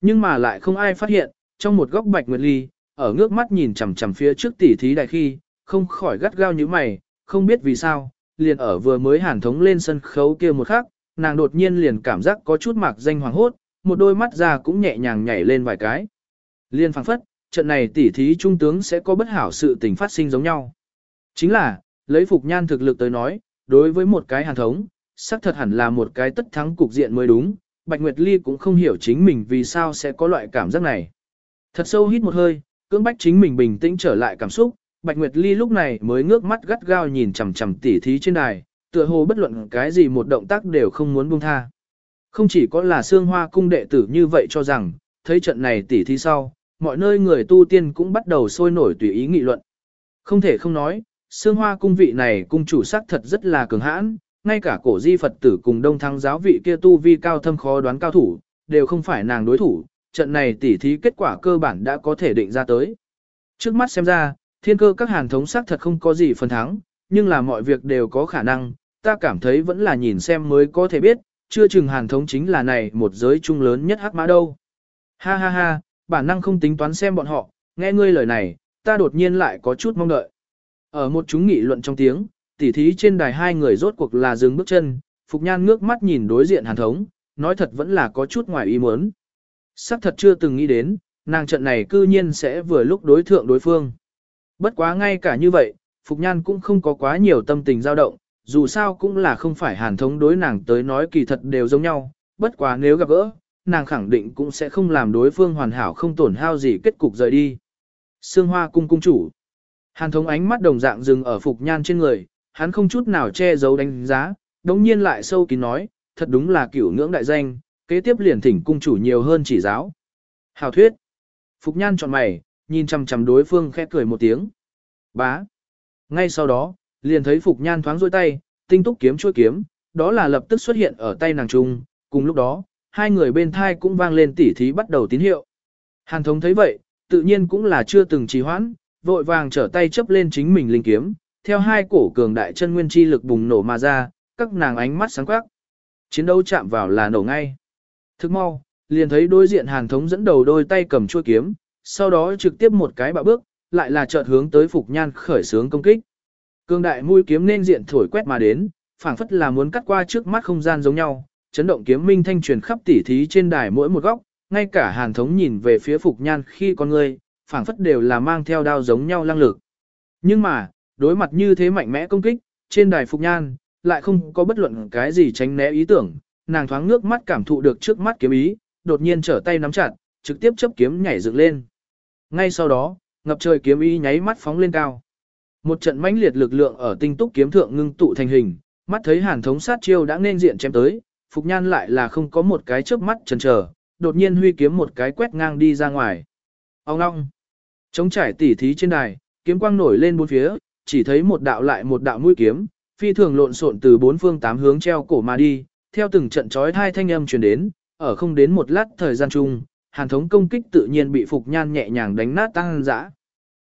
Nhưng mà lại không ai phát hiện, trong một góc bạch nguyệt ly, ở ngước mắt nhìn chằm chằm phía trước tỷ thí đại khi, không khỏi gắt gao như mày, không biết vì sao, liền ở vừa mới hàn thống lên sân khấu kia một khắc, nàng đột nhiên liền cảm giác có chút mạc danh hoàng hốt, một đôi mắt ra cũng nhẹ nhàng nhảy lên vài cái. Liên phảng phất, trận này tỷ thí trung tướng sẽ có bất hảo sự tình phát sinh giống nhau. Chính là, lấy phục nhan thực lực tới nói, đối với một cái hàn thống, xác thật hẳn là một cái tất thắng cục diện mới đúng, Bạch Nguyệt Ly cũng không hiểu chính mình vì sao sẽ có loại cảm giác này. Thật sâu hít một hơi, cưỡng bách chính mình bình tĩnh trở lại cảm xúc, Bạch Nguyệt Ly lúc này mới ngước mắt gắt gao nhìn chằm chằm tỉ thí trên đài, tựa hồ bất luận cái gì một động tác đều không muốn buông tha. Không chỉ có là xương hoa cung đệ tử như vậy cho rằng, thấy trận này tỉ thí sau, mọi nơi người tu tiên cũng bắt đầu sôi nổi tùy ý nghị luận. Không thể không nói, xương hoa cung vị này cung chủ sắc thật rất là cường hãn, ngay cả cổ di Phật tử cùng đông thăng giáo vị kia tu vi cao thâm khó đoán cao thủ, đều không phải nàng đối thủ, trận này tỉ thí kết quả cơ bản đã có thể định ra tới. Trước mắt xem ra, thiên cơ các hàng thống xác thật không có gì phần thắng, nhưng là mọi việc đều có khả năng, ta cảm thấy vẫn là nhìn xem mới có thể biết, chưa chừng hàng thống chính là này một giới trung lớn nhất hắc mã đâu. Ha ha ha, bản năng không tính toán xem bọn họ, nghe ngươi lời này, ta đột nhiên lại có chút mong đợi. Ở một chúng nghị luận trong tiếng, tỉ thí trên đài hai người rốt cuộc là dừng bước chân, Phục Nhan ngước mắt nhìn đối diện hàn thống, nói thật vẫn là có chút ngoài ý muốn. Sắc thật chưa từng nghĩ đến, nàng trận này cư nhiên sẽ vừa lúc đối thượng đối phương. Bất quá ngay cả như vậy, Phục Nhan cũng không có quá nhiều tâm tình dao động, dù sao cũng là không phải hàn thống đối nàng tới nói kỳ thật đều giống nhau, bất quá nếu gặp gỡ, nàng khẳng định cũng sẽ không làm đối phương hoàn hảo không tổn hao gì kết cục rời đi. Sương Hoa cung cung chủ. Hàn thống ánh mắt đồng dạng dừng ở Phục Nhan trên người, hắn không chút nào che giấu đánh giá, đống nhiên lại sâu kín nói, thật đúng là cửu ngưỡng đại danh, kế tiếp liền thỉnh cung chủ nhiều hơn chỉ giáo. Hào thuyết. Phục Nhan chọn mày, nhìn chằm chằm đối phương khẽ cười một tiếng. Bá. Ngay sau đó, liền thấy Phục Nhan thoáng rôi tay, tinh túc kiếm chuôi kiếm, đó là lập tức xuất hiện ở tay nàng trung, cùng lúc đó, hai người bên thai cũng vang lên tỉ thí bắt đầu tín hiệu. Hàn thống thấy vậy, tự nhiên cũng là chưa từng trì hoãn, vội vàng trở tay chấp lên chính mình linh kiếm, theo hai cổ cường đại chân nguyên chi lực bùng nổ mà ra, các nàng ánh mắt sáng quắc. Chiến đấu chạm vào là nổ ngay. Thức mau, liền thấy đối diện hàn thống dẫn đầu đôi tay cầm chuôi kiếm, sau đó trực tiếp một cái bạo bước, lại là chợt hướng tới Phục Nhan khởi sướng công kích. Cường đại mũi kiếm nên diện thổi quét mà đến, phảng phất là muốn cắt qua trước mắt không gian giống nhau, chấn động kiếm minh thanh truyền khắp tỉ thí trên đài mỗi một góc, ngay cả Hàn Thống nhìn về phía Phục Nhan khi con người, phảng phất đều là mang theo đao giống nhau lăng lực. Nhưng mà, đối mặt như thế mạnh mẽ công kích, trên đài Phục Nhan, lại không có bất luận cái gì tránh né ý tưởng, nàng thoáng nước mắt cảm thụ được trước mắt kiếm ý, đột nhiên trở tay nắm chặt, trực tiếp chấp kiếm nhảy dựng lên. Ngay sau đó, ngập trời kiếm ý nháy mắt phóng lên cao. Một trận mãnh liệt lực lượng ở tinh túc kiếm thượng ngưng tụ thành hình, mắt thấy hàn thống sát chiêu đã nên diện chém tới, Phục Nhan lại là không có một cái chớp mắt chần chờ, đột nhiên huy kiếm một cái quét ngang đi ra ngoài. Ông Long, Chống trải tỉ thí trên đài, kiếm quang nổi lên bốn phía, chỉ thấy một đạo lại một đạo mũi kiếm, phi thường lộn xộn từ bốn phương tám hướng treo cổ mà đi, theo từng trận chói thai thanh âm truyền đến, ở không đến một lát thời gian chung, hàn thống công kích tự nhiên bị Phục Nhan nhẹ nhàng đánh nát tăng dã.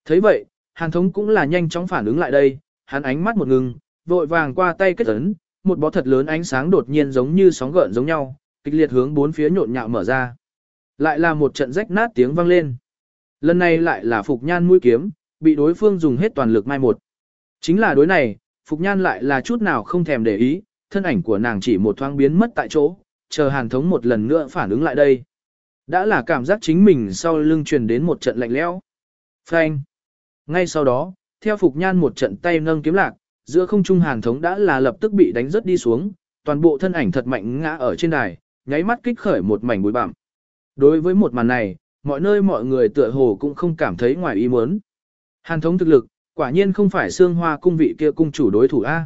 thấy vậy, hàn thống cũng là nhanh chóng phản ứng lại đây, hắn ánh mắt một ngừng, vội vàng qua tay kết ấn, một bó thật lớn ánh sáng đột nhiên giống như sóng gợn giống nhau, kịch liệt hướng bốn phía nhộn nhạo mở ra. Lại là một trận rách nát tiếng vang lên. Lần này lại là Phục Nhan mũi kiếm, bị đối phương dùng hết toàn lực mai một. Chính là đối này, Phục Nhan lại là chút nào không thèm để ý, thân ảnh của nàng chỉ một thoáng biến mất tại chỗ, chờ Hàn Thống một lần nữa phản ứng lại đây. Đã là cảm giác chính mình sau lưng truyền đến một trận lạnh lẽo. Phanh. Ngay sau đó, theo Phục Nhan một trận tay nâng kiếm lạc, giữa không trung Hàn Thống đã là lập tức bị đánh rất đi xuống, toàn bộ thân ảnh thật mạnh ngã ở trên đài, nháy mắt kích khởi một mảnh bụi bặm. Đối với một màn này, mọi nơi mọi người tựa hồ cũng không cảm thấy ngoài ý muốn. Hàn Thống thực lực, quả nhiên không phải xương hoa cung vị kia cung chủ đối thủ A.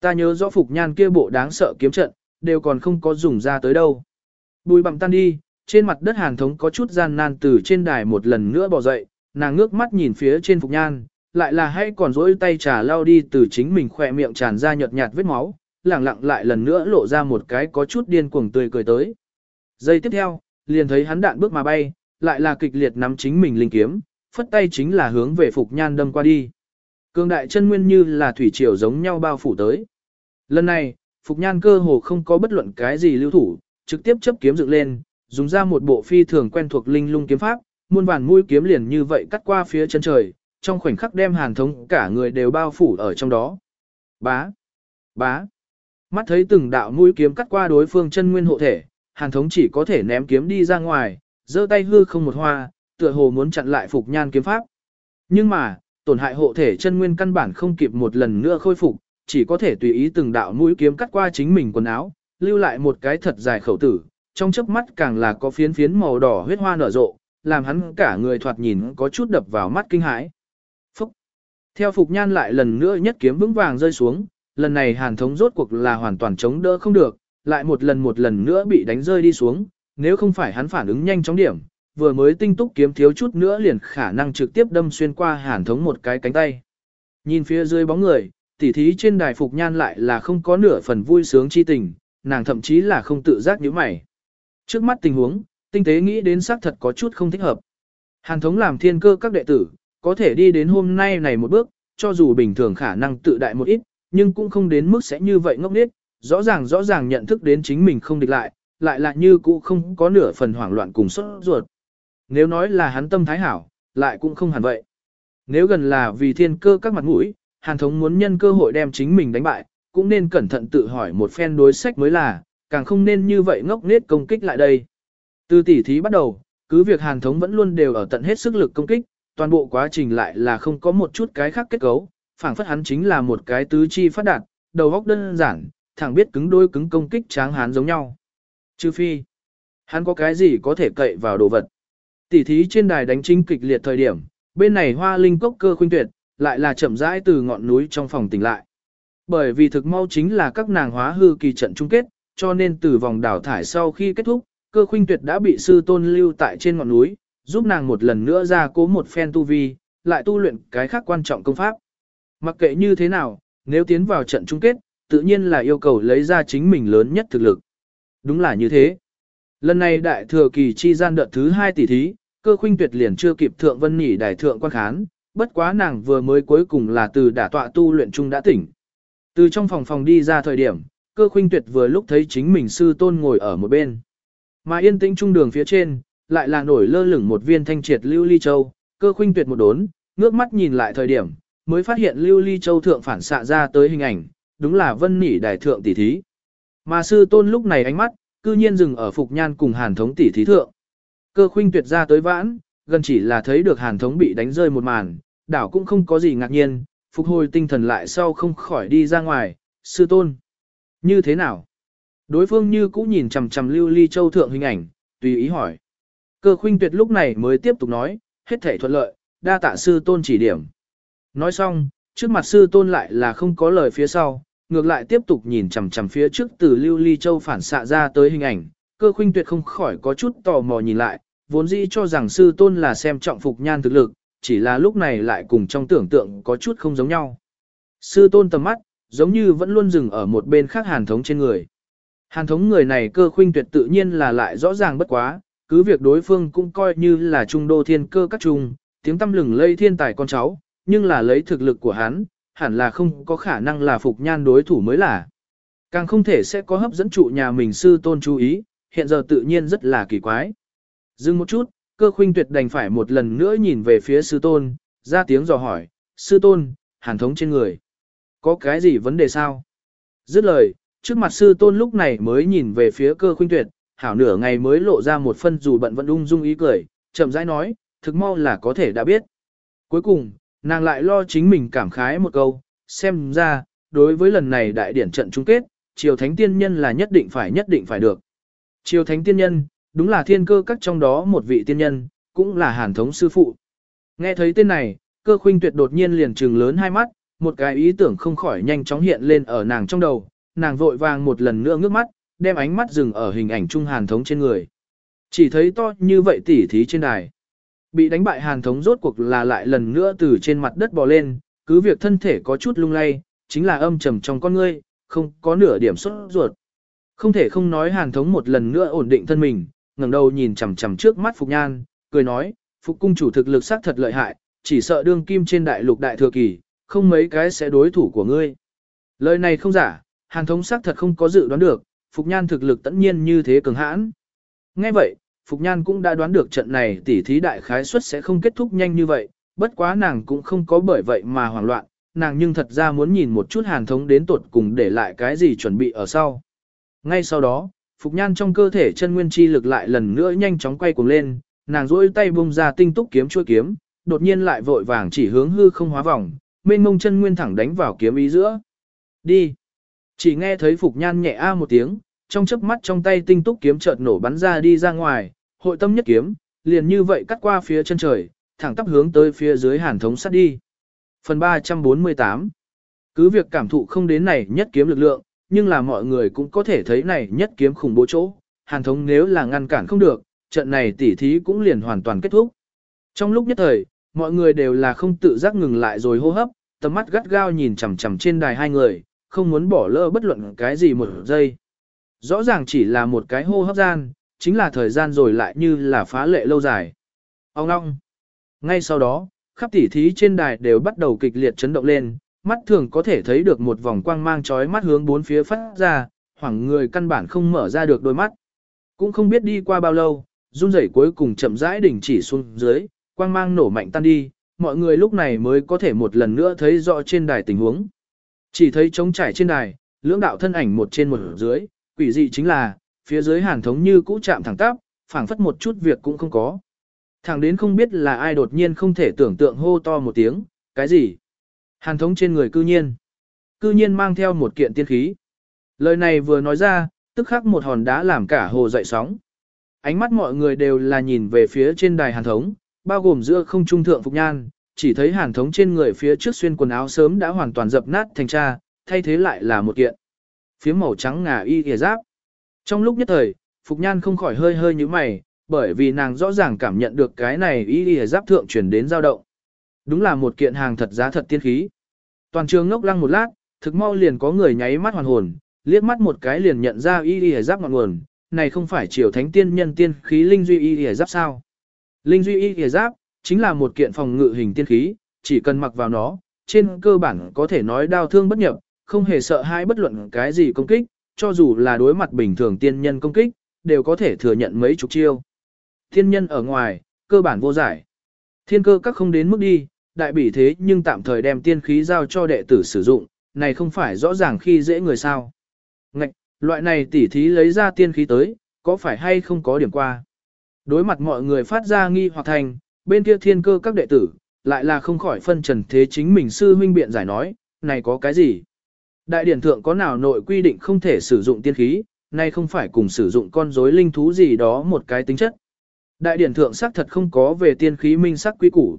Ta nhớ rõ Phục Nhan kia bộ đáng sợ kiếm trận, đều còn không có dùng ra tới đâu. Bùi bặm tan đi, trên mặt đất Hàn Thống có chút gian nan từ trên đài một lần nữa bò dậy, nàng ngước mắt nhìn phía trên Phục Nhan, lại là hay còn rỗi tay trà lao đi từ chính mình khỏe miệng tràn ra nhợt nhạt vết máu, lẳng lặng lại lần nữa lộ ra một cái có chút điên cuồng tươi cười tới. Giây tiếp theo, liền thấy hắn đạn bước mà bay, lại là kịch liệt nắm chính mình linh kiếm, phất tay chính là hướng về Phục Nhan đâm qua đi. Cương đại chân nguyên như là thủy triều giống nhau bao phủ tới. Lần này, Phục Nhan cơ hồ không có bất luận cái gì lưu thủ, trực tiếp chấp kiếm dựng lên, dùng ra một bộ phi thường quen thuộc linh lung kiếm pháp, muôn vàn mũi kiếm liền như vậy cắt qua phía chân trời, trong khoảnh khắc đem hàn thống cả người đều bao phủ ở trong đó. Bá, bá, mắt thấy từng đạo mũi kiếm cắt qua đối phương chân nguyên hộ thể, hàn thống chỉ có thể ném kiếm đi ra ngoài, giơ tay hư không một hoa, tựa hồ muốn chặn lại phục nhan kiếm pháp. Nhưng mà, tổn hại hộ thể chân nguyên căn bản không kịp một lần nữa khôi phục, chỉ có thể tùy ý từng đạo mũi kiếm cắt qua chính mình quần áo, lưu lại một cái thật dài khẩu tử, trong chớp mắt càng là có phiến phiến màu đỏ huyết hoa nở rộ, làm hắn cả người thoạt nhìn có chút đập vào mắt kinh hãi. Phúc! Theo Phục Nhan lại lần nữa nhất kiếm vững vàng rơi xuống, lần này hàn thống rốt cuộc là hoàn toàn chống đỡ không được, lại một lần một lần nữa bị đánh rơi đi xuống, nếu không phải hắn phản ứng nhanh chóng điểm, vừa mới tinh túc kiếm thiếu chút nữa liền khả năng trực tiếp đâm xuyên qua hàn thống một cái cánh tay. Nhìn phía dưới bóng người, tỉ thí trên đài Phục Nhan lại là không có nửa phần vui sướng chi tình, nàng thậm chí là không tự giác như mày. Trước mắt tình huống, tinh tế nghĩ đến xác thật có chút không thích hợp. Hàn thống làm thiên cơ các đệ tử, có thể đi đến hôm nay này một bước, cho dù bình thường khả năng tự đại một ít, nhưng cũng không đến mức sẽ như vậy ngốc nghếch, rõ ràng rõ ràng nhận thức đến chính mình không địch lại, lại là như cũ không có nửa phần hoảng loạn cùng sốt ruột. Nếu nói là hắn tâm thái hảo, lại cũng không hẳn vậy. Nếu gần là vì thiên cơ các mặt mũi, Hàn thống muốn nhân cơ hội đem chính mình đánh bại, cũng nên cẩn thận tự hỏi một phen đối sách mới là, càng không nên như vậy ngốc nghếch công kích lại đây. Từ tỉ thí bắt đầu, cứ việc hàn thống vẫn luôn đều ở tận hết sức lực công kích, toàn bộ quá trình lại là không có một chút cái khác kết cấu, phảng phất hắn chính là một cái tứ chi phát đạt, đầu óc đơn giản, thẳng biết cứng đôi cứng công kích tráng hán giống nhau. Trừ phi, hắn có cái gì có thể cậy vào đồ vật. Tỉ thí trên đài đánh chính kịch liệt thời điểm, bên này hoa linh cốc cơ khuynh tuyệt, lại là chậm rãi từ ngọn núi trong phòng tỉnh lại. Bởi vì thực mau chính là các nàng hóa hư kỳ trận chung kết, cho nên từ vòng đảo thải sau khi kết thúc, cơ khuynh tuyệt đã bị sư tôn lưu tại trên ngọn núi, giúp nàng một lần nữa ra cố một phen tu vi, lại tu luyện cái khác quan trọng công pháp. Mặc kệ như thế nào, nếu tiến vào trận chung kết, tự nhiên là yêu cầu lấy ra chính mình lớn nhất thực lực. Đúng là như thế. Lần này đại thừa kỳ chi gian đợt thứ hai tỷ thí, cơ khuynh tuyệt liền chưa kịp thượng vân nhỉ đại thượng quan khán, bất quá nàng vừa mới cuối cùng là từ đả tọa tu luyện chung đã tỉnh. Từ trong phòng phòng đi ra thời điểm, cơ khuynh tuyệt vừa lúc thấy chính mình sư tôn ngồi ở một bên. Mà yên tĩnh trung đường phía trên, lại là nổi lơ lửng một viên thanh triệt lưu ly châu, cơ khuynh tuyệt một đốn, ngước mắt nhìn lại thời điểm, mới phát hiện lưu ly châu thượng phản xạ ra tới hình ảnh, đúng là vân nỉ đại thượng tỷ thí. Mà sư tôn lúc này ánh mắt, cư nhiên dừng ở phục nhan cùng hàn thống tỷ thí thượng. Cơ khuynh tuyệt ra tới vãn, gần chỉ là thấy được hàn thống bị đánh rơi một màn, đảo cũng không có gì ngạc nhiên, phục hồi tinh thần lại sau không khỏi đi ra ngoài, sư tôn. Như thế nào? Đối phương như cũ nhìn chằm chằm lưu ly châu thượng hình ảnh, tùy ý hỏi. Cơ khuynh tuyệt lúc này mới tiếp tục nói, hết thể thuận lợi, đa tạ sư tôn chỉ điểm. Nói xong, trước mặt sư tôn lại là không có lời phía sau, ngược lại tiếp tục nhìn chằm chằm phía trước từ lưu ly châu phản xạ ra tới hình ảnh, cơ khuynh tuyệt không khỏi có chút tò mò nhìn lại, vốn dĩ cho rằng sư tôn là xem trọng phục nhan thực lực, chỉ là lúc này lại cùng trong tưởng tượng có chút không giống nhau. Sư tôn tầm mắt, giống như vẫn luôn dừng ở một bên khác hàn thống trên người. Hàn thống người này cơ khuynh tuyệt tự nhiên là lại rõ ràng bất quá, cứ việc đối phương cũng coi như là trung đô thiên cơ các trung, tiếng tâm lừng lây thiên tài con cháu, nhưng là lấy thực lực của hắn, hẳn là không có khả năng là phục nhan đối thủ mới là. Càng không thể sẽ có hấp dẫn trụ nhà mình sư tôn chú ý, hiện giờ tự nhiên rất là kỳ quái. Dừng một chút, cơ khuynh tuyệt đành phải một lần nữa nhìn về phía sư tôn, ra tiếng dò hỏi, sư tôn, hàn thống trên người. Có cái gì vấn đề sao? Dứt lời, trước mặt sư tôn lúc này mới nhìn về phía cơ khuynh tuyệt, hảo nửa ngày mới lộ ra một phân dù bận vẫn ung dung ý cười, chậm rãi nói, thực mau là có thể đã biết. Cuối cùng, nàng lại lo chính mình cảm khái một câu, xem ra, đối với lần này đại điển trận chung kết, triều thánh tiên nhân là nhất định phải nhất định phải được. Triều thánh tiên nhân, đúng là thiên cơ các trong đó một vị tiên nhân, cũng là hàn thống sư phụ. Nghe thấy tên này, cơ khuynh tuyệt đột nhiên liền trừng lớn hai mắt, một cái ý tưởng không khỏi nhanh chóng hiện lên ở nàng trong đầu, nàng vội vàng một lần nữa ngước mắt, đem ánh mắt dừng ở hình ảnh trung hàn thống trên người. Chỉ thấy to như vậy tỉ thí trên đài. Bị đánh bại hàn thống rốt cuộc là lại lần nữa từ trên mặt đất bò lên, cứ việc thân thể có chút lung lay, chính là âm trầm trong con ngươi, không có nửa điểm xuất ruột. Không thể không nói hàn thống một lần nữa ổn định thân mình, ngẩng đầu nhìn chằm chằm trước mắt Phục Nhan, cười nói, Phục cung chủ thực lực xác thật lợi hại, chỉ sợ đương kim trên đại lục đại thừa kỳ, không mấy cái sẽ đối thủ của ngươi. Lời này không giả, Hàn thống xác thật không có dự đoán được, Phục Nhan thực lực tất nhiên như thế cường hãn. Nghe vậy, Phục Nhan cũng đã đoán được trận này tỉ thí đại khái suất sẽ không kết thúc nhanh như vậy, bất quá nàng cũng không có bởi vậy mà hoảng loạn, nàng nhưng thật ra muốn nhìn một chút hàn thống đến tuột cùng để lại cái gì chuẩn bị ở sau. Ngay sau đó, Phục Nhan trong cơ thể chân nguyên chi lực lại lần nữa nhanh chóng quay cuồng lên, nàng duỗi tay bung ra tinh túc kiếm chuôi kiếm, đột nhiên lại vội vàng chỉ hướng hư không hóa vòng, mênh mông chân nguyên thẳng đánh vào kiếm ý giữa. Đi! Chỉ nghe thấy Phục Nhan nhẹ a một tiếng, trong chớp mắt trong tay tinh túc kiếm chợt nổ bắn ra đi ra ngoài, hội tâm nhất kiếm, liền như vậy cắt qua phía chân trời, thẳng tắp hướng tới phía dưới hàn thống sắt đi. Phần 348 Cứ việc cảm thụ không đến này nhất kiếm lực lượng, nhưng là mọi người cũng có thể thấy này nhất kiếm khủng bố chỗ, hàn thống nếu là ngăn cản không được, trận này tỉ thí cũng liền hoàn toàn kết thúc. Trong lúc nhất thời, mọi người đều là không tự giác ngừng lại rồi hô hấp, tầm mắt gắt gao nhìn chằm chằm trên đài hai người, không muốn bỏ lỡ bất luận cái gì một giây. Rõ ràng chỉ là một cái hô hấp gian, chính là thời gian rồi lại như là phá lệ lâu dài. Ông long Ngay sau đó, khắp tỉ thí trên đài đều bắt đầu kịch liệt chấn động lên, mắt thường có thể thấy được một vòng quang mang chói mắt hướng bốn phía phát ra, hoảng người căn bản không mở ra được đôi mắt. Cũng không biết đi qua bao lâu, run rẩy cuối cùng chậm rãi đỉnh chỉ xuống dưới, quang mang nổ mạnh tan đi, mọi người lúc này mới có thể một lần nữa thấy rõ trên đài tình huống. Chỉ thấy trống trải trên đài, lưỡng đạo thân ảnh một trên một dưới, quỷ dị chính là, phía dưới hàn thống như cũ chạm thẳng tắp, phảng phất một chút việc cũng không có. Thẳng đến không biết là ai đột nhiên không thể tưởng tượng hô to một tiếng, cái gì? Hàn thống trên người cư nhiên. Cư nhiên mang theo một kiện tiên khí. Lời này vừa nói ra, tức khắc một hòn đá làm cả hồ dậy sóng. Ánh mắt mọi người đều là nhìn về phía trên đài hàn thống, bao gồm giữa không trung thượng phục nhan, chỉ thấy hàn thống trên người phía trước xuyên quần áo sớm đã hoàn toàn dập nát thành cha, thay thế lại là một kiện. Phía màu trắng ngà y kìa giáp. Trong lúc nhất thời, Phục Nhan không khỏi hơi hơi như mày, bởi vì nàng rõ ràng cảm nhận được cái này y y giáp thượng chuyển đến dao động. Đúng là một kiện hàng thật giá thật tiên khí. Toàn trường ngốc lăng một lát, thực mau liền có người nháy mắt hoàn hồn, liếc mắt một cái liền nhận ra y y giáp ngọn nguồn, này không phải triều thánh tiên nhân tiên khí linh duy y y giáp sao. Linh duy y y giáp, chính là một kiện phòng ngự hình tiên khí, chỉ cần mặc vào nó, trên cơ bản có thể nói đau thương bất nhập, không hề sợ hãi bất luận cái gì công kích, cho dù là đối mặt bình thường tiên nhân công kích, đều có thể thừa nhận mấy chục chiêu. Tiên nhân ở ngoài, cơ bản vô giải. Thiên cơ các không đến mức đi, đại bỉ thế nhưng tạm thời đem tiên khí giao cho đệ tử sử dụng, này không phải rõ ràng khi dễ người sao. Ngạch, loại này tỉ thí lấy ra tiên khí tới, có phải hay không có điểm qua. Đối mặt mọi người phát ra nghi hoặc thành, bên kia thiên cơ các đệ tử, lại là không khỏi phân trần thế chính mình sư huynh biện giải nói, này có cái gì? Đại điển thượng có nào nội quy định không thể sử dụng tiên khí, nay không phải cùng sử dụng con rối linh thú gì đó một cái tính chất. Đại điển thượng xác thật không có về tiên khí minh sắc quy củ.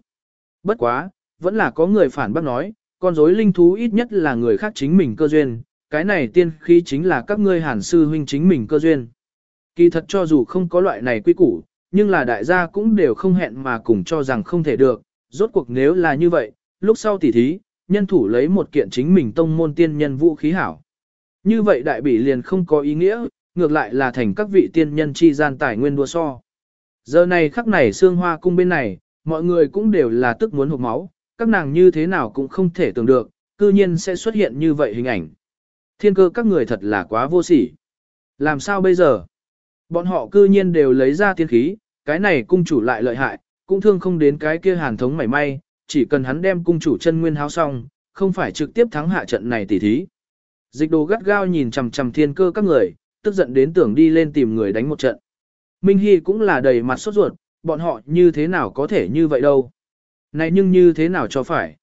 Bất quá, vẫn là có người phản bác nói, con rối linh thú ít nhất là người khác chính mình cơ duyên, cái này tiên khí chính là các ngươi hàn sư huynh chính mình cơ duyên. Kỳ thật cho dù không có loại này quy củ, nhưng là đại gia cũng đều không hẹn mà cùng cho rằng không thể được, rốt cuộc nếu là như vậy, lúc sau tỉ thí, nhân thủ lấy một kiện chính mình tông môn tiên nhân vũ khí hảo. Như vậy đại bỉ liền không có ý nghĩa, ngược lại là thành các vị tiên nhân chi gian tài nguyên đua so. Giờ này khắc này xương hoa cung bên này, mọi người cũng đều là tức muốn hụt máu, các nàng như thế nào cũng không thể tưởng được, cư nhiên sẽ xuất hiện như vậy hình ảnh. Thiên cơ các người thật là quá vô sỉ. Làm sao bây giờ? Bọn họ cư nhiên đều lấy ra tiên khí, cái này cung chủ lại lợi hại, cũng thương không đến cái kia hàn thống mảy may, chỉ cần hắn đem cung chủ chân nguyên háo xong, không phải trực tiếp thắng hạ trận này tỉ thí. Dịch đồ gắt gao nhìn chằm chằm thiên cơ các người, tức giận đến tưởng đi lên tìm người đánh một trận. Minh Hy cũng là đầy mặt sốt ruột, bọn họ như thế nào có thể như vậy đâu. Này nhưng như thế nào cho phải.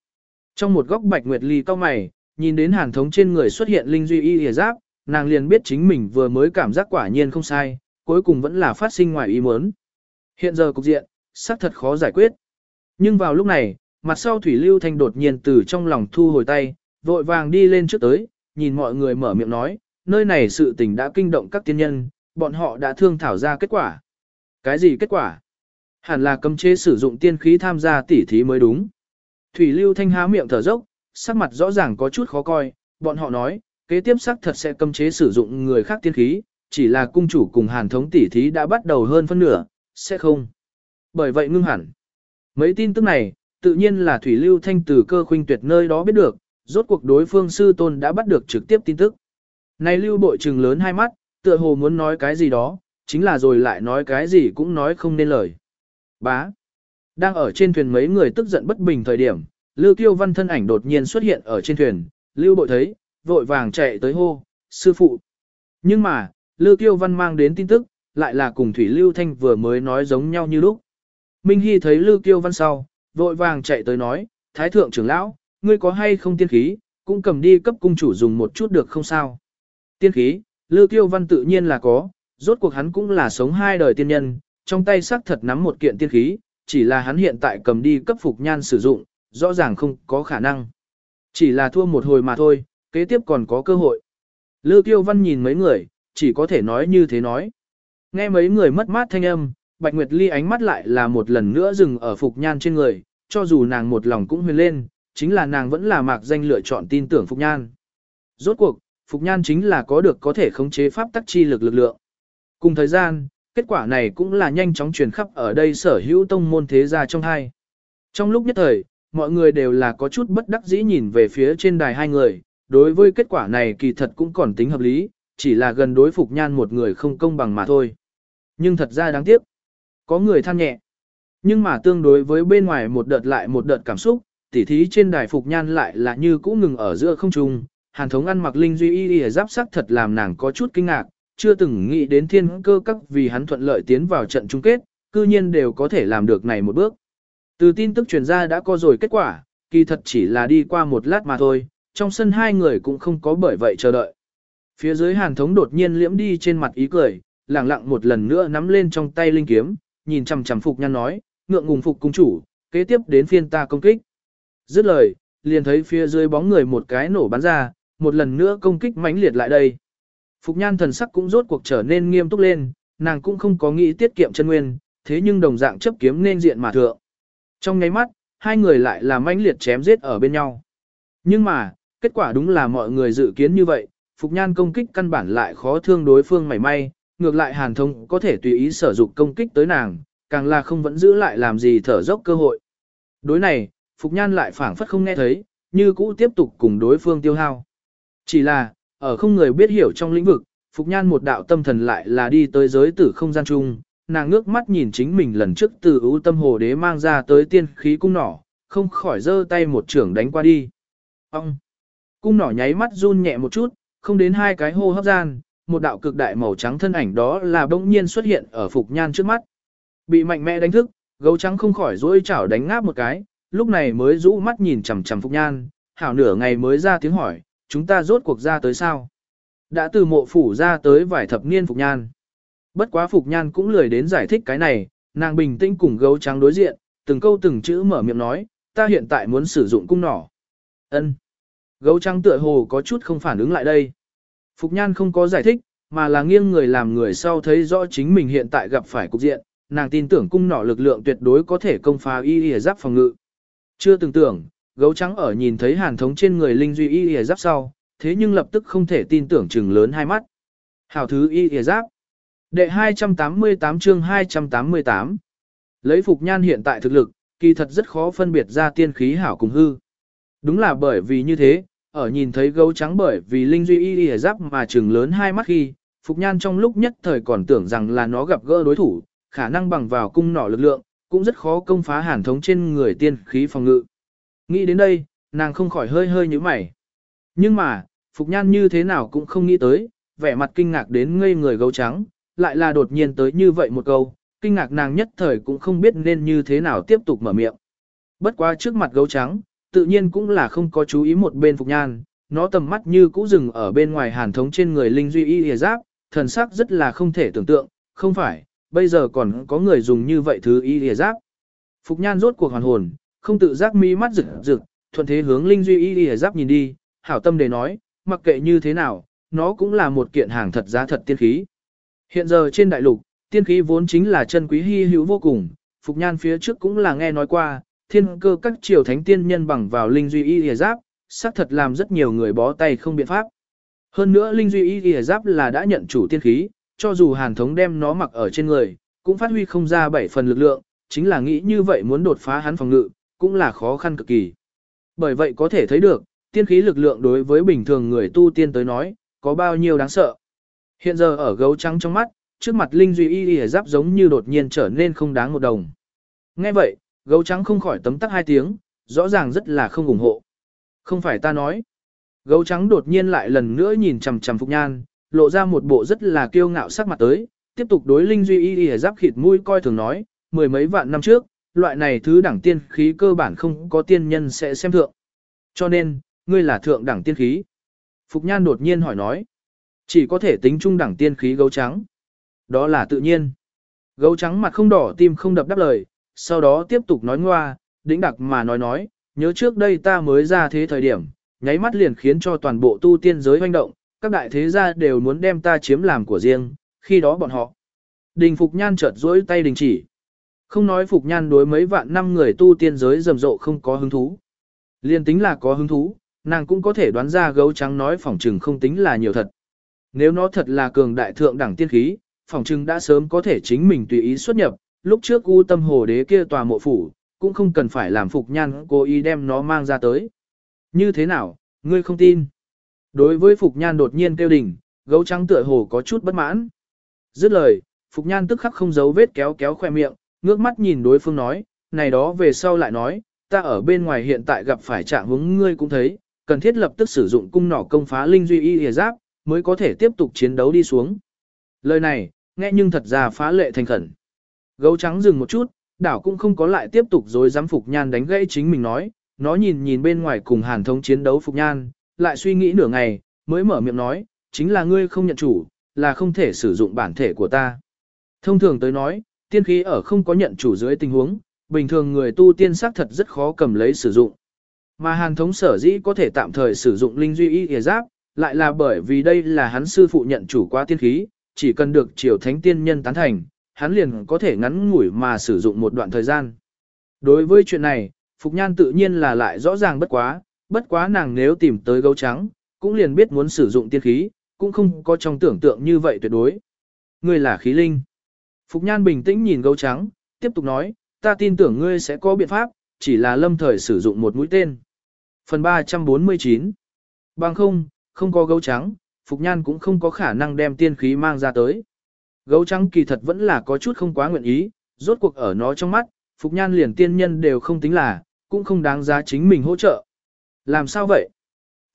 Trong một góc bạch nguyệt ly cao mày, nhìn đến hàn thống trên người xuất hiện linh duy y hề giáp, nàng liền biết chính mình vừa mới cảm giác quả nhiên không sai, cuối cùng vẫn là phát sinh ngoài ý muốn. Hiện giờ cục diện, xác thật khó giải quyết. Nhưng vào lúc này, mặt sau Thủy Lưu Thanh đột nhiên từ trong lòng thu hồi tay, vội vàng đi lên trước tới, nhìn mọi người mở miệng nói, nơi này sự tình đã kinh động các tiên nhân, bọn họ đã thương thảo ra kết quả. Cái gì kết quả? Hẳn là cấm chế sử dụng tiên khí tham gia tỉ thí mới đúng. Thủy Lưu Thanh há miệng thở dốc, sắc mặt rõ ràng có chút khó coi, bọn họ nói, kế tiếp sắc thật sẽ cấm chế sử dụng người khác tiên khí, chỉ là cung chủ cùng hàn thống tỉ thí đã bắt đầu hơn phân nửa, sẽ không. Bởi vậy ngưng hẳn. Mấy tin tức này, tự nhiên là Thủy Lưu Thanh từ cơ khuynh tuyệt nơi đó biết được, rốt cuộc đối phương sư tôn đã bắt được trực tiếp tin tức. Này Lưu bội trừng lớn hai mắt, tựa hồ muốn nói cái gì đó, chính là rồi lại nói cái gì cũng nói không nên lời. Bá. Đang ở trên thuyền mấy người tức giận bất bình thời điểm, Lưu Kiêu Văn thân ảnh đột nhiên xuất hiện ở trên thuyền, Lưu Bội thấy, vội vàng chạy tới hô, sư phụ. Nhưng mà, Lưu Kiêu Văn mang đến tin tức, lại là cùng Thủy Lưu Thanh vừa mới nói giống nhau như lúc. Minh Hy thấy Lưu Kiêu Văn sau, vội vàng chạy tới nói, Thái Thượng trưởng lão, ngươi có hay không tiên khí, cũng cầm đi cấp cung chủ dùng một chút được không sao. Tiên khí, Lưu Kiêu Văn tự nhiên là có, rốt cuộc hắn cũng là sống hai đời tiên nhân, trong tay xác thật nắm một kiện tiên khí, chỉ là hắn hiện tại cầm đi cấp phục nhan sử dụng, rõ ràng không có khả năng. Chỉ là thua một hồi mà thôi, kế tiếp còn có cơ hội. Lưu Kiêu Văn nhìn mấy người, chỉ có thể nói như thế nói. Nghe mấy người mất mát thanh âm, Bạch Nguyệt Ly ánh mắt lại là một lần nữa dừng ở Phục Nhan trên người, cho dù nàng một lòng cũng huyền lên, chính là nàng vẫn là mạc danh lựa chọn tin tưởng Phục Nhan. Rốt cuộc, Phục Nhan chính là có được có thể khống chế pháp tắc chi lực lực lượng. Cùng thời gian, kết quả này cũng là nhanh chóng truyền khắp ở đây sở hữu tông môn thế gia trong hai. Trong lúc nhất thời, mọi người đều là có chút bất đắc dĩ nhìn về phía trên đài hai người, đối với kết quả này kỳ thật cũng còn tính hợp lý, chỉ là gần đối Phục Nhan một người không công bằng mà thôi. Nhưng thật ra đáng tiếc. Có người than nhẹ. Nhưng mà tương đối với bên ngoài một đợt lại một đợt cảm xúc, tỉ thí trên đài Phục Nhan lại là như cũ ngừng ở giữa không trung. Hàn thống ăn mặc linh duy y y giáp sắc thật làm nàng có chút kinh ngạc, chưa từng nghĩ đến thiên cơ các vì hắn thuận lợi tiến vào trận chung kết, cư nhiên đều có thể làm được này một bước. Từ tin tức truyền ra đã có rồi kết quả, kỳ thật chỉ là đi qua một lát mà thôi, trong sân hai người cũng không có bởi vậy chờ đợi. Phía dưới hàn thống đột nhiên liễm đi trên mặt ý cười, lẳng lặng một lần nữa nắm lên trong tay linh kiếm, nhìn chằm chằm Phục nhăn nói, ngượng ngùng Phục cung chủ, kế tiếp đến phiên ta công kích. Dứt lời, liền thấy phía dưới bóng người một cái nổ bắn ra, một lần nữa công kích mãnh liệt lại đây. Phục Nhan thần sắc cũng rốt cuộc trở nên nghiêm túc lên, nàng cũng không có nghĩ tiết kiệm chân nguyên, thế nhưng đồng dạng chấp kiếm nên diện mà thượng. Trong nháy mắt, hai người lại là mãnh liệt chém giết ở bên nhau. Nhưng mà, kết quả đúng là mọi người dự kiến như vậy, Phục Nhan công kích căn bản lại khó thương đối phương mảy may, ngược lại Hàn Thông có thể tùy ý sử dụng công kích tới nàng, càng là không vẫn giữ lại làm gì thở dốc cơ hội. Đối này, Phục Nhan lại phản phất không nghe thấy, như cũ tiếp tục cùng đối phương tiêu hao. Chỉ là, ở không người biết hiểu trong lĩnh vực, Phục Nhan một đạo tâm thần lại là đi tới giới tử không gian chung, nàng ngước mắt nhìn chính mình lần trước từ ưu tâm hồ đế mang ra tới tiên khí cung nỏ, không khỏi giơ tay một trưởng đánh qua đi. Ông! Cung nỏ nháy mắt run nhẹ một chút, không đến hai cái hô hấp gian, một đạo cực đại màu trắng thân ảnh đó là bỗng nhiên xuất hiện ở Phục Nhan trước mắt. Bị mạnh mẽ đánh thức, gấu trắng không khỏi dối chảo đánh ngáp một cái, lúc này mới rũ mắt nhìn chằm chằm Phục Nhan, hảo nửa ngày mới ra tiếng hỏi, chúng ta rốt cuộc ra tới sao? Đã từ mộ phủ ra tới vài thập niên Phục Nhan. Bất quá Phục Nhan cũng lười đến giải thích cái này, nàng bình tĩnh cùng gấu trắng đối diện, từng câu từng chữ mở miệng nói, ta hiện tại muốn sử dụng cung nỏ. ân Gấu trắng tựa hồ có chút không phản ứng lại đây. Phục Nhan không có giải thích, mà là nghiêng người làm người sau thấy rõ chính mình hiện tại gặp phải cục diện, nàng tin tưởng cung nỏ lực lượng tuyệt đối có thể công phá y y giáp phòng ngự. Chưa từng tưởng, gấu trắng ở nhìn thấy hàn thống trên người linh duy y ỉa giáp sau, thế nhưng lập tức không thể tin tưởng chừng lớn hai mắt. Hảo thứ y ỉa giáp. Đệ 288 chương 288. Lấy Phục Nhan hiện tại thực lực, kỳ thật rất khó phân biệt ra tiên khí hảo cùng hư. Đúng là bởi vì như thế, ở nhìn thấy gấu trắng bởi vì linh duy y ỉa giáp mà chừng lớn hai mắt khi, Phục Nhan trong lúc nhất thời còn tưởng rằng là nó gặp gỡ đối thủ, khả năng bằng vào cung nỏ lực lượng, cũng rất khó công phá hàn thống trên người tiên khí phòng ngự. Nghĩ đến đây, nàng không khỏi hơi hơi như mày. Nhưng mà, Phục Nhan như thế nào cũng không nghĩ tới, vẻ mặt kinh ngạc đến ngây người gấu trắng, lại là đột nhiên tới như vậy một câu, kinh ngạc nàng nhất thời cũng không biết nên như thế nào tiếp tục mở miệng. Bất quá trước mặt gấu trắng, tự nhiên cũng là không có chú ý một bên Phục Nhan, nó tầm mắt như cũ dừng ở bên ngoài hàn thống trên người Linh Duy Y hề giáp, thần sắc rất là không thể tưởng tượng, không phải, bây giờ còn có người dùng như vậy thứ Y hề giáp. Phục Nhan rốt cuộc hoàn hồn, không tự giác mi mắt rực rực, thuận thế hướng Linh Duy Y Y giáp nhìn đi, hảo tâm để nói, mặc kệ như thế nào, nó cũng là một kiện hàng thật giá thật tiên khí. Hiện giờ trên đại lục, tiên khí vốn chính là chân quý hy hữu vô cùng, Phục Nhan phía trước cũng là nghe nói qua, thiên cơ các triều thánh tiên nhân bằng vào linh duy y Y giáp, xác thật làm rất nhiều người bó tay không biện pháp. Hơn nữa linh duy y Y giáp là đã nhận chủ tiên khí, cho dù hàn thống đem nó mặc ở trên người, cũng phát huy không ra bảy phần lực lượng, chính là nghĩ như vậy muốn đột phá hắn phòng ngự, cũng là khó khăn cực kỳ. Bởi vậy có thể thấy được, tiên khí lực lượng đối với bình thường người tu tiên tới nói, có bao nhiêu đáng sợ. Hiện giờ ở gấu trắng trong mắt, trước mặt Linh Duy y y giáp giống như đột nhiên trở nên không đáng một đồng. Nghe vậy, gấu trắng không khỏi tấm tắc hai tiếng, rõ ràng rất là không ủng hộ. Không phải ta nói. Gấu trắng đột nhiên lại lần nữa nhìn chằm chằm Phục Nhan, lộ ra một bộ rất là kiêu ngạo sắc mặt tới, tiếp tục đối Linh Duy y y giáp khịt mũi coi thường nói, mười mấy vạn năm trước, loại này thứ đẳng tiên khí cơ bản không có tiên nhân sẽ xem thượng. Cho nên, ngươi là thượng đẳng tiên khí. Phục Nhan đột nhiên hỏi nói, chỉ có thể tính trung đẳng tiên khí gấu trắng. Đó là tự nhiên. Gấu trắng mặt không đỏ tim không đập đáp lời, sau đó tiếp tục nói ngoa, đĩnh đặc mà nói nói, nhớ trước đây ta mới ra thế thời điểm, nháy mắt liền khiến cho toàn bộ tu tiên giới hoành động, các đại thế gia đều muốn đem ta chiếm làm của riêng, khi đó bọn họ. Đình Phục Nhan chợt rỗi tay đình chỉ. Không nói Phục Nhan đối mấy vạn năm người tu tiên giới rầm rộ không có hứng thú. Liên tính là có hứng thú, nàng cũng có thể đoán ra gấu trắng nói phỏng trừng không tính là nhiều thật. Nếu nó thật là cường đại thượng đẳng tiên khí, phỏng trừng đã sớm có thể chính mình tùy ý xuất nhập, lúc trước u tâm hồ đế kia tòa mộ phủ, cũng không cần phải làm Phục Nhan cố ý đem nó mang ra tới. Như thế nào, ngươi không tin? Đối với Phục Nhan đột nhiên kêu đỉnh, gấu trắng tựa hồ có chút bất mãn. Dứt lời, Phục Nhan tức khắc không giấu vết kéo kéo khoe miệng, ngước mắt nhìn đối phương nói, này đó về sau lại nói, ta ở bên ngoài hiện tại gặp phải trạng hướng ngươi cũng thấy, cần thiết lập tức sử dụng cung nỏ công phá linh duy y hề giáp, mới có thể tiếp tục chiến đấu đi xuống. Lời này, nghe nhưng thật ra phá lệ thành khẩn. Gấu trắng dừng một chút, đảo cũng không có lại tiếp tục dối dám Phục Nhan đánh gãy chính mình nói, nó nhìn nhìn bên ngoài cùng hàn thống chiến đấu Phục Nhan, lại suy nghĩ nửa ngày, mới mở miệng nói, chính là ngươi không nhận chủ, là không thể sử dụng bản thể của ta. Thông thường tới nói, tiên khí ở không có nhận chủ dưới tình huống, bình thường người tu tiên sắc thật rất khó cầm lấy sử dụng. Mà hàn thống sở dĩ có thể tạm thời sử dụng linh duy y hề giáp, lại là bởi vì đây là hắn sư phụ nhận chủ qua tiên khí, chỉ cần được triều thánh tiên nhân tán thành, hắn liền có thể ngắn ngủi mà sử dụng một đoạn thời gian. Đối với chuyện này, Phục Nhan tự nhiên là lại rõ ràng bất quá, bất quá nàng nếu tìm tới gấu trắng, cũng liền biết muốn sử dụng tiên khí, cũng không có trong tưởng tượng như vậy tuyệt đối. Người là khí linh. Phục Nhan bình tĩnh nhìn gấu trắng, tiếp tục nói, ta tin tưởng ngươi sẽ có biện pháp, chỉ là lâm thời sử dụng một mũi tên. Phần 349 Bằng không, không có gấu trắng, Phục Nhan cũng không có khả năng đem tiên khí mang ra tới. Gấu trắng kỳ thật vẫn là có chút không quá nguyện ý, rốt cuộc ở nó trong mắt, Phục Nhan liền tiên nhân đều không tính là, cũng không đáng giá chính mình hỗ trợ. Làm sao vậy?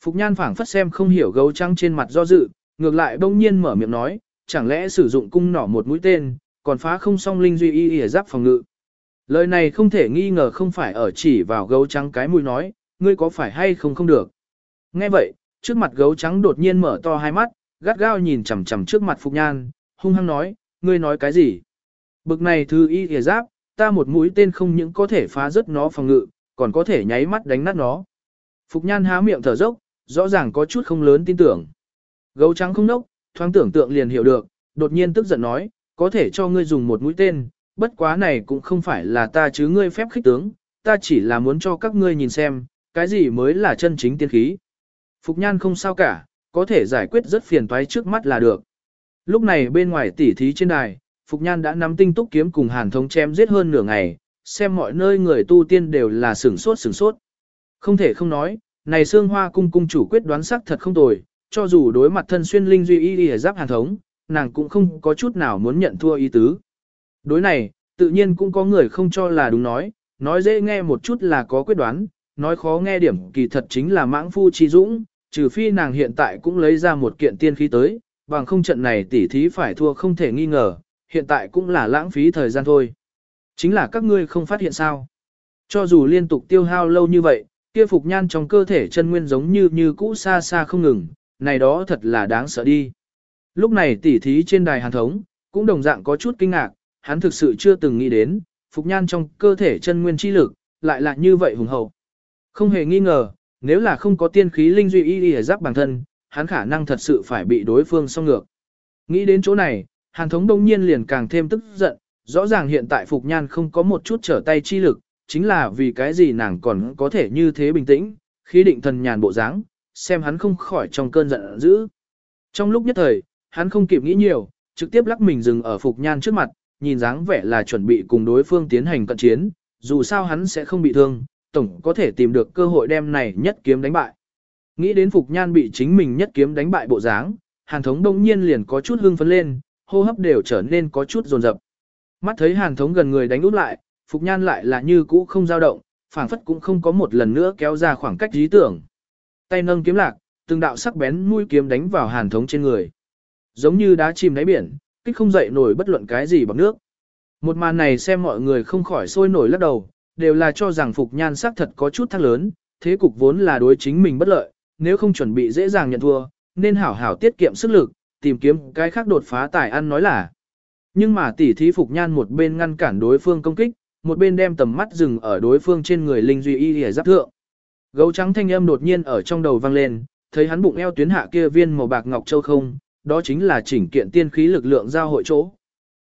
Phục Nhan phảng phất xem không hiểu gấu trắng trên mặt do dự, ngược lại bỗng nhiên mở miệng nói, chẳng lẽ sử dụng cung nỏ một mũi tên, còn phá không xong linh duy y ỉa giáp phòng ngự. Lời này không thể nghi ngờ không phải ở chỉ vào gấu trắng cái mũi nói, ngươi có phải hay không không được. Nghe vậy, trước mặt gấu trắng đột nhiên mở to hai mắt, gắt gao nhìn chằm chằm trước mặt Phục Nhan, hung hăng nói, ngươi nói cái gì? Bực này thư y ỉa giáp, ta một mũi tên không những có thể phá rớt nó phòng ngự, còn có thể nháy mắt đánh nát nó. Phục Nhan há miệng thở dốc, rõ ràng có chút không lớn tin tưởng. Gấu trắng không nốc, thoáng tưởng tượng liền hiểu được, đột nhiên tức giận nói, có thể cho ngươi dùng một mũi tên, bất quá này cũng không phải là ta chứ ngươi phép khích tướng, ta chỉ là muốn cho các ngươi nhìn xem, cái gì mới là chân chính tiên khí. Phục Nhan không sao cả, có thể giải quyết rất phiền toái trước mắt là được. Lúc này bên ngoài tỉ thí trên đài, Phục Nhan đã nắm tinh túc kiếm cùng Hàn Thống chém giết hơn nửa ngày, xem mọi nơi người tu tiên đều là sửng sốt sửng sốt. Không thể không nói, này xương Hoa cung cung chủ quyết đoán sắc thật không tồi, cho dù đối mặt thân xuyên linh duy y đi giáp Hàn Thống, nàng cũng không có chút nào muốn nhận thua ý tứ. Đối này, tự nhiên cũng có người không cho là đúng nói, nói dễ nghe một chút là có quyết đoán, nói khó nghe điểm kỳ thật chính là mãng phu chi dũng, trừ phi nàng hiện tại cũng lấy ra một kiện tiên khí tới, bằng không trận này tỉ thí phải thua không thể nghi ngờ, hiện tại cũng là lãng phí thời gian thôi. Chính là các ngươi không phát hiện sao. Cho dù liên tục tiêu hao lâu như vậy, kia phục nhan trong cơ thể chân nguyên giống như như cũ xa xa không ngừng, này đó thật là đáng sợ đi. Lúc này tỉ thí trên đài hàn thống, cũng đồng dạng có chút kinh ngạc, hắn thực sự chưa từng nghĩ đến, phục nhan trong cơ thể chân nguyên chi lực, lại là như vậy hùng hậu. Không hề nghi ngờ, nếu là không có tiên khí linh duy y y giáp bản thân, hắn khả năng thật sự phải bị đối phương song ngược. Nghĩ đến chỗ này, hàn thống đông nhiên liền càng thêm tức giận, rõ ràng hiện tại Phục Nhan không có một chút trở tay chi lực, chính là vì cái gì nàng còn có thể như thế bình tĩnh, khi định thần nhàn bộ dáng, xem hắn không khỏi trong cơn giận dữ. Trong lúc nhất thời, hắn không kịp nghĩ nhiều, trực tiếp lắc mình dừng ở Phục Nhan trước mặt, nhìn dáng vẻ là chuẩn bị cùng đối phương tiến hành cận chiến, dù sao hắn sẽ không bị thương, tổng có thể tìm được cơ hội đem này nhất kiếm đánh bại. Nghĩ đến Phục Nhan bị chính mình nhất kiếm đánh bại bộ dáng, Hàn Thống đông nhiên liền có chút hưng phấn lên, hô hấp đều trở nên có chút rồn rập. Mắt thấy hàn thống gần người đánh úp lại, Phục Nhan lại là như cũ không dao động, phảng phất cũng không có một lần nữa kéo ra khoảng cách lý tưởng. Tay nâng kiếm lạc, từng đạo sắc bén mũi kiếm đánh vào hàn thống trên người. Giống như đá chìm đáy biển, kích không dậy nổi bất luận cái gì bằng nước. Một màn này xem mọi người không khỏi sôi nổi lắc đầu, đều là cho rằng Phục Nhan sắc thật có chút thăng lớn, thế cục vốn là đối chính mình bất lợi, nếu không chuẩn bị dễ dàng nhận thua, nên hảo hảo tiết kiệm sức lực, tìm kiếm cái khác đột phá tài ăn nói là. Nhưng mà tỷ thí Phục Nhan một bên ngăn cản đối phương công kích, một bên đem tầm mắt dừng ở đối phương trên người linh duy y để giáp thượng. Gấu trắng thanh âm đột nhiên ở trong đầu vang lên, thấy hắn bụng eo tuyến hạ kia viên màu bạc ngọc châu không, đó chính là chỉnh kiện tiên khí lực lượng giao hội chỗ.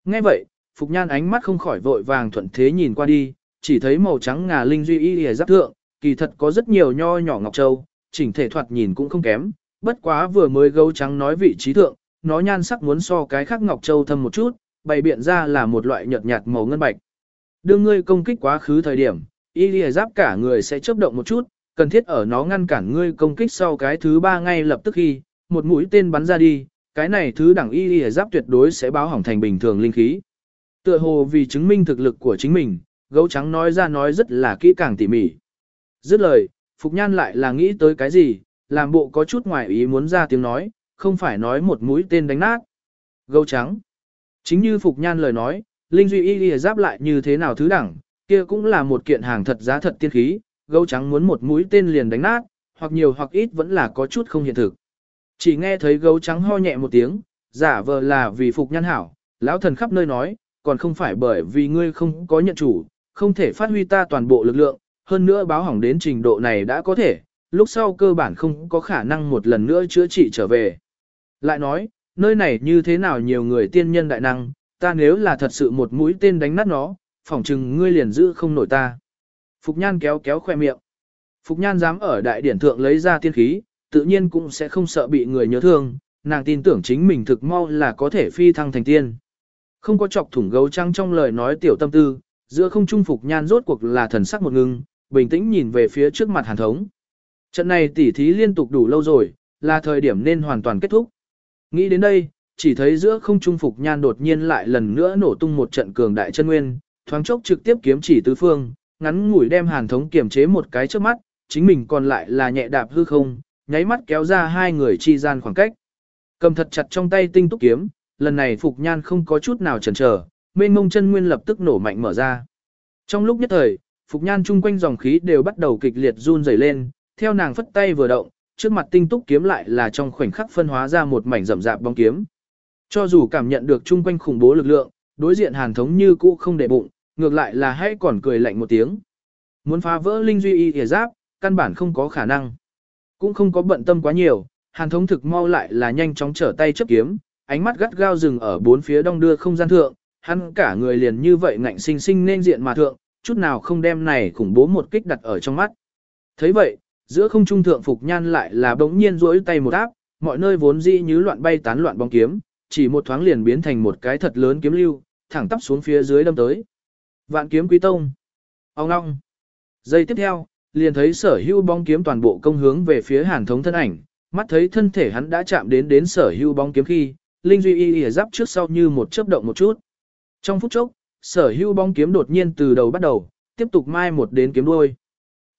Nghe vậy, Phục Nhan ánh mắt không khỏi vội vàng thuận thế nhìn qua đi, chỉ thấy màu trắng ngà linh duy y hề giáp thượng, kỳ thật có rất nhiều nho nhỏ ngọc châu, chỉnh thể thoạt nhìn cũng không kém, bất quá vừa mới gấu trắng nói vị trí thượng, nó nhan sắc muốn so cái khác ngọc châu thâm một chút, bày biện ra là một loại nhợt nhạt màu ngân bạch. Đương ngươi công kích quá khứ thời điểm, y lìa giáp cả người sẽ chớp động một chút, cần thiết ở nó ngăn cản ngươi công kích sau cái thứ ba ngay lập tức khi, một mũi tên bắn ra đi, cái này thứ đẳng y y giáp tuyệt đối sẽ báo hỏng thành bình thường linh khí. Tựa hồ vì chứng minh thực lực của chính mình, gấu trắng nói ra nói rất là kỹ càng tỉ mỉ. Dứt lời, Phục Nhan lại là nghĩ tới cái gì, làm bộ có chút ngoài ý muốn ra tiếng nói, không phải nói một mũi tên đánh nát. Gấu trắng. Chính như Phục Nhan lời nói, Linh Duy Y Y giáp lại như thế nào thứ đẳng, kia cũng là một kiện hàng thật giá thật tiên khí, gấu trắng muốn một mũi tên liền đánh nát, hoặc nhiều hoặc ít vẫn là có chút không hiện thực. Chỉ nghe thấy gấu trắng ho nhẹ một tiếng, giả vờ là vì Phục Nhan hảo, lão thần khắp nơi nói, còn không phải bởi vì ngươi không có nhận chủ, không thể phát huy ta toàn bộ lực lượng, hơn nữa báo hỏng đến trình độ này đã có thể, lúc sau cơ bản không có khả năng một lần nữa chữa trị trở về. Lại nói, nơi này như thế nào nhiều người tiên nhân đại năng, ta nếu là thật sự một mũi tên đánh nát nó, phỏng chừng ngươi liền giữ không nổi ta. Phục Nhan kéo kéo khoe miệng. Phục Nhan dám ở đại điển thượng lấy ra tiên khí, tự nhiên cũng sẽ không sợ bị người nhớ thương, nàng tin tưởng chính mình thực mau là có thể phi thăng thành tiên. Không có chọc thủng gấu trăng trong lời nói tiểu tâm tư, giữa không trung Phục Nhan rốt cuộc là thần sắc một ngưng, bình tĩnh nhìn về phía trước mặt hàn thống. Trận này tỉ thí liên tục đủ lâu rồi, là thời điểm nên hoàn toàn kết thúc. Nghĩ đến đây, chỉ thấy giữa không trung phục nhan đột nhiên lại lần nữa nổ tung một trận cường đại chân nguyên, thoáng chốc trực tiếp kiếm chỉ tứ phương, ngắn ngủi đem hàn thống kiềm chế một cái trước mắt, chính mình còn lại là nhẹ đạp hư không, nháy mắt kéo ra hai người chi gian khoảng cách. Cầm thật chặt trong tay tinh túc kiếm, lần này phục nhan không có chút nào chần chờ, mênh mông chân nguyên lập tức nổ mạnh mở ra. Trong lúc nhất thời, Phục Nhan chung quanh dòng khí đều bắt đầu kịch liệt run rẩy lên, theo nàng phất tay vừa động, trước mặt tinh túc kiếm lại là trong khoảnh khắc phân hóa ra một mảnh rậm rạp bóng kiếm. Cho dù cảm nhận được chung quanh khủng bố lực lượng, đối diện Hàn Thống như cũ không để bụng, ngược lại là hãy còn cười lạnh một tiếng. Muốn phá vỡ linh duy y thể giáp, căn bản không có khả năng. Cũng không có bận tâm quá nhiều, Hàn Thống thực mau lại là nhanh chóng trở tay chấp kiếm, ánh mắt gắt gao dừng ở bốn phía đông đưa không gian thượng, hắn cả người liền như vậy ngạnh sinh sinh nên diện mà thượng, chút nào không đem này khủng bố một kích đặt ở trong mắt. thấy vậy, giữa không trung thượng phục nhan lại là bỗng nhiên rỗi tay một áp, mọi nơi vốn dĩ như loạn bay tán loạn bóng kiếm, chỉ một thoáng liền biến thành một cái thật lớn kiếm lưu, thẳng tắp xuống phía dưới đâm tới. Vạn kiếm quý tông. Ông ngong. Giây tiếp theo, liền thấy sở hưu bóng kiếm toàn bộ công hướng về phía hàn thống thân ảnh, mắt thấy thân thể hắn đã chạm đến đến sở hưu bóng kiếm khi, linh duy y y giáp trước sau như một chớp động một chút. Trong phút chốc, sở hưu bóng kiếm đột nhiên từ đầu bắt đầu, tiếp tục mai một đến kiếm đuôi.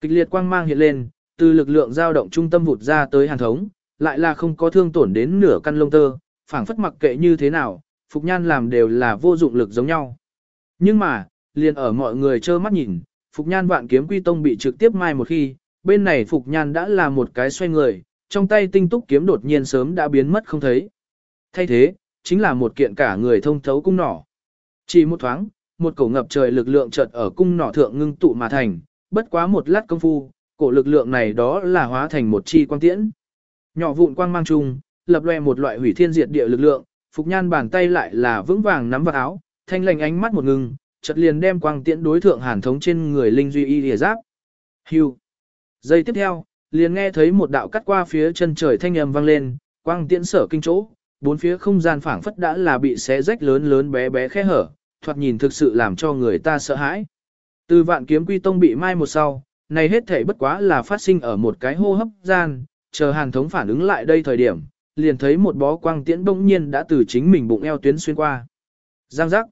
Kịch liệt quang mang hiện lên, từ lực lượng dao động trung tâm vụt ra tới hàn thống, lại là không có thương tổn đến nửa căn lông tơ, phảng phất mặc kệ như thế nào, Phục Nhan làm đều là vô dụng lực giống nhau. Nhưng mà, liền ở mọi người trơ mắt nhìn, Phục Nhan vạn kiếm quy tông bị trực tiếp mai một khi, bên này Phục Nhan đã là một cái xoay người, trong tay tinh túc kiếm đột nhiên sớm đã biến mất không thấy. Thay thế, chính là một kiện cả người thông thấu cung nỏ. Chỉ một thoáng, một cổ ngập trời lực lượng chợt ở cung nỏ thượng ngưng tụ mà thành, bất quá một lát công phu, cổ lực lượng này đó là hóa thành một chi quang tiễn. Nhỏ vụn quang mang chung, lập loè một loại hủy thiên diệt địa lực lượng, Phục Nhan bàn tay lại là vững vàng nắm vào áo, thanh lành ánh mắt một ngừng, chợt liền đem quang tiễn đối thượng hàn thống trên người linh duy y lìa giáp. Hưu. Giây tiếp theo, liền nghe thấy một đạo cắt qua phía chân trời thanh âm vang lên, quang tiễn sở kinh chỗ, bốn phía không gian phảng phất đã là bị xé rách lớn lớn bé bé khe hở, thoạt nhìn thực sự làm cho người ta sợ hãi. Từ vạn kiếm quy tông bị mai một sau, này hết thể bất quá là phát sinh ở một cái hô hấp gian, chờ hàn thống phản ứng lại đây thời điểm, liền thấy một bó quang tiễn bỗng nhiên đã từ chính mình bụng eo tuyến xuyên qua. Giang giác.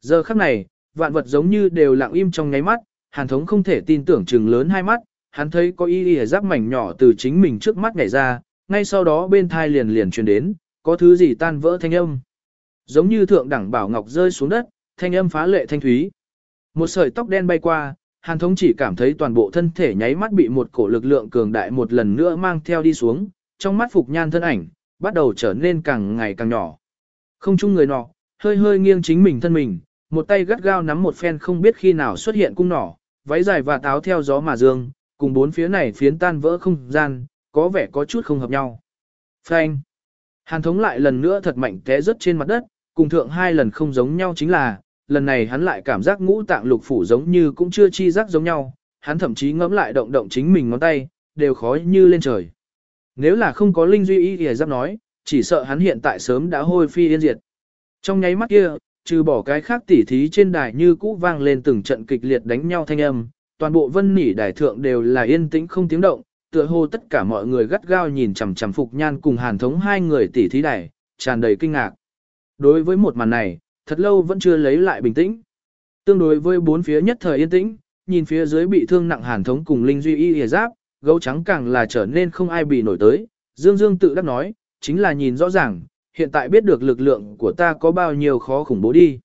Giờ khắc này, vạn vật giống như đều lặng im trong nháy mắt, hàn thống không thể tin tưởng chừng lớn hai mắt, hắn thấy có y y giáp mảnh nhỏ từ chính mình trước mắt nhảy ra, ngay sau đó bên thai liền liền truyền đến, có thứ gì tan vỡ thanh âm. Giống như thượng đẳng bảo ngọc rơi xuống đất, thanh âm phá lệ thanh thúy. Một sợi tóc đen bay qua, hàn thống chỉ cảm thấy toàn bộ thân thể nháy mắt bị một cổ lực lượng cường đại một lần nữa mang theo đi xuống, trong mắt phục nhan thân ảnh, bắt đầu trở nên càng ngày càng nhỏ. Không chung người nọ, hơi hơi nghiêng chính mình thân mình, một tay gắt gao nắm một phen không biết khi nào xuất hiện cung nỏ, váy dài và táo theo gió mà dương, cùng bốn phía này phiến tan vỡ không gian, có vẻ có chút không hợp nhau. Phanh. Hàn thống lại lần nữa thật mạnh té rớt trên mặt đất, cùng thượng hai lần không giống nhau chính là, lần này hắn lại cảm giác ngũ tạng lục phủ giống như cũng chưa chi giác giống nhau, hắn thậm chí ngẫm lại động động chính mình ngón tay, đều khó như lên trời. Nếu là không có Linh Duy ý thì giáp nói, chỉ sợ hắn hiện tại sớm đã hôi phi yên diệt. Trong nháy mắt kia, trừ bỏ cái khác tỉ thí trên đài như cũ vang lên từng trận kịch liệt đánh nhau thanh âm, toàn bộ vân nỉ đài thượng đều là yên tĩnh không tiếng động, tựa hồ tất cả mọi người gắt gao nhìn chằm chằm Phục Nhan cùng Hàn Thống hai người tỉ thí đài, tràn đầy kinh ngạc. Đối với một màn này, thật lâu vẫn chưa lấy lại bình tĩnh. Tương đối với bốn phía nhất thời yên tĩnh, nhìn phía dưới bị thương nặng Hàn Thống cùng Linh Duy Y hề giáp, gấu trắng càng là trở nên không ai bị nổi tới. Dương Dương tự đắc nói, chính là nhìn rõ ràng, hiện tại biết được lực lượng của ta có bao nhiêu khó khủng bố đi.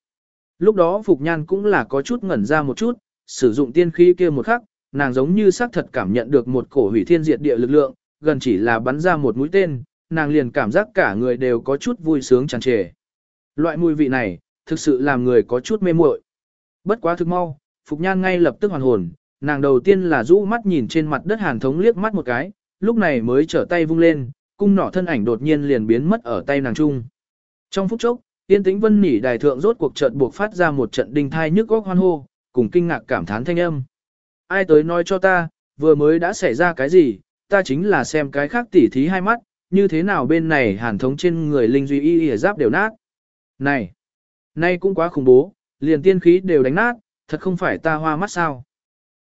Lúc đó Phục Nhan cũng là có chút ngẩn ra một chút, sử dụng tiên khí kia một khắc, nàng giống như xác thật cảm nhận được một cổ hủy thiên diệt địa lực lượng, gần chỉ là bắn ra một mũi tên, nàng liền cảm giác cả người đều có chút vui sướng tràn trề. Loại mùi vị này, thực sự làm người có chút mê muội. Bất quá thực mau, Phục Nhan ngay lập tức hoàn hồn, nàng đầu tiên là rũ mắt nhìn trên mặt đất hàn thống liếc mắt một cái, lúc này mới trở tay vung lên, cung nỏ thân ảnh đột nhiên liền biến mất ở tay nàng trung. Trong phút chốc, tiên tĩnh vân nỉ đài thượng rốt cuộc trận buộc phát ra một trận đinh thai nhức góc hoan hô, cùng kinh ngạc cảm thán thanh âm. Ai tới nói cho ta, vừa mới đã xảy ra cái gì, ta chính là xem cái khác tỉ thí hai mắt, như thế nào bên này hàn thống trên người linh duy y y giáp đều nát. Này, nay cũng quá khủng bố, liền tiên khí đều đánh nát, thật không phải ta hoa mắt sao.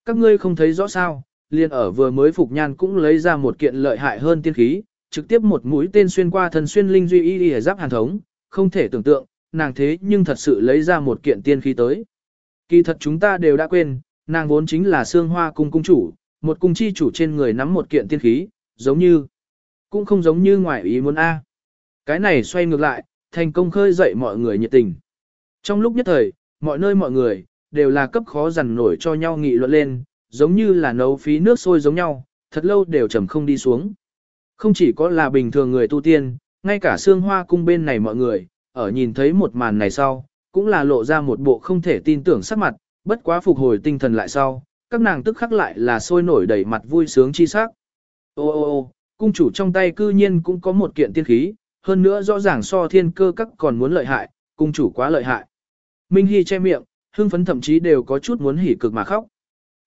Các ngươi không thấy rõ sao, liền ở vừa mới phục nhan cũng lấy ra một kiện lợi hại hơn tiên khí, trực tiếp một mũi tên xuyên qua thần xuyên linh duy y y giáp hàn thống, không thể tưởng tượng, nàng thế nhưng thật sự lấy ra một kiện tiên khí tới. Kỳ thật chúng ta đều đã quên, nàng vốn chính là xương hoa cung cung chủ, một cung chi chủ trên người nắm một kiện tiên khí, giống như, cũng không giống như ngoài ý muốn A. Cái này xoay ngược lại, thành công khơi dậy mọi người nhiệt tình. Trong lúc nhất thời, mọi nơi mọi người, đều là cấp khó dằn nổi cho nhau nghị luận lên, giống như là nấu phí nước sôi giống nhau, thật lâu đều trầm không đi xuống. Không chỉ có là bình thường người tu tiên, ngay cả xương hoa cung bên này mọi người, ở nhìn thấy một màn này sau, cũng là lộ ra một bộ không thể tin tưởng sắc mặt, bất quá phục hồi tinh thần lại sau, các nàng tức khắc lại là sôi nổi đầy mặt vui sướng chi sắc. Ô ô ô, cung chủ trong tay cư nhiên cũng có một kiện tiên khí, hơn nữa rõ ràng so thiên cơ các còn muốn lợi hại, cung chủ quá lợi hại. Minh Hy che miệng, hưng phấn thậm chí đều có chút muốn hỉ cực mà khóc.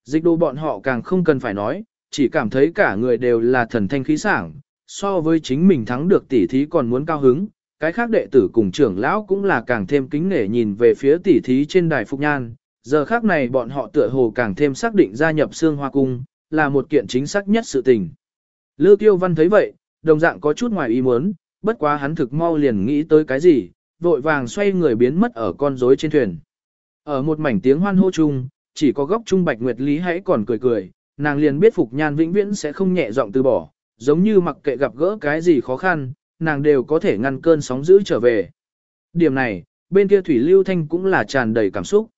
Dịch đồ bọn họ càng không cần phải nói, chỉ cảm thấy cả người đều là thần thanh khí sảng, so với chính mình thắng được tỷ thí còn muốn cao hứng, cái khác đệ tử cùng trưởng lão cũng là càng thêm kính nể nhìn về phía tỷ thí trên đài Phục Nhan, giờ khác này bọn họ tựa hồ càng thêm xác định gia nhập xương hoa cung, là một kiện chính xác nhất sự tình. lưu tiêu Văn thấy vậy, đồng dạng có chút ngoài ý muốn, bất quá hắn thực mau liền nghĩ tới cái gì, vội vàng xoay người biến mất ở con rối trên thuyền. Ở một mảnh tiếng hoan hô chung, chỉ có góc trung Bạch Nguyệt Lý hãy còn cười cười, nàng liền biết Phục Nhan vĩnh viễn sẽ không nhẹ giọng từ bỏ, giống như mặc kệ gặp gỡ cái gì khó khăn, nàng đều có thể ngăn cơn sóng dữ trở về. Điểm này, bên kia Thủy Lưu Thanh cũng là tràn đầy cảm xúc.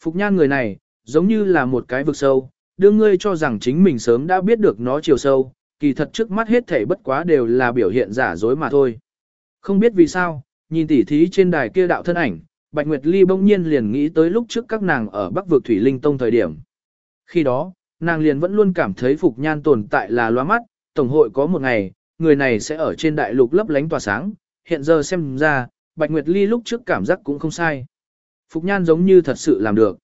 Phục Nhan người này, giống như là một cái vực sâu, đưa ngươi cho rằng chính mình sớm đã biết được nó chiều sâu, kỳ thật trước mắt hết thể bất quá đều là biểu hiện giả dối mà thôi. Không biết vì sao, nhìn tỉ thí trên đài kia đạo thân ảnh, Bạch Nguyệt Ly bỗng nhiên liền nghĩ tới lúc trước các nàng ở Bắc vực Thủy Linh Tông thời điểm. Khi đó, nàng liền vẫn luôn cảm thấy Phục Nhan tồn tại là loa mắt, Tổng hội có một ngày, người này sẽ ở trên đại lục lấp lánh tỏa sáng, hiện giờ xem ra, Bạch Nguyệt Ly lúc trước cảm giác cũng không sai. Phục Nhan giống như thật sự làm được.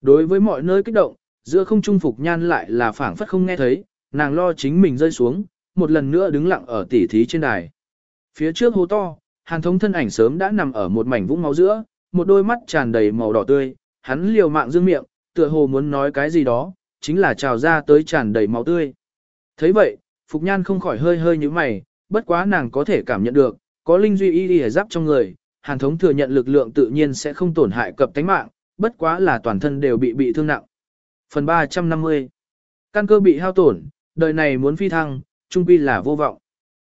Đối với mọi nơi kích động, giữa không trung Phục Nhan lại là phản phất không nghe thấy, nàng lo chính mình rơi xuống, một lần nữa đứng lặng ở tỉ thí trên đài. Phía trước hố to, hàn thống thân ảnh sớm đã nằm ở một mảnh vũng máu giữa, một đôi mắt tràn đầy màu đỏ tươi, hắn liều mạng dương miệng, tựa hồ muốn nói cái gì đó, chính là trào ra tới tràn đầy máu tươi. thấy vậy, Phục Nhan không khỏi hơi hơi như mày, bất quá nàng có thể cảm nhận được, có linh duy y y giáp trong người, hàn thống thừa nhận lực lượng tự nhiên sẽ không tổn hại cập tánh mạng, bất quá là toàn thân đều bị bị thương nặng. Phần 350 Căn cơ bị hao tổn, đời này muốn phi thăng, trung quy là vô vọng.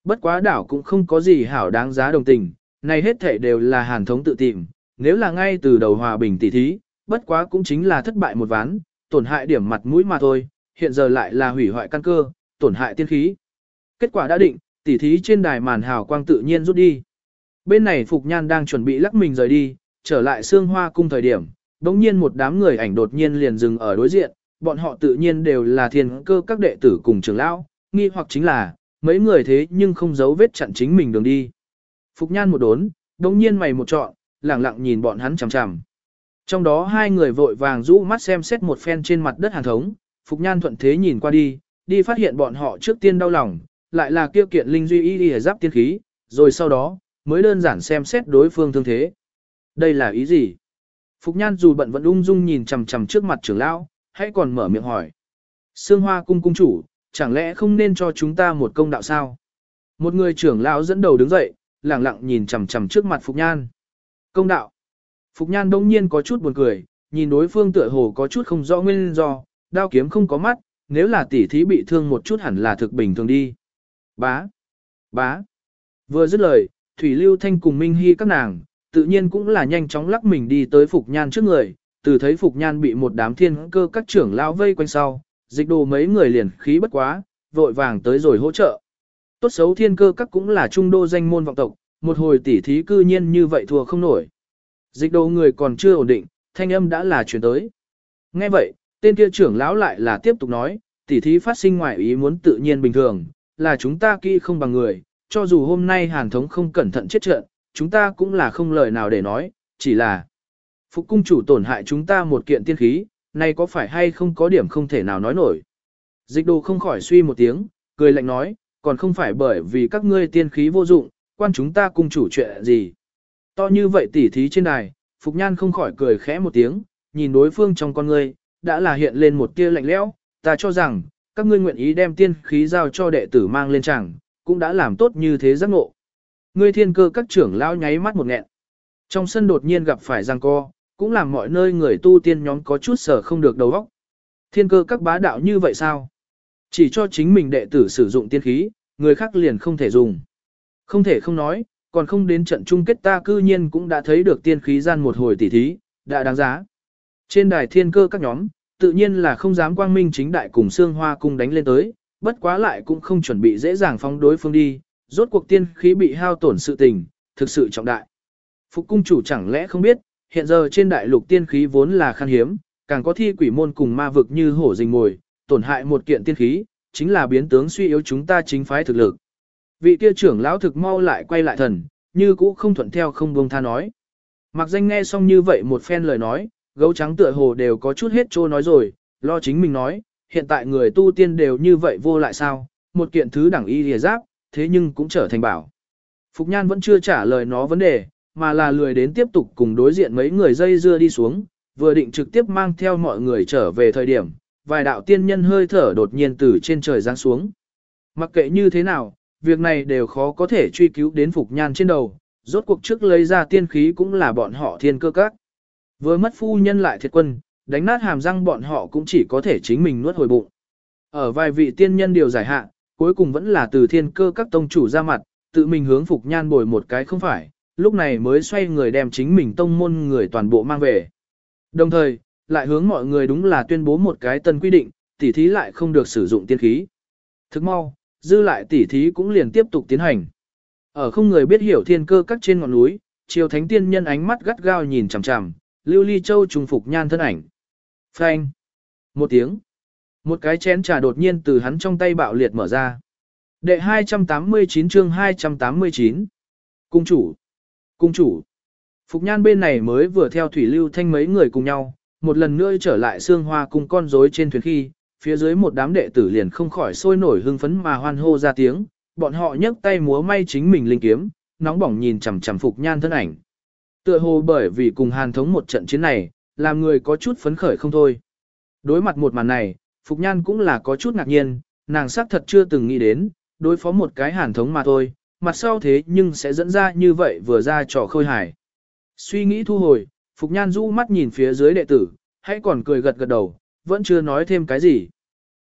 Bất quá đảo cũng không có gì hảo đáng giá đồng tình, này hết thể đều là hàn thống tự tìm, nếu là ngay từ đầu hòa bình tỉ thí, bất quá cũng chính là thất bại một ván, tổn hại điểm mặt mũi mà thôi, hiện giờ lại là hủy hoại căn cơ, tổn hại tiên khí. Kết quả đã định, tỉ thí trên đài màn hào quang tự nhiên rút đi. Bên này Phục Nhan đang chuẩn bị lắc mình rời đi, trở lại xương hoa cung thời điểm, đống nhiên một đám người ảnh đột nhiên liền dừng ở đối diện, bọn họ tự nhiên đều là thiên cơ các đệ tử cùng trưởng lão, nghi hoặc chính là, mấy người thế nhưng không giấu vết chặn chính mình đường đi. Phục Nhan một đốn, đống nhiên mày một trọn, lẳng lặng nhìn bọn hắn chằm chằm. Trong đó hai người vội vàng rũ mắt xem xét một phen trên mặt đất hàn thống, Phục Nhan thuận thế nhìn qua đi, đi phát hiện bọn họ trước tiên đau lòng, lại là kêu kiện linh duy y đi giáp tiên khí, rồi sau đó, mới đơn giản xem xét đối phương thương thế. Đây là ý gì? Phục Nhan dù bận vẫn ung dung nhìn chằm chằm trước mặt trưởng lão, hãy còn mở miệng hỏi. Sương Hoa cung cung chủ, chẳng lẽ không nên cho chúng ta một công đạo sao? Một người trưởng lão dẫn đầu đứng dậy, lặng lặng nhìn chằm chằm trước mặt Phục Nhan. Công đạo. Phục Nhan đông nhiên có chút buồn cười, nhìn đối phương tựa hồ có chút không rõ nguyên do, đao kiếm không có mắt, nếu là tỷ thí bị thương một chút hẳn là thực bình thường đi. Bá. Bá. Vừa dứt lời, Thủy Lưu Thanh cùng Minh Hy các nàng, tự nhiên cũng là nhanh chóng lắc mình đi tới Phục Nhan trước người, từ thấy Phục Nhan bị một đám thiên cơ các trưởng lao vây quanh sau, dịch đồ mấy người liền khí bất quá, vội vàng tới rồi hỗ trợ. Tốt xấu thiên cơ các cũng là trung đô danh môn vọng tộc, một hồi tỉ thí cư nhiên như vậy thua không nổi. Dịch đồ người còn chưa ổn định, thanh âm đã là chuyển tới. Nghe vậy, tên kia trưởng lão lại là tiếp tục nói, tỉ thí phát sinh ngoài ý muốn tự nhiên bình thường, là chúng ta kỹ không bằng người, cho dù hôm nay hàn thống không cẩn thận chết trận, chúng ta cũng là không lời nào để nói, chỉ là Phục cung chủ tổn hại chúng ta một kiện tiên khí, này có phải hay không có điểm không thể nào nói nổi. Dịch đồ không khỏi suy một tiếng, cười lạnh nói, còn không phải bởi vì các ngươi tiên khí vô dụng, quan chúng ta cung chủ chuyện gì. To như vậy tỉ thí trên đài, Phục Nhan không khỏi cười khẽ một tiếng, nhìn đối phương trong con ngươi, đã là hiện lên một tia lạnh lẽo, ta cho rằng, các ngươi nguyện ý đem tiên khí giao cho đệ tử mang lên chẳng, cũng đã làm tốt như thế giác ngộ. Ngươi thiên cơ các trưởng lao nháy mắt một nghẹn. Trong sân đột nhiên gặp phải giang co, cũng làm mọi nơi người tu tiên nhóm có chút sở không được đầu óc. Thiên cơ các bá đạo như vậy sao? Chỉ cho chính mình đệ tử sử dụng tiên khí, người khác liền không thể dùng. Không thể không nói, còn không đến trận chung kết ta cư nhiên cũng đã thấy được tiên khí gian một hồi tỉ thí, đã đáng giá. Trên đài thiên cơ các nhóm, tự nhiên là không dám quang minh chính đại cùng xương hoa cung đánh lên tới, bất quá lại cũng không chuẩn bị dễ dàng phóng đối phương đi, rốt cuộc tiên khí bị hao tổn sự tình, thực sự trọng đại. Phục cung chủ chẳng lẽ không biết, hiện giờ trên đại lục tiên khí vốn là khan hiếm, càng có thi quỷ môn cùng ma vực như hổ rình mồi, tổn hại một kiện tiên khí, chính là biến tướng suy yếu chúng ta chính phái thực lực. Vị kia trưởng lão thực mau lại quay lại thần, như cũ không thuận theo không buông tha nói. Mặc danh nghe xong như vậy một phen lời nói, gấu trắng tựa hồ đều có chút hết trô nói rồi, lo chính mình nói, hiện tại người tu tiên đều như vậy vô lại sao, một kiện thứ đẳng y lìa giáp, thế nhưng cũng trở thành bảo. Phục Nhan vẫn chưa trả lời nó vấn đề, mà là lười đến tiếp tục cùng đối diện mấy người dây dưa đi xuống, vừa định trực tiếp mang theo mọi người trở về thời điểm, vài đạo tiên nhân hơi thở đột nhiên từ trên trời giáng xuống. Mặc kệ như thế nào, việc này đều khó có thể truy cứu đến Phục Nhan trên đầu, rốt cuộc trước lấy ra tiên khí cũng là bọn họ thiên cơ các. Vừa mất phu nhân lại thiệt quân, đánh nát hàm răng bọn họ cũng chỉ có thể chính mình nuốt hồi bụng. Ở vài vị tiên nhân điều giải hạ, cuối cùng vẫn là từ thiên cơ các tông chủ ra mặt, tự mình hướng Phục Nhan bồi một cái không phải, lúc này mới xoay người đem chính mình tông môn người toàn bộ mang về. Đồng thời, lại hướng mọi người đúng là tuyên bố một cái tân quy định, tỉ thí lại không được sử dụng tiên khí. Thức mau, dư lại tỉ thí cũng liền tiếp tục tiến hành. Ở không người biết hiểu thiên cơ các trên ngọn núi, triều thánh tiên nhân ánh mắt gắt gao nhìn chằm chằm, lưu ly châu trùng phục nhan thân ảnh. Phanh. Một tiếng. Một cái chén trà đột nhiên từ hắn trong tay bạo liệt mở ra. Đệ 289 chương 289. Cung chủ. Cung chủ. Phục nhan bên này mới vừa theo thủy lưu thanh mấy người cùng nhau, một lần nữa trở lại xương hoa cùng con rối trên thuyền khi, phía dưới một đám đệ tử liền không khỏi sôi nổi hưng phấn mà hoan hô ra tiếng, bọn họ nhấc tay múa may chính mình linh kiếm, nóng bỏng nhìn chằm chằm Phục Nhan thân ảnh. Tựa hồ bởi vì cùng Hàn thống một trận chiến này, làm người có chút phấn khởi không thôi. Đối mặt một màn này, Phục Nhan cũng là có chút ngạc nhiên, nàng xác thật chưa từng nghĩ đến, đối phó một cái hàn thống mà thôi, mặt sau thế nhưng sẽ dẫn ra như vậy vừa ra trò khôi hài. Suy nghĩ thu hồi, Phục Nhan rũ mắt nhìn phía dưới đệ tử, hãy còn cười gật gật đầu, vẫn chưa nói thêm cái gì.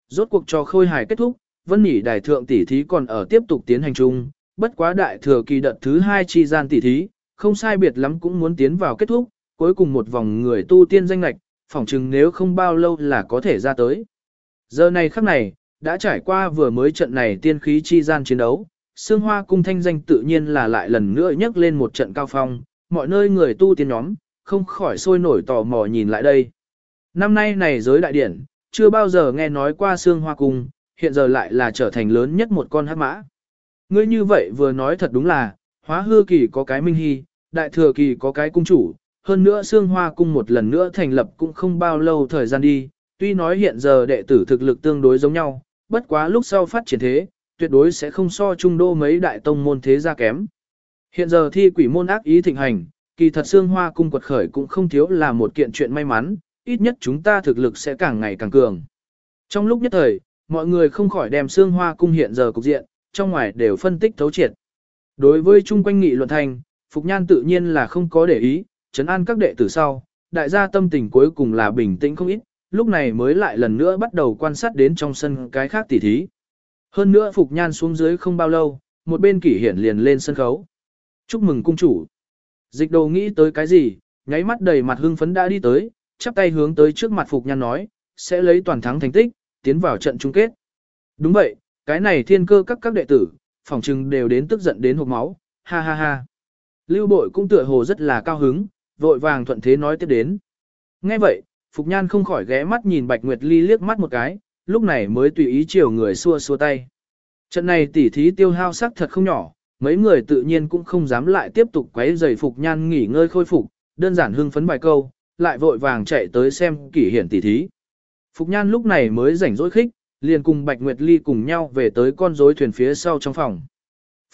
Rốt cuộc trò khôi hài kết thúc, Vân nhĩ Đài Thượng tỷ thí còn ở tiếp tục tiến hành chung, bất quá đại thừa kỳ đợt thứ hai chi gian tỷ thí, không sai biệt lắm cũng muốn tiến vào kết thúc, cuối cùng một vòng người tu tiên danh lạch, phỏng chừng nếu không bao lâu là có thể ra tới. Giờ này khắc này, đã trải qua vừa mới trận này tiên khí chi gian chiến đấu, Sương Hoa cung thanh danh tự nhiên là lại lần nữa nhấc lên một trận cao phong, mọi nơi người tu tiên nhóm, không khỏi sôi nổi tò mò nhìn lại đây. Năm nay này giới đại điển, chưa bao giờ nghe nói qua Sương Hoa cung, hiện giờ lại là trở thành lớn nhất một con hắc mã. Ngươi như vậy vừa nói thật đúng là, hóa hư kỳ có cái minh hy, đại thừa kỳ có cái cung chủ, hơn nữa Sương Hoa cung một lần nữa thành lập cũng không bao lâu thời gian đi, tuy nói hiện giờ đệ tử thực lực tương đối giống nhau, bất quá lúc sau phát triển thế, tuyệt đối sẽ không so trung đô mấy đại tông môn thế gia kém. Hiện giờ thi quỷ môn ác ý thịnh hành, kỳ thật xương hoa cung quật khởi cũng không thiếu là một kiện chuyện may mắn, ít nhất chúng ta thực lực sẽ càng ngày càng cường. Trong lúc nhất thời, mọi người không khỏi đem xương hoa cung hiện giờ cục diện, trong ngoài đều phân tích thấu triệt. Đối với chung quanh nghị luận thành, Phục Nhan tự nhiên là không có để ý, trấn an các đệ tử sau, đại gia tâm tình cuối cùng là bình tĩnh không ít, lúc này mới lại lần nữa bắt đầu quan sát đến trong sân cái khác tỉ thí. Hơn nữa Phục Nhan xuống dưới không bao lâu, một bên kỷ hiển liền lên sân khấu. Chúc mừng cung chủ. Dịch đồ nghĩ tới cái gì, nháy mắt đầy mặt hưng phấn đã đi tới, chắp tay hướng tới trước mặt Phục Nhan nói, sẽ lấy toàn thắng thành tích, tiến vào trận chung kết. Đúng vậy, cái này thiên cơ các các đệ tử, phòng trừng đều đến tức giận đến hộp máu, ha ha ha. Lưu bội cũng tựa hồ rất là cao hứng, vội vàng thuận thế nói tiếp đến. Nghe vậy, Phục Nhan không khỏi ghé mắt nhìn Bạch Nguyệt Ly liếc mắt một cái, lúc này mới tùy ý chiều người xua xua tay. Trận này tỉ thí tiêu hao sắc thật không nhỏ, mấy người tự nhiên cũng không dám lại tiếp tục quấy giày Phục Nhan nghỉ ngơi khôi phục, đơn giản hưng phấn bài câu, lại vội vàng chạy tới xem kỷ hiển tỉ thí. Phục Nhan lúc này mới rảnh rỗi khích, liền cùng Bạch Nguyệt Ly cùng nhau về tới con rối thuyền phía sau trong phòng.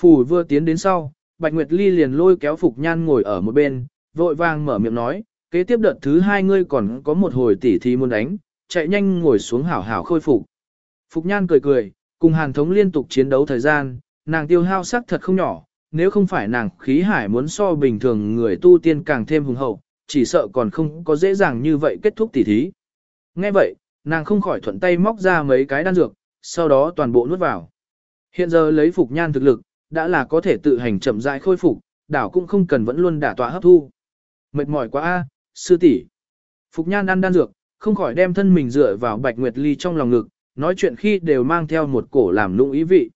Phủ vừa tiến đến sau, Bạch Nguyệt Ly liền lôi kéo Phục Nhan ngồi ở một bên, vội vàng mở miệng nói, kế tiếp đợt thứ hai ngươi còn có một hồi tỉ thí muốn đánh, chạy nhanh ngồi xuống hảo hảo khôi phục. Phục Nhan cười cười, cùng Hàn Thống liên tục chiến đấu thời gian, nàng tiêu hao sắc thật không nhỏ, nếu không phải nàng khí hải muốn so bình thường người tu tiên càng thêm hùng hậu, chỉ sợ còn không có dễ dàng như vậy kết thúc tỉ thí. Nghe vậy, nàng không khỏi thuận tay móc ra mấy cái đan dược, sau đó toàn bộ nuốt vào. Hiện giờ lấy Phục Nhan thực lực, đã là có thể tự hành chậm rãi khôi phục, đảo cũng không cần vẫn luôn đả tọa hấp thu. Mệt mỏi quá a, sư tỷ. Phục Nhan ăn đan dược, không khỏi đem thân mình dựa vào Bạch Nguyệt Ly trong lòng ngực, nói chuyện khi đều mang theo một cổ làm lung ý vị.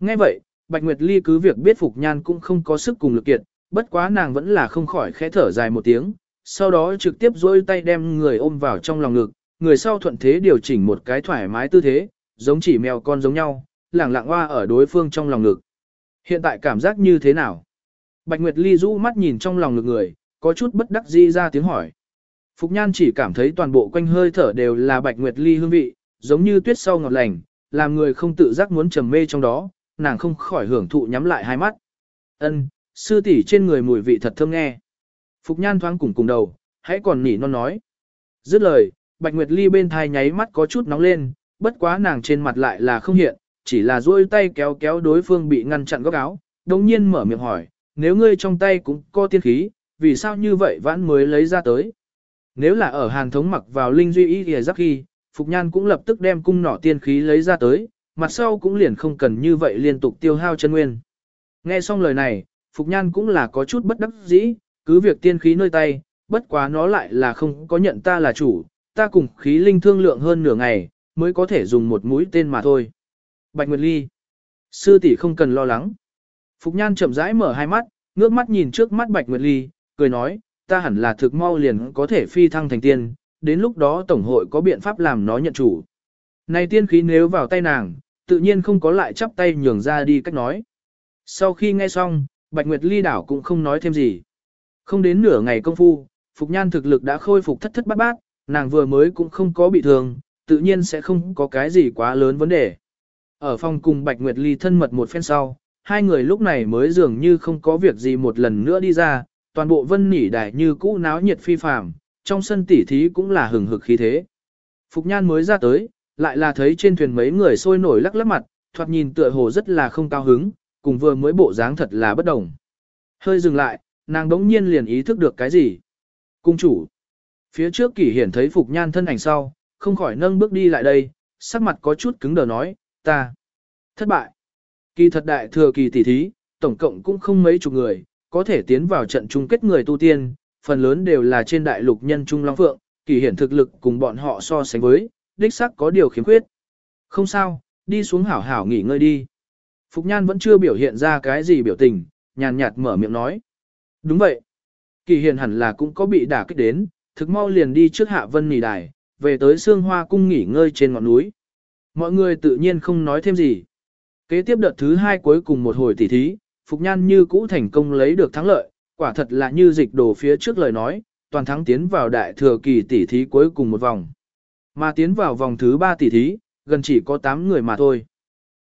Nghe vậy, Bạch Nguyệt Ly cứ việc biết Phục Nhan cũng không có sức cùng lực kiệt, bất quá nàng vẫn là không khỏi khẽ thở dài một tiếng, sau đó trực tiếp dôi tay đem người ôm vào trong lòng ngực, người sau thuận thế điều chỉnh một cái thoải mái tư thế, giống chỉ mèo con giống nhau, lẳng lặng hoa ở đối phương trong lòng ngực. Hiện tại cảm giác như thế nào? Bạch Nguyệt Ly rũ mắt nhìn trong lòng ngực người, có chút bất đắc dĩ ra tiếng hỏi. Phục Nhan chỉ cảm thấy toàn bộ quanh hơi thở đều là Bạch Nguyệt Ly hương vị, giống như tuyết sau ngọt lành, làm người không tự giác muốn trầm mê trong đó, nàng không khỏi hưởng thụ nhắm lại hai mắt. Ân, sư tỷ trên người mùi vị thật thơm nghe. Phục Nhan thoáng cùng cùng đầu, hãy còn nỉ non nói. Dứt lời, Bạch Nguyệt Ly bên thai nháy mắt có chút nóng lên, bất quá nàng trên mặt lại là không hiện, chỉ là duỗi tay kéo kéo đối phương bị ngăn chặn góc áo, đồng nhiên mở miệng hỏi, nếu ngươi trong tay cũng có tiên khí, vì sao như vậy vãn mới lấy ra tới. Nếu là ở hàng thống mặc vào linh duy ý thì giáp khi, Phục Nhan cũng lập tức đem cung nỏ tiên khí lấy ra tới, mặt sau cũng liền không cần như vậy liên tục tiêu hao chân nguyên. Nghe xong lời này, Phục Nhan cũng là có chút bất đắc dĩ, cứ việc tiên khí nơi tay, bất quá nó lại là không có nhận ta là chủ, ta cùng khí linh thương lượng hơn nửa ngày, mới có thể dùng một mũi tên mà thôi. Bạch Nguyệt Ly Sư tỷ không cần lo lắng. Phục Nhan chậm rãi mở hai mắt, ngước mắt nhìn trước mắt Bạch Nguyệt Ly, cười nói, ta hẳn là thực mau liền có thể phi thăng thành tiên, đến lúc đó Tổng hội có biện pháp làm nó nhận chủ. Này tiên khí nếu vào tay nàng, tự nhiên không có lại chắp tay nhường ra đi cách nói. Sau khi nghe xong, Bạch Nguyệt Ly đảo cũng không nói thêm gì. Không đến nửa ngày công phu, Phục Nhan thực lực đã khôi phục thất thất bát bát, nàng vừa mới cũng không có bị thương, tự nhiên sẽ không có cái gì quá lớn vấn đề. Ở phòng cùng Bạch Nguyệt Ly thân mật một phen sau, hai người lúc này mới dường như không có việc gì một lần nữa đi ra, toàn bộ vân nỉ đài như cũ náo nhiệt phi phàm, trong sân tỉ thí cũng là hừng hực khí thế. Phục Nhan mới ra tới, lại là thấy trên thuyền mấy người sôi nổi lắc lắc mặt, thoạt nhìn tựa hồ rất là không cao hứng, cùng vừa mới bộ dáng thật là bất đồng. Hơi dừng lại, nàng đống nhiên liền ý thức được cái gì. Cung chủ. Phía trước kỷ hiển thấy Phục Nhan thân ảnh sau, không khỏi nâng bước đi lại đây, sắc mặt có chút cứng đờ nói, ta thất bại. Kỳ thật đại thừa kỳ tỷ thí, tổng cộng cũng không mấy chục người, có thể tiến vào trận chung kết người tu tiên, phần lớn đều là trên đại lục nhân trung long phượng, kỳ hiển thực lực cùng bọn họ so sánh với, đích sắc có điều khiếm khuyết. Không sao, đi xuống hảo hảo nghỉ ngơi đi. Phục Nhan vẫn chưa biểu hiện ra cái gì biểu tình, nhàn nhạt mở miệng nói. Đúng vậy. Kỳ hiển hẳn là cũng có bị đả kích đến, thực mau liền đi trước hạ vân nỉ đài, về tới xương hoa cung nghỉ ngơi trên ngọn núi. Mọi người tự nhiên không nói thêm gì. Kế tiếp đợt thứ hai cuối cùng một hồi tỉ thí, Phục Nhan như cũ thành công lấy được thắng lợi, quả thật là như dịch đồ phía trước lời nói, toàn thắng tiến vào đại thừa kỳ tỉ thí cuối cùng một vòng. Mà tiến vào vòng thứ ba tỉ thí, gần chỉ có 8 người mà thôi.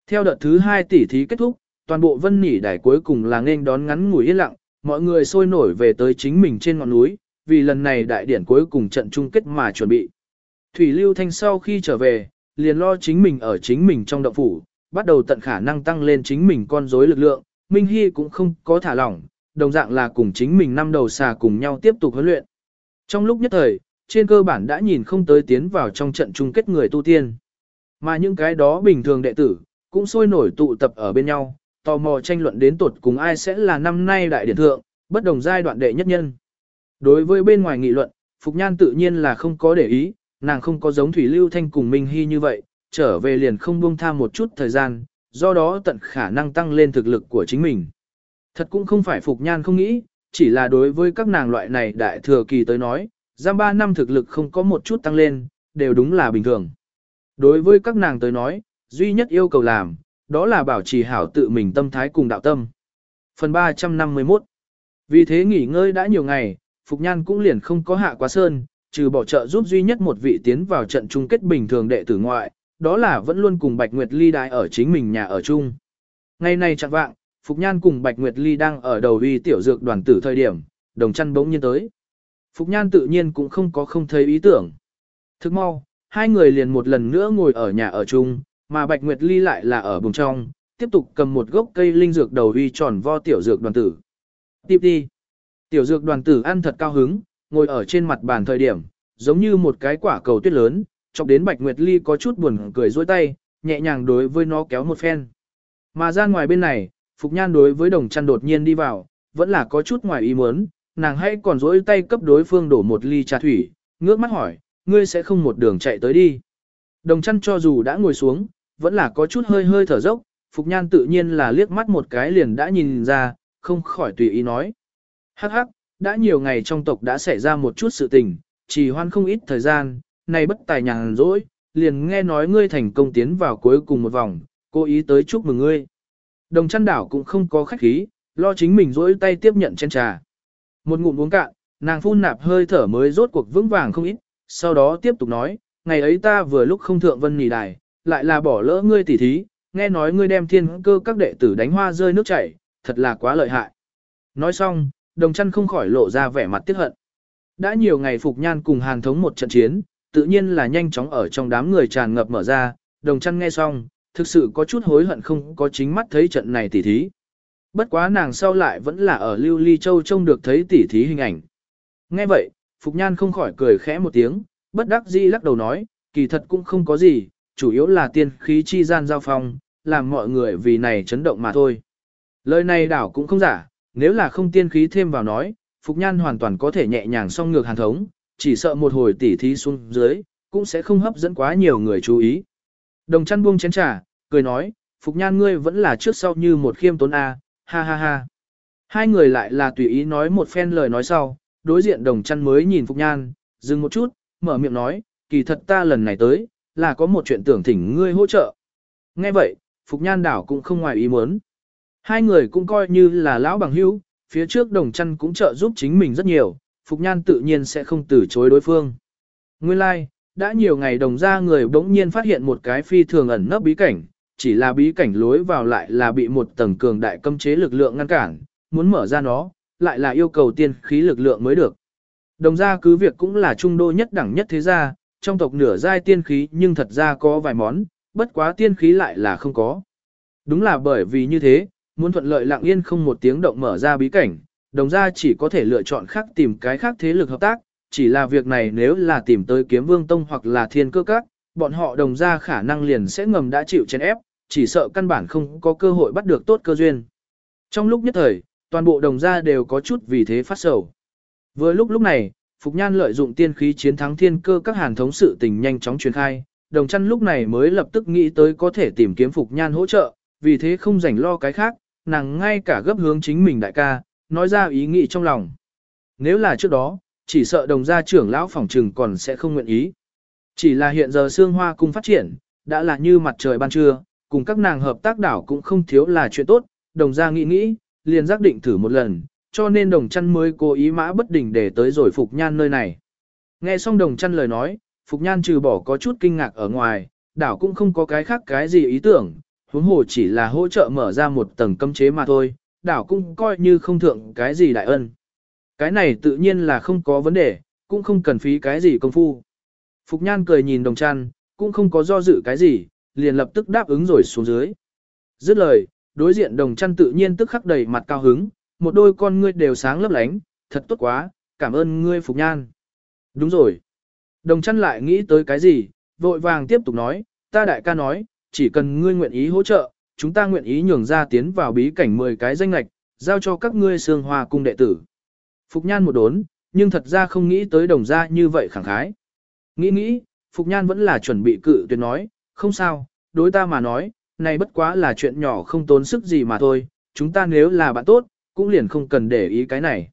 Theo đợt thứ hai tỉ thí kết thúc, toàn bộ vân nỉ đài cuối cùng là nên đón ngắn ngủi yên lặng, mọi người sôi nổi về tới chính mình trên ngọn núi, vì lần này đại điển cuối cùng trận chung kết mà chuẩn bị. Thủy Lưu Thanh sau khi trở về, liền lo chính mình ở chính mình trong động phủ, bắt đầu tận khả năng tăng lên chính mình con rối lực lượng, Minh Hy cũng không có thả lỏng, đồng dạng là cùng chính mình năm đầu xà cùng nhau tiếp tục huấn luyện. Trong lúc nhất thời, trên cơ bản đã nhìn không tới tiến vào trong trận chung kết người tu tiên. Mà những cái đó bình thường đệ tử, cũng sôi nổi tụ tập ở bên nhau, tò mò tranh luận đến tuột cùng ai sẽ là năm nay đại điển thượng, bất đồng giai đoạn đệ nhất nhân. Đối với bên ngoài nghị luận, Phục Nhan tự nhiên là không có để ý, nàng không có giống Thủy Lưu Thanh cùng Minh Hy như vậy, trở về liền không buông tham một chút thời gian, do đó tận khả năng tăng lên thực lực của chính mình. Thật cũng không phải Phục Nhan không nghĩ, chỉ là đối với các nàng loại này đại thừa kỳ tới nói, giam 3 năm thực lực không có một chút tăng lên, đều đúng là bình thường. Đối với các nàng tới nói, duy nhất yêu cầu làm, đó là bảo trì hảo tự mình tâm thái cùng đạo tâm. Phần 351 Vì thế nghỉ ngơi đã nhiều ngày, Phục Nhan cũng liền không có hạ quá sơn, trừ bỏ trợ giúp duy nhất một vị tiến vào trận chung kết bình thường đệ tử ngoại, đó là vẫn luôn cùng Bạch Nguyệt Ly đại ở chính mình nhà ở chung. Ngày nay chẳng vạng, Phục Nhan cùng Bạch Nguyệt Ly đang ở đầu uy tiểu dược đoàn tử thời điểm, đồng chăn bỗng nhiên tới. Phục Nhan tự nhiên cũng không có không thấy ý tưởng. Thức mau, hai người liền một lần nữa ngồi ở nhà ở chung, mà Bạch Nguyệt Ly lại là ở bùng trong, tiếp tục cầm một gốc cây linh dược đầu uy tròn vo tiểu dược đoàn tử. Tiếp đi. Tiểu dược đoàn tử ăn thật cao hứng, ngồi ở trên mặt bàn thời điểm, giống như một cái quả cầu tuyết lớn, chọc đến Bạch Nguyệt Ly có chút buồn cười dối tay, nhẹ nhàng đối với nó kéo một phen. Mà ra ngoài bên này, Phục Nhan đối với đồng chăn đột nhiên đi vào, vẫn là có chút ngoài ý muốn, nàng hãy còn dối tay cấp đối phương đổ một ly trà thủy, ngước mắt hỏi, ngươi sẽ không một đường chạy tới đi. Đồng chăn cho dù đã ngồi xuống, vẫn là có chút hơi hơi thở dốc, Phục Nhan tự nhiên là liếc mắt một cái liền đã nhìn ra, không khỏi tùy ý nói. Hắc hắc, đã nhiều ngày trong tộc đã xảy ra một chút sự tình, chỉ hoan không ít thời gian, nay bất tài nhàn rỗi, liền nghe nói ngươi thành công tiến vào cuối cùng một vòng, cố ý tới chúc mừng ngươi. Đồng chăn đảo cũng không có khách khí, lo chính mình rỗi tay tiếp nhận chén trà. Một ngụm uống cạn, nàng phun nạp hơi thở mới rốt cuộc vững vàng không ít, sau đó tiếp tục nói, ngày ấy ta vừa lúc không thượng vân nghỉ đài, lại là bỏ lỡ ngươi tỉ thí, nghe nói ngươi đem thiên cơ các đệ tử đánh hoa rơi nước chảy, thật là quá lợi hại. Nói xong, đồng chăn không khỏi lộ ra vẻ mặt tiếc hận. Đã nhiều ngày Phục Nhan cùng Hàn Thống một trận chiến, tự nhiên là nhanh chóng ở trong đám người tràn ngập mở ra, đồng chăn nghe xong, thực sự có chút hối hận không có chính mắt thấy trận này tỉ thí. Bất quá nàng sau lại vẫn là ở Lưu Ly Châu trông được thấy tỉ thí hình ảnh. Nghe vậy, Phục Nhan không khỏi cười khẽ một tiếng, bất đắc dĩ lắc đầu nói, kỳ thật cũng không có gì, chủ yếu là tiên khí chi gian giao phong, làm mọi người vì này chấn động mà thôi. Lời này đảo cũng không giả, nếu là không tiên khí thêm vào nói, Phục Nhan hoàn toàn có thể nhẹ nhàng song ngược hàn thống, chỉ sợ một hồi tỉ thí xuống dưới, cũng sẽ không hấp dẫn quá nhiều người chú ý. Đồng chăn buông chén trà, cười nói, Phục Nhan ngươi vẫn là trước sau như một khiêm tốn A, ha ha ha. Hai người lại là tùy ý nói một phen lời nói sau, đối diện đồng chăn mới nhìn Phục Nhan, dừng một chút, mở miệng nói, kỳ thật ta lần này tới, là có một chuyện tưởng thỉnh ngươi hỗ trợ. Nghe vậy, Phục Nhan đảo cũng không ngoài ý muốn. Hai người cũng coi như là lão bằng hữu, phía trước đồng chăn cũng trợ giúp chính mình rất nhiều, Phục Nhan tự nhiên sẽ không từ chối đối phương. Nguyên lai, like, đã nhiều ngày đồng ra người bỗng nhiên phát hiện một cái phi thường ẩn nấp bí cảnh, chỉ là bí cảnh lối vào lại là bị một tầng cường đại cấm chế lực lượng ngăn cản, muốn mở ra nó, lại là yêu cầu tiên khí lực lượng mới được. Đồng ra cứ việc cũng là trung đô nhất đẳng nhất thế gia, trong tộc nửa giai tiên khí nhưng thật ra có vài món, bất quá tiên khí lại là không có. Đúng là bởi vì như thế, muốn thuận lợi lặng yên không một tiếng động mở ra bí cảnh, đồng gia chỉ có thể lựa chọn khác tìm cái khác thế lực hợp tác, chỉ là việc này nếu là tìm tới kiếm vương tông hoặc là thiên cơ các, bọn họ đồng gia khả năng liền sẽ ngầm đã chịu chèn ép, chỉ sợ căn bản không có cơ hội bắt được tốt cơ duyên. Trong lúc nhất thời, toàn bộ đồng gia đều có chút vì thế phát sầu. Vừa lúc lúc này, Phục Nhan lợi dụng tiên khí chiến thắng thiên cơ các hàn thống sự tình nhanh chóng truyền khai, đồng chăn lúc này mới lập tức nghĩ tới có thể tìm kiếm Phục Nhan hỗ trợ, vì thế không rảnh lo cái khác, nàng ngay cả gấp hướng chính mình đại ca, nói ra ý nghĩ trong lòng. Nếu là trước đó, chỉ sợ đồng gia trưởng lão phòng trừng còn sẽ không nguyện ý. Chỉ là hiện giờ xương hoa cung phát triển, đã là như mặt trời ban trưa, cùng các nàng hợp tác đảo cũng không thiếu là chuyện tốt, đồng gia nghĩ nghĩ, liền giác định thử một lần, cho nên đồng chăn mới cố ý mã bất định để tới rồi Phục Nhan nơi này. Nghe xong đồng chăn lời nói, Phục Nhan trừ bỏ có chút kinh ngạc ở ngoài, đảo cũng không có cái khác cái gì ý tưởng, huống hồ chỉ là hỗ trợ mở ra một tầng cấm chế mà thôi, đảo cũng coi như không thượng cái gì đại ân. Cái này tự nhiên là không có vấn đề, cũng không cần phí cái gì công phu. Phục Nhan cười nhìn đồng chăn, cũng không có do dự cái gì, liền lập tức đáp ứng rồi xuống dưới. Dứt lời, đối diện đồng chăn tự nhiên tức khắc đầy mặt cao hứng, một đôi con ngươi đều sáng lấp lánh, thật tốt quá, cảm ơn ngươi Phục Nhan. Đúng rồi. Đồng chăn lại nghĩ tới cái gì, vội vàng tiếp tục nói, ta đại ca nói, chỉ cần ngươi nguyện ý hỗ trợ, chúng ta nguyện ý nhường ra tiến vào bí cảnh 10 cái danh lạch, giao cho các ngươi sương hoa cung đệ tử. Phục Nhan một đốn, nhưng thật ra không nghĩ tới đồng gia như vậy khẳng khái. Nghĩ nghĩ, Phục Nhan vẫn là chuẩn bị cự tuyệt nói, không sao, đối ta mà nói, này bất quá là chuyện nhỏ không tốn sức gì mà thôi, chúng ta nếu là bạn tốt, cũng liền không cần để ý cái này.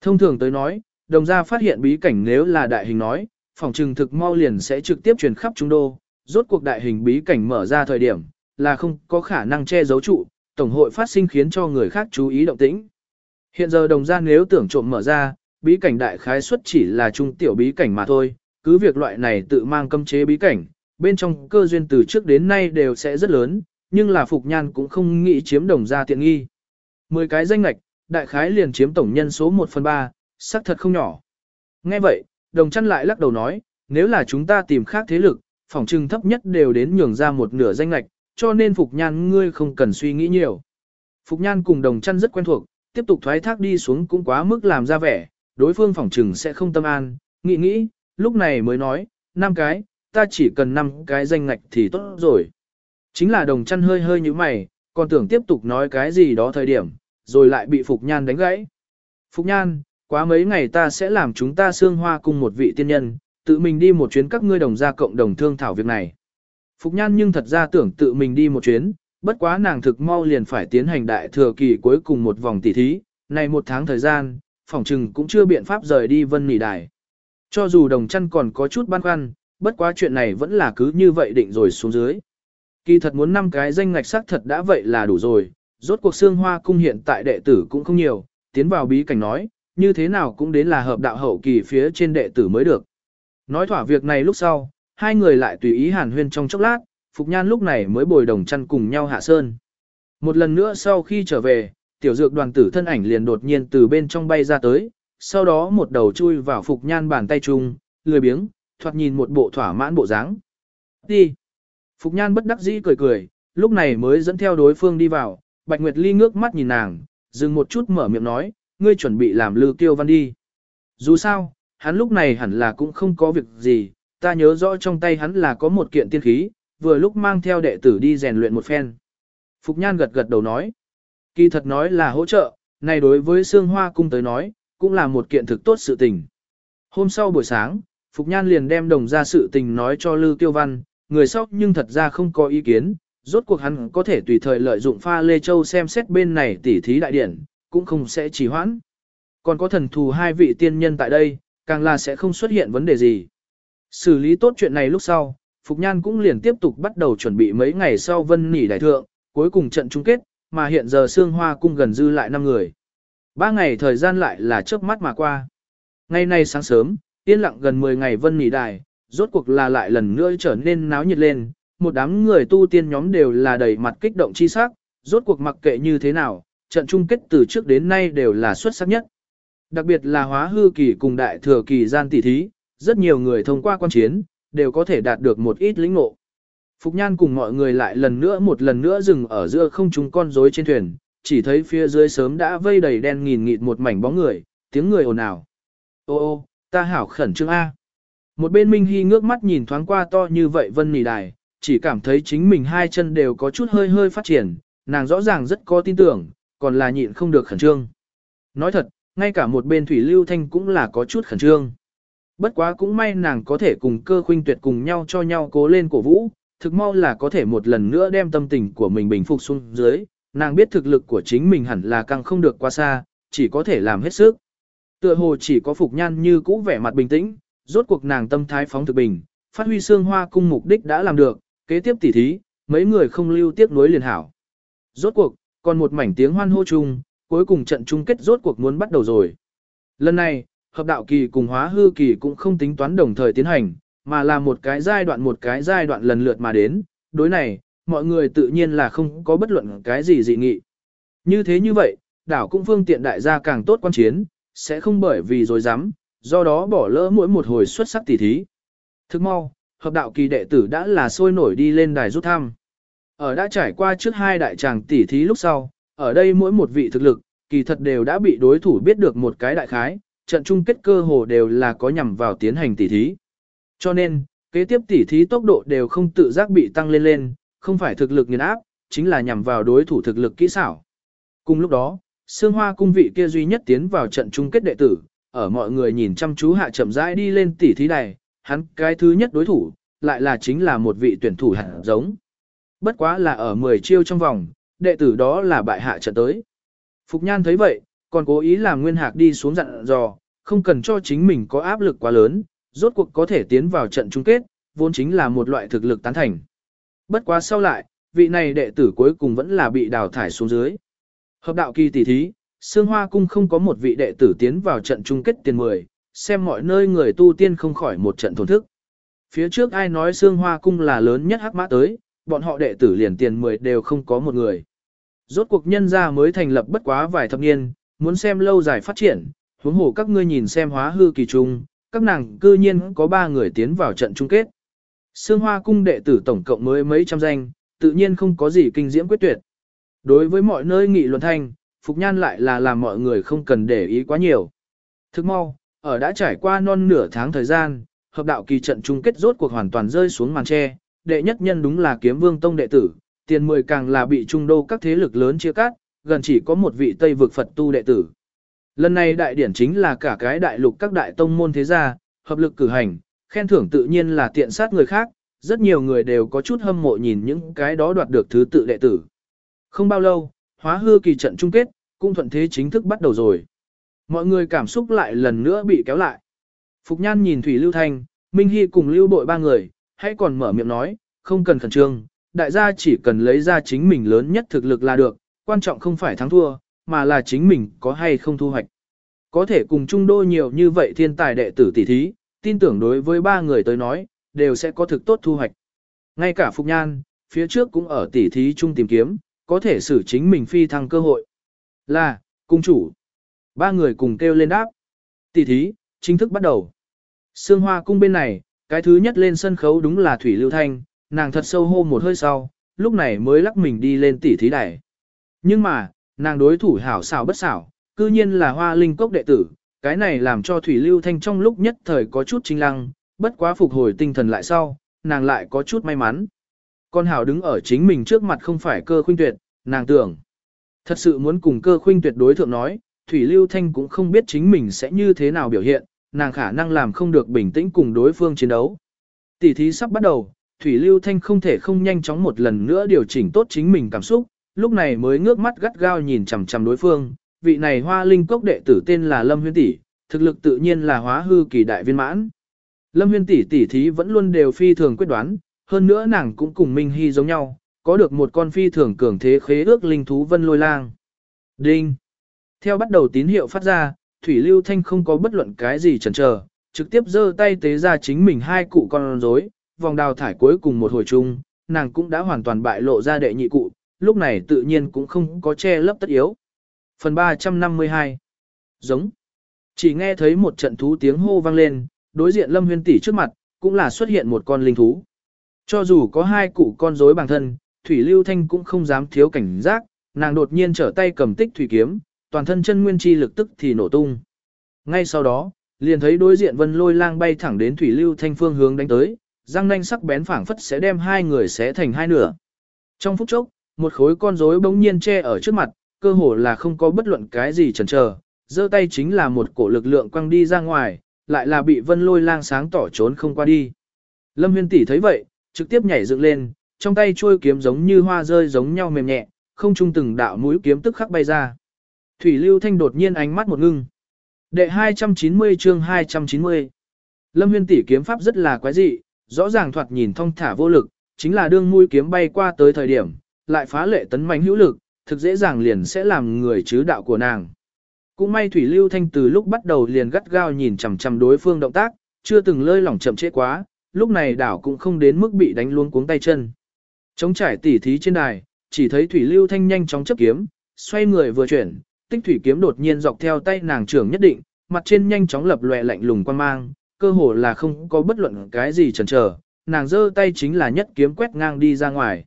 Thông thường tới nói, đồng gia phát hiện bí cảnh nếu là đại hình nói, phòng trừng thực mau liền sẽ trực tiếp truyền khắp trung đô, rốt cuộc đại hình bí cảnh mở ra thời điểm, là không có khả năng che giấu trụ, tổng hội phát sinh khiến cho người khác chú ý động tĩnh. Hiện giờ đồng gia nếu tưởng trộm mở ra, bí cảnh đại khái suất chỉ là trung tiểu bí cảnh mà thôi, cứ việc loại này tự mang cấm chế bí cảnh, bên trong cơ duyên từ trước đến nay đều sẽ rất lớn, nhưng là Phục Nhan cũng không nghĩ chiếm đồng gia tiện nghi. 10 cái danh ngạch, đại khái liền chiếm tổng nhân số 1 phần 3, xác thật không nhỏ. Nghe vậy, đồng chăn lại lắc đầu nói, nếu là chúng ta tìm khác thế lực, phòng trừng thấp nhất đều đến nhường ra một nửa danh lệch, cho nên Phục Nhan ngươi không cần suy nghĩ nhiều. Phục Nhan cùng đồng chăn rất quen thuộc, tiếp tục thoái thác đi xuống cũng quá mức làm ra vẻ, đối phương phòng trừng sẽ không tâm an, nghĩ nghĩ, lúc này mới nói, năm cái, ta chỉ cần năm cái danh ngạch thì tốt rồi. Chính là đồng chăn hơi hơi như mày, còn tưởng tiếp tục nói cái gì đó thời điểm, rồi lại bị Phục Nhan đánh gãy. Phục Nhan, quá mấy ngày ta sẽ làm chúng ta xương hoa cùng một vị tiên nhân, tự mình đi một chuyến các ngươi đồng ra cộng đồng thương thảo việc này. Phục Nhan nhưng thật ra tưởng tự mình đi một chuyến, bất quá nàng thực mau liền phải tiến hành đại thừa kỳ cuối cùng một vòng tỉ thí, này một tháng thời gian, phòng trừng cũng chưa biện pháp rời đi vân nỉ đài. Cho dù đồng chăn còn có chút băn khoăn, bất quá chuyện này vẫn là cứ như vậy định rồi xuống dưới. Kỳ thật muốn năm cái danh ngạch sắc thật đã vậy là đủ rồi, rốt cuộc xương hoa cung hiện tại đệ tử cũng không nhiều, tiến vào bí cảnh nói, như thế nào cũng đến là hợp đạo hậu kỳ phía trên đệ tử mới được. Nói thỏa việc này lúc sau, hai người lại tùy ý hàn huyên trong chốc lát, Phục Nhan lúc này mới bồi đồng chăn cùng nhau hạ sơn. Một lần nữa sau khi trở về, tiểu dược đoàn tử thân ảnh liền đột nhiên từ bên trong bay ra tới, sau đó một đầu chui vào Phục Nhan bàn tay chung, lười biếng, thoạt nhìn một bộ thỏa mãn bộ dáng. Đi! Phục Nhan bất đắc dĩ cười cười, lúc này mới dẫn theo đối phương đi vào, Bạch Nguyệt Ly ngước mắt nhìn nàng, dừng một chút mở miệng nói, ngươi chuẩn bị làm lư tiêu văn đi. Dù sao, hắn lúc này hẳn là cũng không có việc gì, ta nhớ rõ trong tay hắn là có một kiện tiên khí, vừa lúc mang theo đệ tử đi rèn luyện một phen. Phục Nhan gật gật đầu nói, kỳ thật nói là hỗ trợ, này đối với Sương Hoa Cung tới nói, cũng là một kiện thực tốt sự tình. Hôm sau buổi sáng, Phục Nhan liền đem đồng ra sự tình nói cho Lư Tiêu Văn, người sóc nhưng thật ra không có ý kiến, rốt cuộc hắn có thể tùy thời lợi dụng pha Lê Châu xem xét bên này tỉ thí đại điển, cũng không sẽ trì hoãn. Còn có thần thù hai vị tiên nhân tại đây, càng là sẽ không xuất hiện vấn đề gì. Xử lý tốt chuyện này lúc sau, Phục Nhan cũng liền tiếp tục bắt đầu chuẩn bị mấy ngày sau vân nỉ đại thượng, cuối cùng trận chung kết, mà hiện giờ Sương Hoa cung gần dư lại 5 người. Ba ngày thời gian lại là chớp mắt mà qua. Ngày nay sáng sớm, yên lặng gần 10 ngày vân nỉ đài, rốt cuộc là lại lần nữa trở nên náo nhiệt lên, một đám người tu tiên nhóm đều là đầy mặt kích động chi sắc, rốt cuộc mặc kệ như thế nào, trận chung kết từ trước đến nay đều là xuất sắc nhất. Đặc biệt là hóa hư kỳ cùng đại thừa kỳ gian tỷ thí, rất nhiều người thông qua quan chiến, đều có thể đạt được một ít lĩnh ngộ. Phục Nhan cùng mọi người lại lần nữa một lần nữa dừng ở giữa không trung con rối trên thuyền, chỉ thấy phía dưới sớm đã vây đầy đen nghìn nghịt một mảnh bóng người, tiếng người ồn ào. Ô ô, ta hảo khẩn trương A. Một bên Minh Hy ngước mắt nhìn thoáng qua to như vậy vân nỉ đài, chỉ cảm thấy chính mình hai chân đều có chút hơi hơi phát triển, nàng rõ ràng rất có tin tưởng, còn là nhịn không được khẩn trương. Nói thật, ngay cả một bên Thủy Lưu Thanh cũng là có chút khẩn trương. Bất quá cũng may nàng có thể cùng cơ khuynh tuyệt cùng nhau cho nhau cố lên cổ vũ, thực mau là có thể một lần nữa đem tâm tình của mình bình phục xuống dưới, nàng biết thực lực của chính mình hẳn là càng không được quá xa, chỉ có thể làm hết sức. Tựa hồ chỉ có Phục Nhan như cũ vẻ mặt bình tĩnh, rốt cuộc nàng tâm thái phóng thực bình, phát huy xương hoa cung mục đích đã làm được, kế tiếp tỉ thí, mấy người không lưu tiếc nuối liền hảo. Rốt cuộc, còn một mảnh tiếng hoan hô chung, cuối cùng trận chung kết rốt cuộc muốn bắt đầu rồi. Lần này, hợp đạo kỳ cùng hóa hư kỳ cũng không tính toán đồng thời tiến hành, mà là một cái giai đoạn một cái giai đoạn lần lượt mà đến, đối này, mọi người tự nhiên là không có bất luận cái gì dị nghị. Như thế như vậy, đảo cũng phương tiện đại gia càng tốt quan chiến, sẽ không bởi vì dối dám, do đó bỏ lỡ mỗi một hồi xuất sắc tỉ thí. Thức mau, hợp đạo kỳ đệ tử đã là sôi nổi đi lên đài rút thăm. Ở đã trải qua trước hai đại tràng tỉ thí lúc sau, ở đây mỗi một vị thực lực, kỳ thật đều đã bị đối thủ biết được một cái đại khái, trận chung kết cơ hồ đều là có nhằm vào tiến hành tỉ thí. Cho nên, kế tiếp tỉ thí tốc độ đều không tự giác bị tăng lên lên, không phải thực lực nghiền áp, chính là nhằm vào đối thủ thực lực kỹ xảo. Cùng lúc đó, Sương Hoa cung vị kia duy nhất tiến vào trận chung kết đệ tử, ở mọi người nhìn chăm chú hạ chậm rãi đi lên tỉ thí này, hắn cái thứ nhất đối thủ, lại là chính là một vị tuyển thủ hạt giống. Bất quá là ở 10 chiêu trong vòng, đệ tử đó là bại hạ trận tới. Phục Nhan thấy vậy, còn cố ý làm Nguyên Hạc đi xuống dặn dò, không cần cho chính mình có áp lực quá lớn, rốt cuộc có thể tiến vào trận chung kết, vốn chính là một loại thực lực tán thành. Bất quá sau lại, vị này đệ tử cuối cùng vẫn là bị đào thải xuống dưới. Hợp đạo kỳ tỷ thí, Sương Hoa Cung không có một vị đệ tử tiến vào trận chung kết tiền 10, xem mọi nơi người tu tiên không khỏi một trận thổn thức. Phía trước ai nói Sương Hoa Cung là lớn nhất hắc mã tới, bọn họ đệ tử liền tiền 10 đều không có một người. Rốt cuộc nhân gia mới thành lập bất quá vài thập niên, muốn xem lâu dài phát triển, huống hồ các ngươi nhìn xem hóa hư kỳ trung, các nàng cư nhiên có ba người tiến vào trận chung kết. Sương Hoa cung đệ tử tổng cộng mới mấy trăm danh, tự nhiên không có gì kinh diễm quyết tuyệt. Đối với mọi nơi nghị luận thanh, Phục Nhan lại là làm mọi người không cần để ý quá nhiều. Thức mau, ở đã trải qua non nửa tháng thời gian, hợp đạo kỳ trận chung kết rốt cuộc hoàn toàn rơi xuống màn tre, đệ nhất nhân đúng là kiếm vương tông đệ tử, tiền mười càng là bị trung đô các thế lực lớn chia cắt, gần chỉ có một vị Tây vực Phật tu đệ tử. Lần này đại điển chính là cả cái đại lục các đại tông môn thế gia, hợp lực cử hành, khen thưởng tự nhiên là tiện sát người khác, rất nhiều người đều có chút hâm mộ nhìn những cái đó đoạt được thứ tự đệ tử. Không bao lâu, hóa hư kỳ trận chung kết, cung thuận thế chính thức bắt đầu rồi. Mọi người cảm xúc lại lần nữa bị kéo lại. Phục Nhan nhìn Thủy Lưu Thanh, Minh Hy cùng Lưu Bội ba người, hãy còn mở miệng nói, không cần khẩn trương, đại gia chỉ cần lấy ra chính mình lớn nhất thực lực là được, quan trọng không phải thắng thua, mà là chính mình có hay không thu hoạch. Có thể cùng trung đô nhiều như vậy thiên tài đệ tử tỷ thí, tin tưởng đối với ba người tới nói, đều sẽ có thực tốt thu hoạch. Ngay cả Phục Nhan, phía trước cũng ở tỷ thí chung tìm kiếm, có thể xử chính mình phi thăng cơ hội. Là, cung chủ. Ba người cùng kêu lên đáp. Tỷ thí, chính thức bắt đầu. Sương Hoa cung bên này, cái thứ nhất lên sân khấu đúng là Thủy Lưu Thanh, nàng thật sâu hô một hơi sau, lúc này mới lắc mình đi lên tỷ thí đài. Nhưng mà, nàng đối thủ hảo xảo bất xảo, cư nhiên là hoa linh cốc đệ tử, cái này làm cho Thủy Lưu Thanh trong lúc nhất thời có chút trinh lăng, bất quá phục hồi tinh thần lại sau, nàng lại có chút may mắn. Con hảo đứng ở chính mình trước mặt không phải cơ khuynh tuyệt, nàng tưởng. Thật sự muốn cùng cơ khuynh tuyệt đối thượng nói, Thủy Lưu Thanh cũng không biết chính mình sẽ như thế nào biểu hiện, nàng khả năng làm không được bình tĩnh cùng đối phương chiến đấu. Tỷ thí sắp bắt đầu, Thủy Lưu Thanh không thể không nhanh chóng một lần nữa điều chỉnh tốt chính mình cảm xúc, lúc này mới ngước mắt gắt gao nhìn chằm chằm đối phương, vị này hoa linh cốc đệ tử tên là Lâm Huyên Tỷ, thực lực tự nhiên là hóa hư kỳ đại viên mãn. Lâm Huyên Tỷ tỷ thí vẫn luôn đều phi thường quyết đoán, hơn nữa nàng cũng cùng Minh Hy giống nhau, có được một con phi thường cường thế khế ước linh thú vân lôi lang. Đinh! Theo bắt đầu tín hiệu phát ra, Thủy Lưu Thanh không có bất luận cái gì chần chờ, trực tiếp giơ tay tế ra chính mình hai cụ con rối, vòng đào thải cuối cùng một hồi chung, nàng cũng đã hoàn toàn bại lộ ra đệ nhị cụ, lúc này tự nhiên cũng không có che lấp tất yếu. Phần 352 Giống Chỉ nghe thấy một trận thú tiếng hô vang lên, đối diện Lâm Huyên tỷ trước mặt, cũng là xuất hiện một con linh thú. Cho dù có hai cụ con rối bằng thân, Thủy Lưu Thanh cũng không dám thiếu cảnh giác, nàng đột nhiên trở tay cầm tích thủy kiếm, toàn thân chân nguyên chi lực tức thì nổ tung. Ngay sau đó, liền thấy đối diện Vân Lôi Lang bay thẳng đến Thủy Lưu Thanh phương hướng đánh tới, răng nanh sắc bén phảng phất sẽ đem hai người xé thành hai nửa. Trong phút chốc, một khối con rối bỗng nhiên che ở trước mặt, cơ hồ là không có bất luận cái gì chần chờ, giơ tay chính là một cổ lực lượng quăng đi ra ngoài, lại là bị Vân Lôi Lang sáng tỏ trốn không qua đi. Lâm Huyên tỷ thấy vậy, trực tiếp nhảy dựng lên, trong tay trôi kiếm giống như hoa rơi giống nhau mềm nhẹ, không trung từng đạo mũi kiếm tức khắc bay ra. Thủy Lưu Thanh đột nhiên ánh mắt một ngưng. Đệ 290 chương 290. Lâm Huyên tỷ kiếm pháp rất là quái dị, rõ ràng thoạt nhìn thông thả vô lực, chính là đương mũi kiếm bay qua tới thời điểm, lại phá lệ tấn mạnh hữu lực, thực dễ dàng liền sẽ làm người chứ đạo của nàng. Cũng may Thủy Lưu Thanh từ lúc bắt đầu liền gắt gao nhìn chằm chằm đối phương động tác, chưa từng lơi lỏng chậm trễ quá, lúc này đảo cũng không đến mức bị đánh luôn cuống tay chân. Chống trải tỉ thí trên đài, chỉ thấy Thủy Lưu Thanh nhanh chóng chấp kiếm, xoay người vừa chuyển, tích thủy kiếm đột nhiên dọc theo tay nàng trưởng nhất định, mặt trên nhanh chóng lập lòe lạnh lùng quan mang, cơ hồ là không có bất luận cái gì chần chờ, nàng giơ tay chính là nhất kiếm quét ngang đi ra ngoài.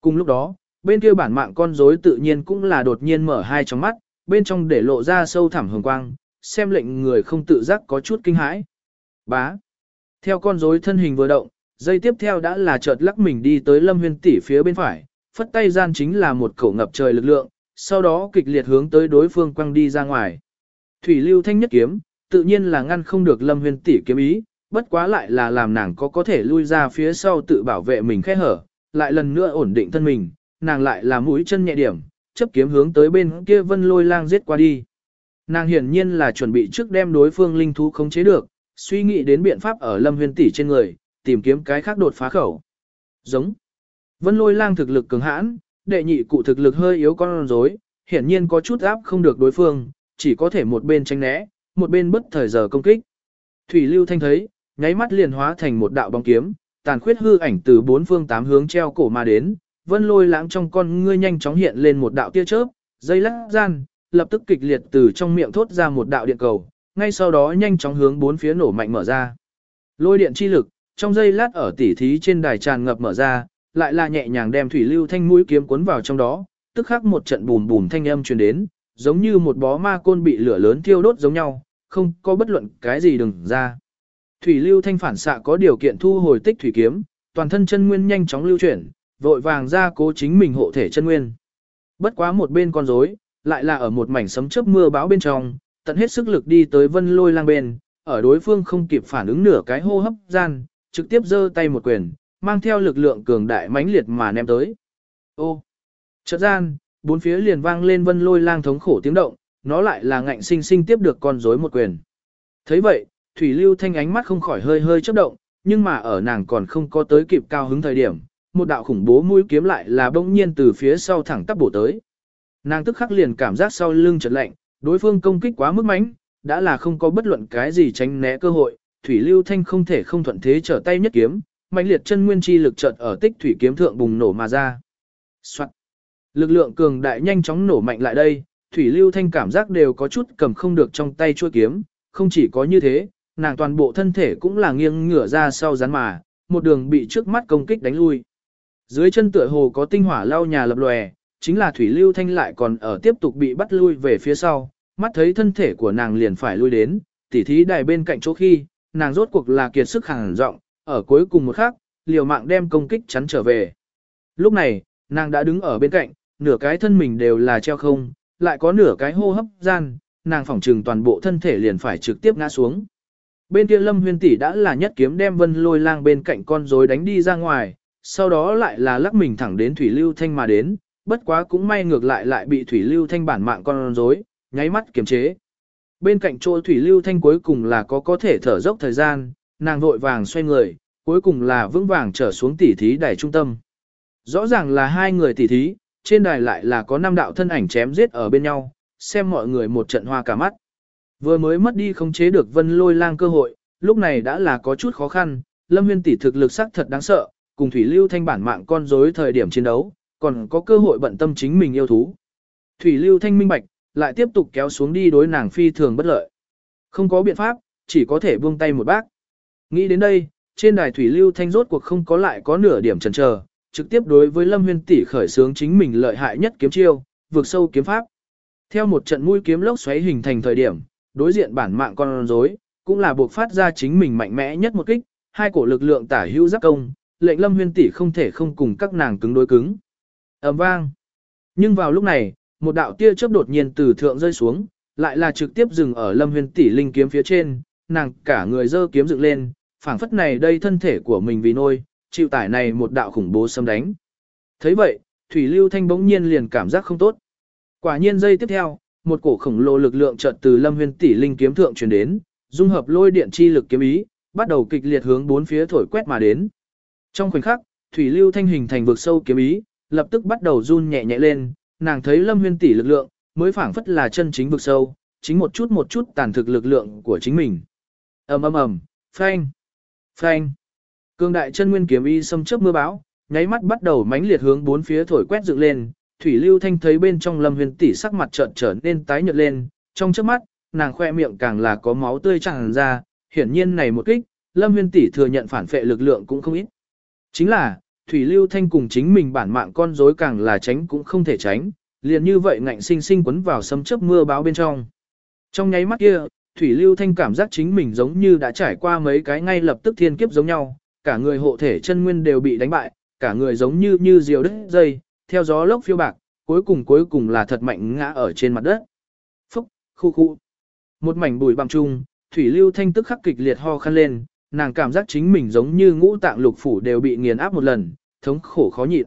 Cùng lúc đó, bên kia bản mạng con rối tự nhiên cũng là đột nhiên mở hai tròng mắt, bên trong để lộ ra sâu thẳm hồng quang, xem lệnh người không tự giác có chút kinh hãi. Bá. Theo con rối thân hình vừa động, dây tiếp theo đã là chợt lắc mình đi tới Lâm Huyên tỷ phía bên phải, phất tay gian chính là một cổ ngập trời lực lượng, sau đó kịch liệt hướng tới đối phương quăng đi ra ngoài. Thủy lưu thanh nhất kiếm, tự nhiên là ngăn không được Lâm huyền tỷ kiếm ý, bất quá lại là làm nàng có có thể lui ra phía sau tự bảo vệ mình khẽ hở, lại lần nữa ổn định thân mình, nàng lại là mũi chân nhẹ điểm, chấp kiếm hướng tới bên kia vân lôi lang giết qua đi. Nàng hiển nhiên là chuẩn bị trước đem đối phương linh thú khống chế được, suy nghĩ đến biện pháp ở lâm huyền tỷ trên người, tìm kiếm cái khác đột phá khẩu. Giống. Vân lôi lang thực lực cường hãn, đệ nhị cụ thực lực hơi yếu con rối, hiển nhiên có chút áp không được đối phương, chỉ có thể một bên tránh né, một bên bất thời giờ công kích. Thủy lưu thanh thấy, nháy mắt liền hóa thành một đạo bóng kiếm, tàn khuyết hư ảnh từ bốn phương tám hướng treo cổ mà đến, vân lôi lãng trong con ngươi nhanh chóng hiện lên một đạo tia chớp, dây lắc gian, lập tức kịch liệt từ trong miệng thốt ra một đạo điện cầu, ngay sau đó nhanh chóng hướng bốn phía nổ mạnh mở ra. Lôi điện chi lực, trong dây lát ở tỉ thí trên đài tràn ngập mở ra, lại là nhẹ nhàng đem thủy lưu thanh mũi kiếm cuốn vào trong đó, tức khắc một trận bùm bùm thanh âm truyền đến, giống như một bó ma côn bị lửa lớn thiêu đốt giống nhau, không có bất luận cái gì đừng ra. Thủy lưu thanh phản xạ có điều kiện thu hồi tích thủy kiếm, toàn thân chân nguyên nhanh chóng lưu chuyển, vội vàng ra cố chính mình hộ thể chân nguyên. Bất quá một bên con rối, lại là ở một mảnh sấm chớp mưa bão bên trong, tận hết sức lực đi tới vân lôi lang bên, ở đối phương không kịp phản ứng nửa cái hô hấp gian, trực tiếp giơ tay một quyền, mang theo lực lượng cường đại mãnh liệt mà ném tới. Ô! Chợt gian, bốn phía liền vang lên vân lôi lang thống khổ tiếng động, nó lại là ngạnh sinh sinh tiếp được con rối một quyền. thấy vậy, Thủy Lưu Thanh ánh mắt không khỏi hơi hơi chớp động, nhưng mà ở nàng còn không có tới kịp cao hứng thời điểm, một đạo khủng bố mũi kiếm lại là bỗng nhiên từ phía sau thẳng tắp bổ tới. Nàng tức khắc liền cảm giác sau lưng chợt lạnh, đối phương công kích quá mức mãnh, đã là không có bất luận cái gì tránh né cơ hội, Thủy Lưu Thanh không thể không thuận thế trở tay nhất kiếm, mạnh liệt chân nguyên chi lực chợt ở tích thủy kiếm thượng bùng nổ mà ra. Soạn. Lực lượng cường đại nhanh chóng nổ mạnh lại đây, Thủy Lưu Thanh cảm giác đều có chút cầm không được trong tay chuôi kiếm, không chỉ có như thế, nàng toàn bộ thân thể cũng là nghiêng ngửa ra sau rắn mà, một đường bị trước mắt công kích đánh lui. Dưới chân tựa hồ có tinh hỏa lao nhà lập lòe, chính là Thủy Lưu Thanh lại còn ở tiếp tục bị bắt lui về phía sau, mắt thấy thân thể của nàng liền phải lui đến, tỉ thí đài bên cạnh chỗ khi, nàng rốt cuộc là kiệt sức hàng rộng, ở cuối cùng một khắc, liều mạng đem công kích chắn trở về. Lúc này, nàng đã đứng ở bên cạnh, nửa cái thân mình đều là treo không, lại có nửa cái hô hấp gian, nàng phỏng trừng toàn bộ thân thể liền phải trực tiếp ngã xuống. Bên kia Lâm Huyên tỷ đã là nhất kiếm đem Vân Lôi Lang bên cạnh con rối đánh đi ra ngoài, sau đó lại là lắc mình thẳng đến Thủy Lưu Thanh mà đến, bất quá cũng may ngược lại lại bị Thủy Lưu Thanh bản mạng con rối, nháy mắt kiềm chế. Bên cạnh chỗ Thủy Lưu Thanh cuối cùng là có có thể thở dốc thời gian, nàng vội vàng xoay người, cuối cùng là vững vàng trở xuống tỉ thí đài trung tâm. Rõ ràng là hai người tỉ thí, trên đài lại là có năm đạo thân ảnh chém giết ở bên nhau, xem mọi người một trận hoa cả mắt. Vừa mới mất đi không chế được vân lôi lang cơ hội, lúc này đã là có chút khó khăn, Lâm Huyên tỷ thực lực sắc thật đáng sợ, cùng Thủy Lưu Thanh bản mạng con rối thời điểm chiến đấu, còn có cơ hội bận tâm chính mình yêu thú. Thủy Lưu Thanh minh bạch, lại tiếp tục kéo xuống đi đối nàng phi thường bất lợi. Không có biện pháp, chỉ có thể buông tay một bác. Nghĩ đến đây, trên đài thủy lưu thanh rốt cuộc không có lại có nửa điểm chần chờ, trực tiếp đối với Lâm Huyên tỷ khởi sướng chính mình lợi hại nhất kiếm chiêu, vượt sâu kiếm pháp. Theo một trận mũi kiếm lốc xoáy hình thành thời điểm, đối diện bản mạng con rối, cũng là buộc phát ra chính mình mạnh mẽ nhất một kích, hai cổ lực lượng tả hữu giáp công, lệnh Lâm Huyên tỷ không thể không cùng các nàng cứng đối cứng. Ầm vang. Nhưng vào lúc này, một đạo tia chớp đột nhiên từ thượng rơi xuống, lại là trực tiếp dừng ở Lâm Huyên tỷ linh kiếm phía trên, nàng cả người giơ kiếm dựng lên, phảng phất này đây thân thể của mình vì nôi, chịu tải này một đạo khủng bố xâm đánh. thấy vậy, Thủy Lưu Thanh bỗng nhiên liền cảm giác không tốt. Quả nhiên giây tiếp theo, một cổ khổng lồ lực lượng chợt từ Lâm huyền tỷ linh kiếm thượng truyền đến, dung hợp lôi điện chi lực kiếm ý, bắt đầu kịch liệt hướng bốn phía thổi quét mà đến. Trong khoảnh khắc, Thủy Lưu Thanh hình thành vực sâu kiếm ý, lập tức bắt đầu run nhẹ nhẹ lên, nàng thấy Lâm huyền tỷ lực lượng, mới phảng phất là chân chính vực sâu, chính một chút một chút tàn thực lực lượng của chính mình. Ầm ầm ầm, phanh, phanh. Cương đại chân nguyên kiếm y xâm chớp mưa bão, nháy mắt bắt đầu mãnh liệt hướng bốn phía thổi quét dựng lên, Thủy Lưu Thanh thấy bên trong Lâm Huyền tỷ sắc mặt chợt trở nên tái nhợt lên, trong chớp mắt, nàng khoe miệng càng là có máu tươi tràn ra, hiển nhiên này một kích, Lâm Huyền tỷ thừa nhận phản phệ lực lượng cũng không ít. Chính là, Thủy Lưu Thanh cùng chính mình bản mạng con rối càng là tránh cũng không thể tránh, liền như vậy ngạnh sinh sinh quấn vào sấm chớp mưa báo bên trong. Trong nháy mắt kia, Thủy Lưu Thanh cảm giác chính mình giống như đã trải qua mấy cái ngay lập tức thiên kiếp giống nhau, cả người hộ thể chân nguyên đều bị đánh bại, cả người giống như như diều đứt dây, theo gió lốc phiêu bạc, cuối cùng cuối cùng là thật mạnh ngã ở trên mặt đất. Phúc, khu khu. Một mảnh bụi bằng chung, Thủy Lưu Thanh tức khắc kịch liệt ho khăn lên, nàng cảm giác chính mình giống như ngũ tạng lục phủ đều bị nghiền áp một lần, thống khổ khó nhịn.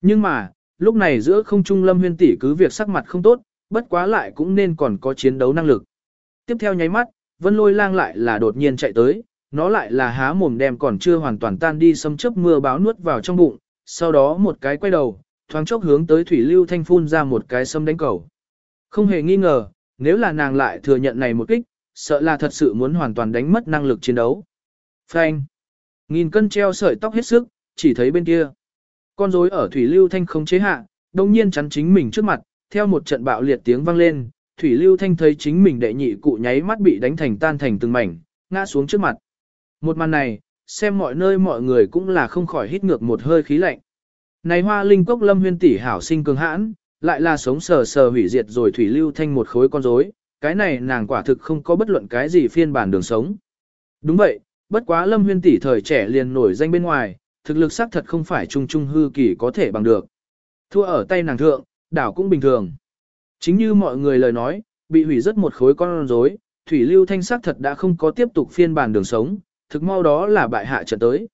Nhưng mà, lúc này giữa không trung lâm huyên tỷ cứ việc sắc mặt không tốt, bất quá lại cũng nên còn có chiến đấu năng lực. Tiếp theo nháy mắt, vân lôi lang lại là đột nhiên chạy tới, nó lại là há mồm đem còn chưa hoàn toàn tan đi xâm chớp mưa báo nuốt vào trong bụng, sau đó một cái quay đầu, thoáng chốc hướng tới thủy lưu thanh phun ra một cái xâm đánh cầu. Không hề nghi ngờ, nếu là nàng lại thừa nhận này một kích, sợ là thật sự muốn hoàn toàn đánh mất năng lực chiến đấu. Phanh. Nghìn cân treo sợi tóc hết sức, chỉ thấy bên kia. Con rối ở thủy lưu thanh không chế hạ, đồng nhiên chắn chính mình trước mặt, theo một trận bạo liệt tiếng vang lên, thủy lưu thanh thấy chính mình đệ nhị cụ nháy mắt bị đánh thành tan thành từng mảnh, ngã xuống trước mặt. Một màn này, xem mọi nơi mọi người cũng là không khỏi hít ngược một hơi khí lạnh. Này hoa linh cốc lâm huyên tỷ hảo sinh cường hãn, lại là sống sờ sờ hủy diệt rồi thủy lưu thanh một khối con rối, cái này nàng quả thực không có bất luận cái gì phiên bản đường sống. Đúng vậy, bất quá lâm huyên tỷ thời trẻ liền nổi danh bên ngoài, thực lực xác thật không phải trung trung hư kỳ có thể bằng được. Thua ở tay nàng thượng, đảo cũng bình thường. Chính như mọi người lời nói, bị hủy rất một khối con rối, thủy lưu thanh sắc thật đã không có tiếp tục phiên bản đường sống, thực mau đó là bại hạ trận tới.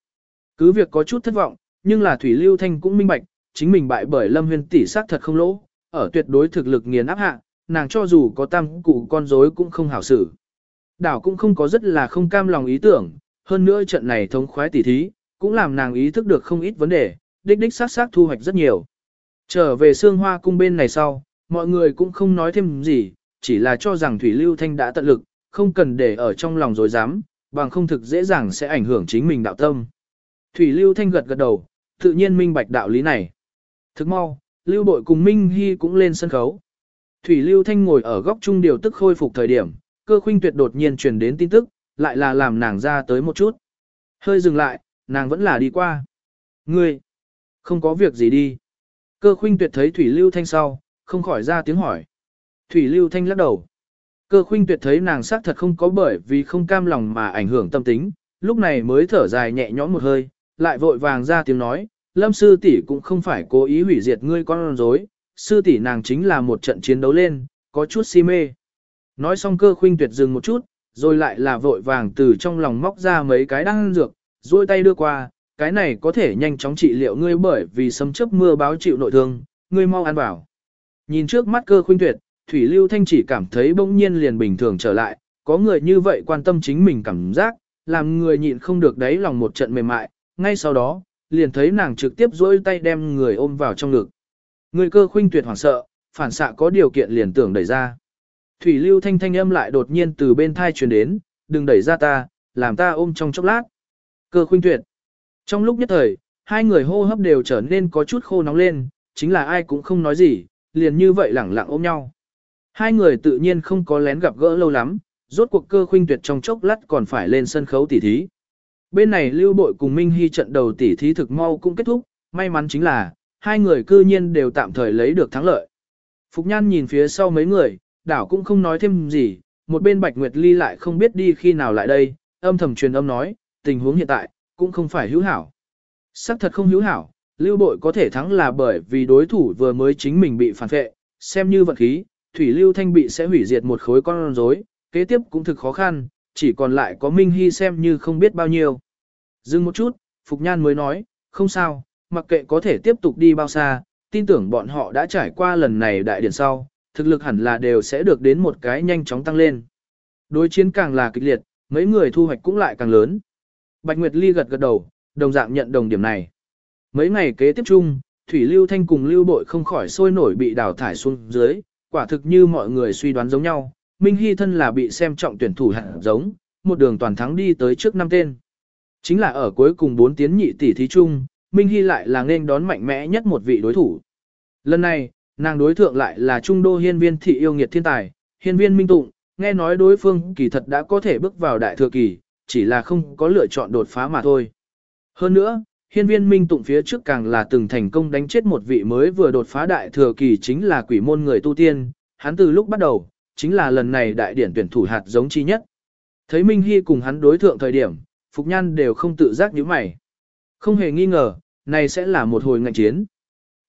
Cứ việc có chút thất vọng, nhưng là thủy lưu thanh cũng minh bạch, chính mình bại bởi lâm huyên tỷ sắc thật không lỗ, ở tuyệt đối thực lực nghiền áp hạ, nàng cho dù có tam cụ con rối cũng không hảo xử. Đảo cũng không có rất là không cam lòng ý tưởng, hơn nữa trận này thống khoái tỉ thí, cũng làm nàng ý thức được không ít vấn đề, đích đích sát sát thu hoạch rất nhiều. Trở về xương hoa cung bên này sau, mọi người cũng không nói thêm gì, chỉ là cho rằng Thủy Lưu Thanh đã tận lực, không cần để ở trong lòng dối dám, bằng không thực dễ dàng sẽ ảnh hưởng chính mình đạo tâm. Thủy Lưu Thanh gật gật đầu, tự nhiên minh bạch đạo lý này. Thức mau, Lưu Bội cùng Minh Hy cũng lên sân khấu. Thủy Lưu Thanh ngồi ở góc trung điều tức khôi phục thời điểm, cơ khuynh tuyệt đột nhiên truyền đến tin tức, lại là làm nàng ra tới một chút. Hơi dừng lại, nàng vẫn là đi qua. Ngươi, không có việc gì đi. Cơ khuynh tuyệt thấy Thủy Lưu Thanh sau, không khỏi ra tiếng hỏi. Thủy Lưu Thanh lắc đầu. Cơ khuynh tuyệt thấy nàng xác thật không có bởi vì không cam lòng mà ảnh hưởng tâm tính, lúc này mới thở dài nhẹ nhõm một hơi, lại vội vàng ra tiếng nói, lâm sư tỷ cũng không phải cố ý hủy diệt ngươi con rối, sư tỷ nàng chính là một trận chiến đấu lên, có chút si mê. Nói xong cơ khuynh tuyệt dừng một chút, rồi lại là vội vàng từ trong lòng móc ra mấy cái đan dược, duỗi tay đưa qua, cái này có thể nhanh chóng trị liệu ngươi bởi vì sấm chớp mưa báo chịu nội thương, ngươi mau ăn vào. Nhìn trước mắt cơ khuynh tuyệt, Thủy Lưu Thanh chỉ cảm thấy bỗng nhiên liền bình thường trở lại, có người như vậy quan tâm chính mình cảm giác, làm người nhịn không được đáy lòng một trận mềm mại, ngay sau đó, liền thấy nàng trực tiếp duỗi tay đem người ôm vào trong ngực. Người cơ khuynh tuyệt hoảng sợ, phản xạ có điều kiện liền tưởng đẩy ra. Thủy Lưu Thanh thanh âm lại đột nhiên từ bên thai truyền đến, đừng đẩy ra ta, làm ta ôm trong chốc lát. Cơ khuynh tuyệt. Trong lúc nhất thời, hai người hô hấp đều trở nên có chút khô nóng lên, chính là ai cũng không nói gì, liền như vậy lẳng lặng ôm nhau. Hai người tự nhiên không có lén gặp gỡ lâu lắm, rốt cuộc cơ khuynh tuyệt trong chốc lát còn phải lên sân khấu tỉ thí. Bên này Lưu Bội cùng Minh Hy trận đầu tỉ thí thực mau cũng kết thúc, may mắn chính là, hai người cư nhiên đều tạm thời lấy được thắng lợi. Phục Nhan nhìn phía sau mấy người, đảo cũng không nói thêm gì, một bên Bạch Nguyệt Ly lại không biết đi khi nào lại đây, âm thầm truyền âm nói, tình huống hiện tại, cũng không phải hữu hảo. Sắc thật không hữu hảo, Lưu Bội có thể thắng là bởi vì đối thủ vừa mới chính mình bị phản vệ, xem như vật khí, Thủy Lưu Thanh bị sẽ hủy diệt một khối con rối, kế tiếp cũng thực khó khăn, chỉ còn lại có Minh Hy xem như không biết bao nhiêu. Dừng một chút, Phục Nhan mới nói, không sao, mặc kệ có thể tiếp tục đi bao xa, tin tưởng bọn họ đã trải qua lần này đại điển sau, thực lực hẳn là đều sẽ được đến một cái nhanh chóng tăng lên. Đối chiến càng là kịch liệt, mấy người thu hoạch cũng lại càng lớn. Bạch Nguyệt Ly gật gật đầu, đồng dạng nhận đồng điểm này. Mấy ngày kế tiếp chung, Thủy Lưu Thanh cùng Lưu Bội không khỏi sôi nổi bị đào thải xuống dưới, quả thực như mọi người suy đoán giống nhau, Minh Hy thân là bị xem trọng tuyển thủ hạng giống, một đường toàn thắng đi tới trước năm tên. Chính là ở cuối cùng bốn tiến nhị tỷ thí chung, Minh Hy lại là nên đón mạnh mẽ nhất một vị đối thủ. Lần này, nàng đối thượng lại là trung đô hiên viên thị yêu nghiệt thiên tài, hiên viên minh tụng, nghe nói đối phương kỳ thật đã có thể bước vào đại thừa kỳ, chỉ là không có lựa chọn đột phá mà thôi. Hơn nữa, hiên viên minh tụng phía trước càng là từng thành công đánh chết một vị mới vừa đột phá đại thừa kỳ chính là quỷ môn người tu tiên, hắn từ lúc bắt đầu, chính là lần này đại điển tuyển thủ hạt giống chi nhất. Thấy Minh Hy cùng hắn đối thượng thời điểm, Phục Nhan đều không tự giác như mày. Không hề nghi ngờ, này sẽ là một hồi ngạnh chiến.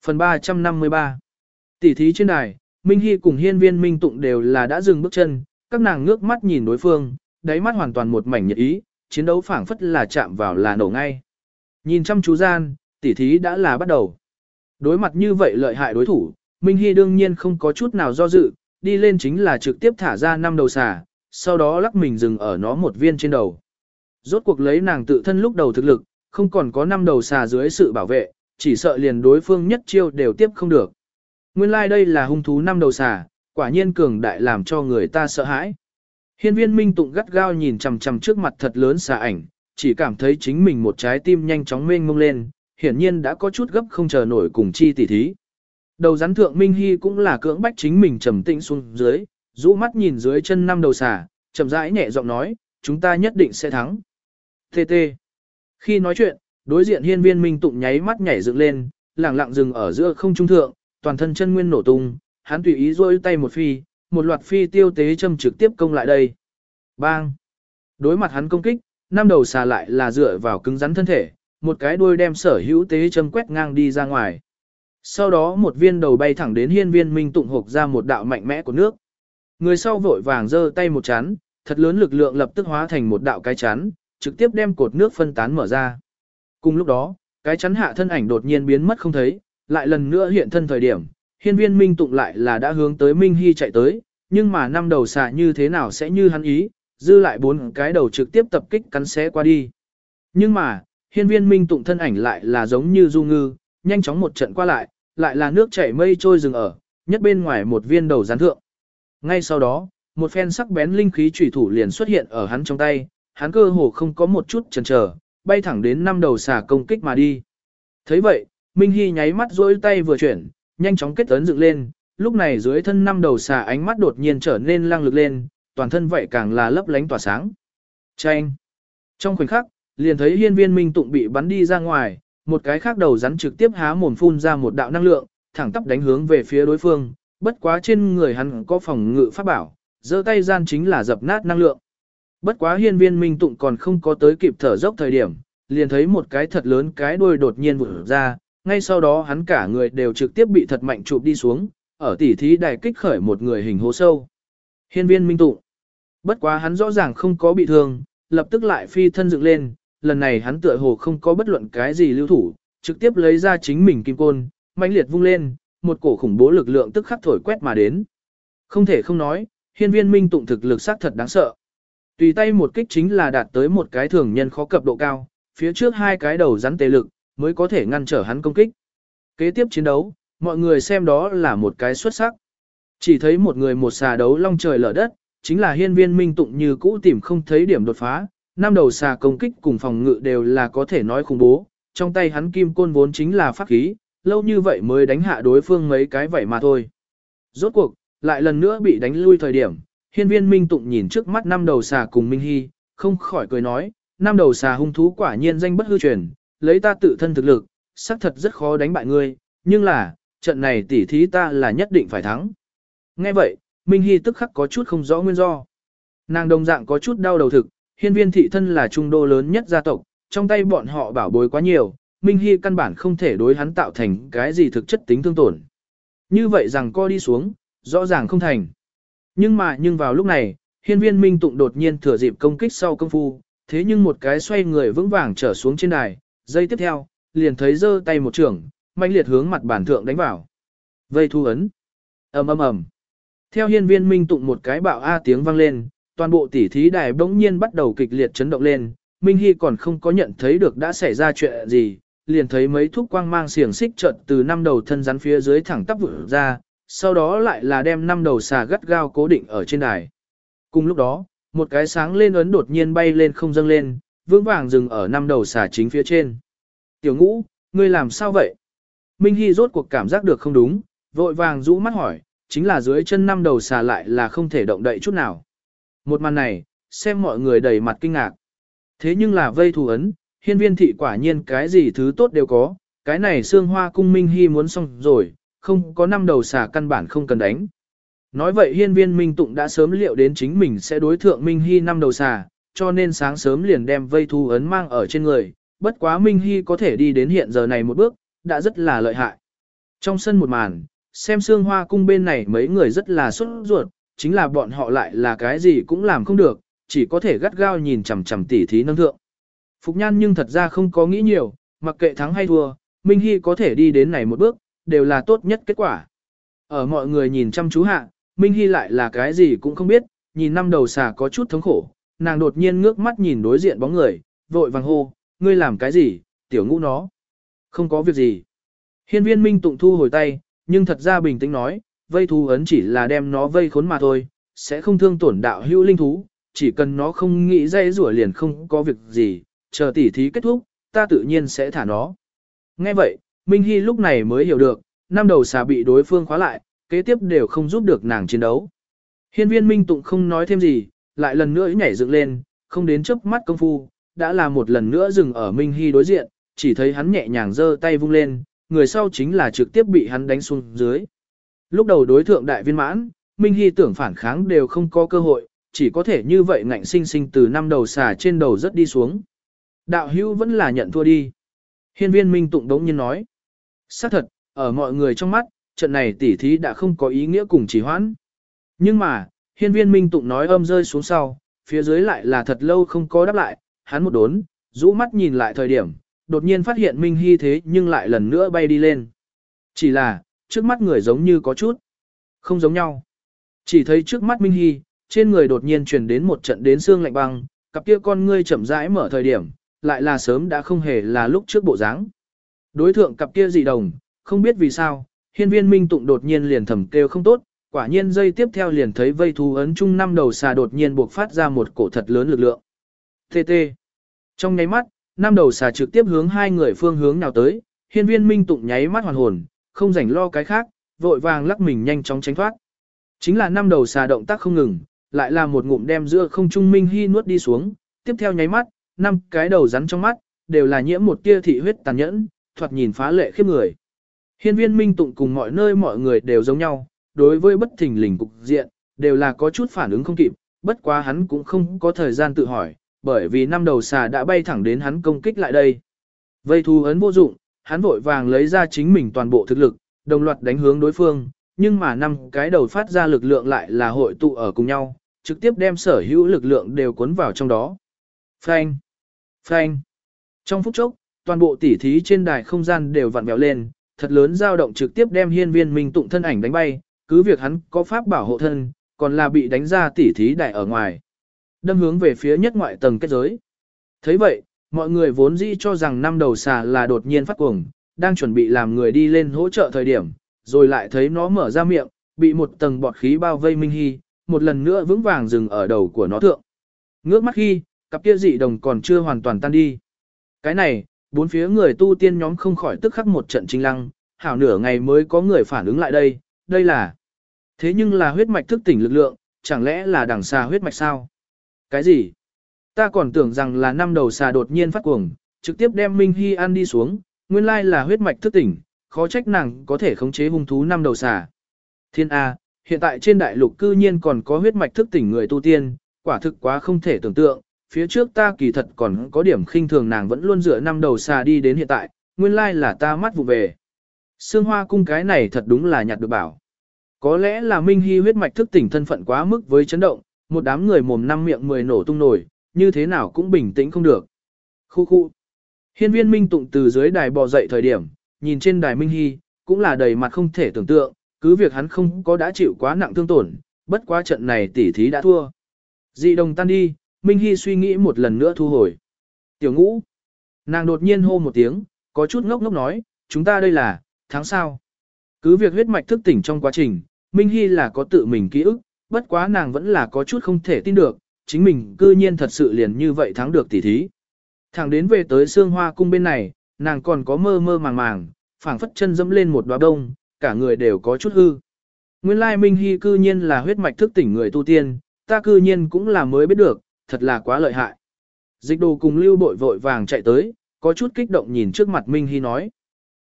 Phần 353 Tỷ thí trên đài, Minh Hy cùng hiên viên Minh Tụng đều là đã dừng bước chân, các nàng ngước mắt nhìn đối phương, đáy mắt hoàn toàn một mảnh nhiệt ý, chiến đấu phảng phất là chạm vào là nổ ngay. Nhìn chăm chú gian, tỷ thí đã là bắt đầu. Đối mặt như vậy lợi hại đối thủ, Minh Hy đương nhiên không có chút nào do dự, đi lên chính là trực tiếp thả ra năm đầu xà, sau đó lắc mình dừng ở nó một viên trên đầu. Rốt cuộc lấy nàng tự thân lúc đầu thực lực, không còn có năm đầu xà dưới sự bảo vệ, chỉ sợ liền đối phương nhất chiêu đều tiếp không được. Nguyên lai like đây là hung thú năm đầu xà, quả nhiên cường đại làm cho người ta sợ hãi. Hiên viên minh tụng gắt gao nhìn chằm chằm trước mặt thật lớn xà ảnh, chỉ cảm thấy chính mình một trái tim nhanh chóng mênh mông lên, hiển nhiên đã có chút gấp không chờ nổi cùng chi tỉ thí. Đầu rắn thượng Minh Hy cũng là cưỡng bách chính mình trầm tĩnh xuống dưới, rũ mắt nhìn dưới chân năm đầu xà, chậm rãi nhẹ giọng nói, chúng ta nhất định sẽ thắng. TT. Khi nói chuyện, đối diện hiên viên minh tụng nháy mắt nhảy dựng lên, lẳng lặng dừng ở giữa không trung thượng, toàn thân chân nguyên nổ tung, hắn tùy ý rôi tay một phi, một loạt phi tiêu tế châm trực tiếp công lại đây. Bang! Đối mặt hắn công kích, năm đầu xà lại là dựa vào cứng rắn thân thể, một cái đuôi đem sở hữu tế châm quét ngang đi ra ngoài. Sau đó một viên đầu bay thẳng đến hiên viên minh tụng hộp ra một đạo mạnh mẽ của nước. Người sau vội vàng giơ tay một chán, thật lớn lực lượng lập tức hóa thành một đạo cái chắn, trực tiếp đem cột nước phân tán mở ra. Cùng lúc đó, cái chắn hạ thân ảnh đột nhiên biến mất không thấy, lại lần nữa hiện thân thời điểm, hiên viên minh tụng lại là đã hướng tới Minh Hy chạy tới, nhưng mà năm đầu xà như thế nào sẽ như hắn ý, dư lại bốn cái đầu trực tiếp tập kích cắn xé qua đi. Nhưng mà, hiên viên minh tụng thân ảnh lại là giống như du ngư, nhanh chóng một trận qua lại, lại là nước chảy mây trôi dừng ở, nhất bên ngoài một viên đầu gián thượng. Ngay sau đó, một phen sắc bén linh khí chủy thủ liền xuất hiện ở hắn trong tay, hắn cơ hồ không có một chút chần chờ, bay thẳng đến năm đầu xà công kích mà đi. thấy vậy, Minh Hy nháy mắt dỗi tay vừa chuyển, nhanh chóng kết ấn dựng lên, lúc này dưới thân năm đầu xà ánh mắt đột nhiên trở nên lăng lực lên, toàn thân vậy càng là lấp lánh tỏa sáng. Chanh! Trong khoảnh khắc, liền thấy hiên viên Minh Tụng bị bắn đi ra ngoài, một cái khác đầu rắn trực tiếp há mồm phun ra một đạo năng lượng, thẳng tắp đánh hướng về phía đối phương, bất quá trên người hắn có phòng ngự pháp bảo, giơ tay gian chính là dập nát năng lượng. Bất quá hiên viên minh tụng còn không có tới kịp thở dốc thời điểm, liền thấy một cái thật lớn cái đuôi đột nhiên vụt ra, ngay sau đó hắn cả người đều trực tiếp bị thật mạnh chụp đi xuống, ở tỉ thí đài kích khởi một người hình hố sâu. Hiên viên minh tụng. Bất quá hắn rõ ràng không có bị thương, lập tức lại phi thân dựng lên, lần này hắn tựa hồ không có bất luận cái gì lưu thủ, trực tiếp lấy ra chính mình kim côn, mãnh liệt vung lên, một cổ khủng bố lực lượng tức khắc thổi quét mà đến. Không thể không nói, hiên viên minh tụng thực lực xác thật đáng sợ. Tùy tay một kích chính là đạt tới một cái thường nhân khó cập độ cao, phía trước hai cái đầu rắn tề lực, mới có thể ngăn trở hắn công kích. Kế tiếp chiến đấu, mọi người xem đó là một cái xuất sắc. Chỉ thấy một người một xà đấu long trời lở đất, chính là hiên viên minh tụng như cũ tìm không thấy điểm đột phá, năm đầu xà công kích cùng phòng ngự đều là có thể nói khủng bố, trong tay hắn kim côn vốn chính là pháp khí, lâu như vậy mới đánh hạ đối phương mấy cái vậy mà thôi. Rốt cuộc, lại lần nữa bị đánh lui thời điểm, hiên viên minh tụng nhìn trước mắt năm đầu xà cùng Minh Hy, không khỏi cười nói, năm đầu xà hung thú quả nhiên danh bất hư truyền, lấy ta tự thân thực lực, xác thật rất khó đánh bại ngươi, nhưng là, trận này tỉ thí ta là nhất định phải thắng. Nghe vậy, Minh Hy tức khắc có chút không rõ nguyên do. Nàng đồng dạng có chút đau đầu thực, hiên viên thị thân là trung đô lớn nhất gia tộc, trong tay bọn họ bảo bối quá nhiều, Minh Hy căn bản không thể đối hắn tạo thành cái gì thực chất tính thương tổn. Như vậy rằng co đi xuống, rõ ràng không thành. Nhưng mà nhưng vào lúc này, hiên viên Minh Tụng đột nhiên thừa dịp công kích sau công phu, thế nhưng một cái xoay người vững vàng trở xuống trên đài, giây tiếp theo, liền thấy giơ tay một trường, mạnh liệt hướng mặt bản thượng đánh vào. Vây thu ấn. ầm ầm ầm. Theo hiên viên Minh Tụng một cái bạo A tiếng vang lên, toàn bộ tỉ thí đài bỗng nhiên bắt đầu kịch liệt chấn động lên, Minh Hy còn không có nhận thấy được đã xảy ra chuyện gì, liền thấy mấy thuốc quang mang xiềng xích chợt từ năm đầu thân rắn phía dưới thẳng tắp vụt ra, sau đó lại là đem năm đầu xà gắt gao cố định ở trên đài. Cùng lúc đó, một cái sáng lên ấn đột nhiên bay lên không dâng lên, vững vàng dừng ở năm đầu xà chính phía trên. Tiểu ngũ, ngươi làm sao vậy? Minh Hy rốt cuộc cảm giác được không đúng, vội vàng rũ mắt hỏi, chính là dưới chân năm đầu xà lại là không thể động đậy chút nào. Một màn này, xem mọi người đầy mặt kinh ngạc. Thế nhưng là vây thù ấn, hiên viên thị quả nhiên cái gì thứ tốt đều có, cái này xương hoa cung minh hy muốn xong rồi, không có năm đầu xà căn bản không cần đánh. Nói vậy hiên viên minh tụng đã sớm liệu đến chính mình sẽ đối thượng minh hy năm đầu xà, cho nên sáng sớm liền đem vây thù ấn mang ở trên người, bất quá minh hy có thể đi đến hiện giờ này một bước, đã rất là lợi hại. Trong sân một màn, xem xương hoa cung bên này mấy người rất là xuất ruột, chính là bọn họ lại là cái gì cũng làm không được, chỉ có thể gắt gao nhìn chằm chằm tỉ thí nâng thượng. Phục Nhan nhưng thật ra không có nghĩ nhiều, mặc kệ thắng hay thua, Minh Hy có thể đi đến này một bước, đều là tốt nhất kết quả. Ở mọi người nhìn chăm chú hạ, Minh Hy lại là cái gì cũng không biết, nhìn năm đầu xà có chút thống khổ, nàng đột nhiên ngước mắt nhìn đối diện bóng người, vội vàng hô, ngươi làm cái gì, tiểu ngũ nó. Không có việc gì. Hiên viên Minh tụng thu hồi tay, nhưng thật ra bình tĩnh nói, vây thú ấn chỉ là đem nó vây khốn mà thôi, sẽ không thương tổn đạo hữu linh thú, chỉ cần nó không nghĩ dây rủa liền không có việc gì, chờ tỉ thí kết thúc, ta tự nhiên sẽ thả nó. Nghe vậy, Minh Hy lúc này mới hiểu được, năm đầu xà bị đối phương khóa lại, kế tiếp đều không giúp được nàng chiến đấu. Hiên viên Minh Tụng không nói thêm gì, lại lần nữa nhảy dựng lên, không đến chớp mắt công phu, đã là một lần nữa dừng ở Minh Hy đối diện, chỉ thấy hắn nhẹ nhàng giơ tay vung lên, người sau chính là trực tiếp bị hắn đánh xuống dưới. Lúc đầu đối thượng đại viên mãn, Minh Hy tưởng phản kháng đều không có cơ hội, chỉ có thể như vậy ngạnh sinh sinh từ năm đầu xà trên đầu rất đi xuống. Đạo hữu vẫn là nhận thua đi. Hiên viên Minh Tụng đống nhiên nói. xác thật, ở mọi người trong mắt, trận này tỉ thí đã không có ý nghĩa cùng chỉ hoãn. Nhưng mà, hiên viên Minh Tụng nói âm rơi xuống sau, phía dưới lại là thật lâu không có đáp lại, hắn một đốn, rũ mắt nhìn lại thời điểm, đột nhiên phát hiện Minh Hy thế nhưng lại lần nữa bay đi lên. Chỉ là, trước mắt người giống như có chút, không giống nhau. Chỉ thấy trước mắt Minh Hy, trên người đột nhiên truyền đến một trận đến xương lạnh băng, cặp kia con ngươi chậm rãi mở thời điểm, lại là sớm đã không hề là lúc trước bộ dáng. Đối thượng cặp kia dị đồng, không biết vì sao, hiên viên minh tụng đột nhiên liền thầm kêu không tốt, quả nhiên dây tiếp theo liền thấy vây thú ấn chung năm đầu xà đột nhiên buộc phát ra một cổ thật lớn lực lượng. TT. Trong nháy mắt, năm đầu xà trực tiếp hướng hai người phương hướng nào tới, hiên viên minh tụng nháy mắt hoàn hồn, không rảnh lo cái khác, vội vàng lắc mình nhanh chóng tránh thoát. Chính là năm đầu xà động tác không ngừng, lại là một ngụm đem giữa không trung minh hy nuốt đi xuống, tiếp theo nháy mắt, năm cái đầu rắn trong mắt, đều là nhiễm một tia thị huyết tàn nhẫn, thoạt nhìn phá lệ khiếp người. Hiên viên minh tụng cùng mọi nơi mọi người đều giống nhau, đối với bất thình lình cục diện, đều là có chút phản ứng không kịp, bất quá hắn cũng không có thời gian tự hỏi, bởi vì năm đầu xà đã bay thẳng đến hắn công kích lại đây. Vây thu ấn vô dụng, hắn vội vàng lấy ra chính mình toàn bộ thực lực, đồng loạt đánh hướng đối phương, nhưng mà năm cái đầu phát ra lực lượng lại là hội tụ ở cùng nhau, trực tiếp đem sở hữu lực lượng đều cuốn vào trong đó. Phanh! Phanh! Trong phút chốc, toàn bộ tỉ thí trên đài không gian đều vặn vẹo lên, thật lớn dao động trực tiếp đem hiên viên minh tụng thân ảnh đánh bay, cứ việc hắn có pháp bảo hộ thân, còn là bị đánh ra tỉ thí đài ở ngoài. Đâm hướng về phía nhất ngoại tầng kết giới. thấy vậy, mọi người vốn dĩ cho rằng năm đầu xà là đột nhiên phát cuồng, đang chuẩn bị làm người đi lên hỗ trợ thời điểm, rồi lại thấy nó mở ra miệng, bị một tầng bọt khí bao vây Minh Hy, một lần nữa vững vàng dừng ở đầu của nó thượng. Ngước mắt khi, cặp kia dị đồng còn chưa hoàn toàn tan đi. Cái này, bốn phía người tu tiên nhóm không khỏi tức khắc một trận chính lăng, hảo nửa ngày mới có người phản ứng lại đây, đây là. Thế nhưng là huyết mạch thức tỉnh lực lượng, chẳng lẽ là đằng xa huyết mạch sao? Cái gì? Ta còn tưởng rằng là năm đầu xà đột nhiên phát cuồng, trực tiếp đem Minh Hy ăn đi xuống, nguyên lai là huyết mạch thức tỉnh, khó trách nàng có thể khống chế hung thú năm đầu xà. Thiên A, hiện tại trên đại lục cư nhiên còn có huyết mạch thức tỉnh người tu tiên, quả thực quá không thể tưởng tượng, phía trước ta kỳ thật còn có điểm khinh thường nàng vẫn luôn dựa năm đầu xà đi đến hiện tại, nguyên lai là ta mắt vụ về. Sương hoa cung cái này thật đúng là nhặt được bảo. Có lẽ là Minh Hy huyết mạch thức tỉnh thân phận quá mức với chấn động, một đám người mồm năm miệng mười nổ tung nổi, như thế nào cũng bình tĩnh không được. Khu khu. Hiên viên Minh Tụng từ dưới đài bò dậy thời điểm, nhìn trên đài Minh Hy, cũng là đầy mặt không thể tưởng tượng, cứ việc hắn không có đã chịu quá nặng thương tổn, bất quá trận này tỉ thí đã thua. Dị đồng tan đi, Minh Hy suy nghĩ một lần nữa thu hồi. Tiểu ngũ. Nàng đột nhiên hô một tiếng, có chút ngốc ngốc nói, chúng ta đây là, tháng sau. Cứ việc huyết mạch thức tỉnh trong quá trình, Minh Hy là có tự mình ký ức, bất quá nàng vẫn là có chút không thể tin được, chính mình cư nhiên thật sự liền như vậy thắng được tỷ thí. Thẳng đến về tới xương hoa cung bên này, nàng còn có mơ mơ màng màng, phảng phất chân dẫm lên một đóa đông, cả người đều có chút hư. Nguyên lai Minh Hy cư nhiên là huyết mạch thức tỉnh người tu tiên, ta cư nhiên cũng là mới biết được, thật là quá lợi hại. Dịch đồ cùng lưu bội vội vàng chạy tới, có chút kích động nhìn trước mặt Minh Hy nói.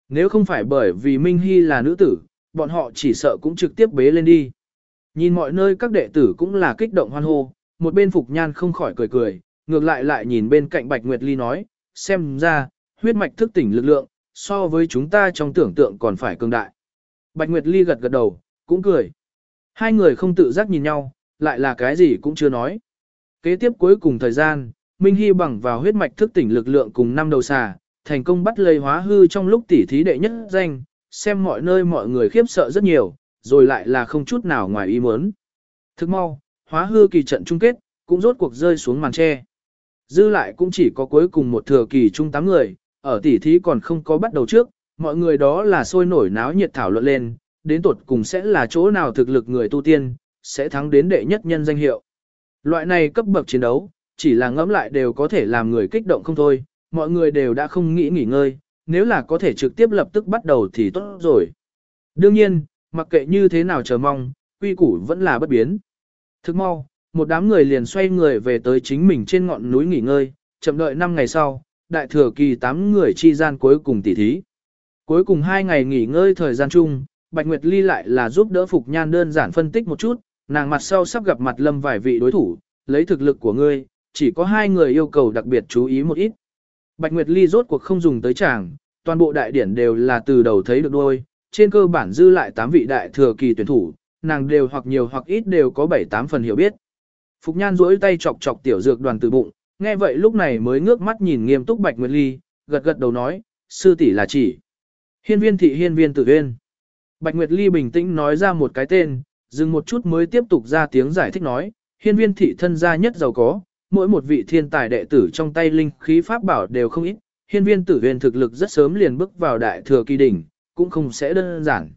Nếu không phải bởi vì Minh Hy là nữ tử, bọn họ chỉ sợ cũng trực tiếp bế lên đi. Nhìn mọi nơi các đệ tử cũng là kích động hoan hô, một bên Phục Nhan không khỏi cười cười, ngược lại lại nhìn bên cạnh Bạch Nguyệt Ly nói, xem ra, huyết mạch thức tỉnh lực lượng, so với chúng ta trong tưởng tượng còn phải cường đại. Bạch Nguyệt Ly gật gật đầu, cũng cười. Hai người không tự giác nhìn nhau, lại là cái gì cũng chưa nói. Kế tiếp cuối cùng thời gian, Minh Hy bằng vào huyết mạch thức tỉnh lực lượng cùng năm đầu xà, thành công bắt lây hóa hư trong lúc tỉ thí đệ nhất danh, xem mọi nơi mọi người khiếp sợ rất nhiều, rồi lại là không chút nào ngoài ý muốn. Thức mau, hóa hư kỳ trận chung kết, cũng rốt cuộc rơi xuống màn tre. Dư lại cũng chỉ có cuối cùng một thừa kỳ chung tám người, ở tỉ thí còn không có bắt đầu trước, mọi người đó là sôi nổi náo nhiệt thảo luận lên, đến tuột cùng sẽ là chỗ nào thực lực người tu tiên, sẽ thắng đến đệ nhất nhân danh hiệu. Loại này cấp bậc chiến đấu, chỉ là ngẫm lại đều có thể làm người kích động không thôi, mọi người đều đã không nghĩ nghỉ ngơi, nếu là có thể trực tiếp lập tức bắt đầu thì tốt rồi. Đương nhiên, mặc kệ như thế nào chờ mong, quy củ vẫn là bất biến. Thức mau, một đám người liền xoay người về tới chính mình trên ngọn núi nghỉ ngơi, chậm đợi 5 ngày sau, đại thừa kỳ 8 người chi gian cuối cùng tỉ thí. Cuối cùng 2 ngày nghỉ ngơi thời gian chung, Bạch Nguyệt Ly lại là giúp đỡ Phục Nhan đơn giản phân tích một chút, nàng mặt sau sắp gặp mặt lâm vài vị đối thủ, lấy thực lực của ngươi, chỉ có hai người yêu cầu đặc biệt chú ý một ít. Bạch Nguyệt Ly rốt cuộc không dùng tới chàng, toàn bộ đại điển đều là từ đầu thấy được đôi, trên cơ bản dư lại 8 vị đại thừa kỳ tuyển thủ, nàng đều hoặc nhiều hoặc ít đều có 7-8 phần hiểu biết. Phục Nhan duỗi tay chọc chọc tiểu dược đoàn từ bụng, nghe vậy lúc này mới ngước mắt nhìn nghiêm túc Bạch Nguyệt Ly, gật gật đầu nói, sư tỷ là chỉ. Hiên viên thị hiên viên tử viên Bạch Nguyệt Ly bình tĩnh nói ra một cái tên, dừng một chút mới tiếp tục ra tiếng giải thích nói, hiên viên thị thân gia nhất giàu có, mỗi một vị thiên tài đệ tử trong tay linh khí pháp bảo đều không ít, hiên viên tử viên thực lực rất sớm liền bước vào đại thừa kỳ đỉnh, cũng không sẽ đơn giản.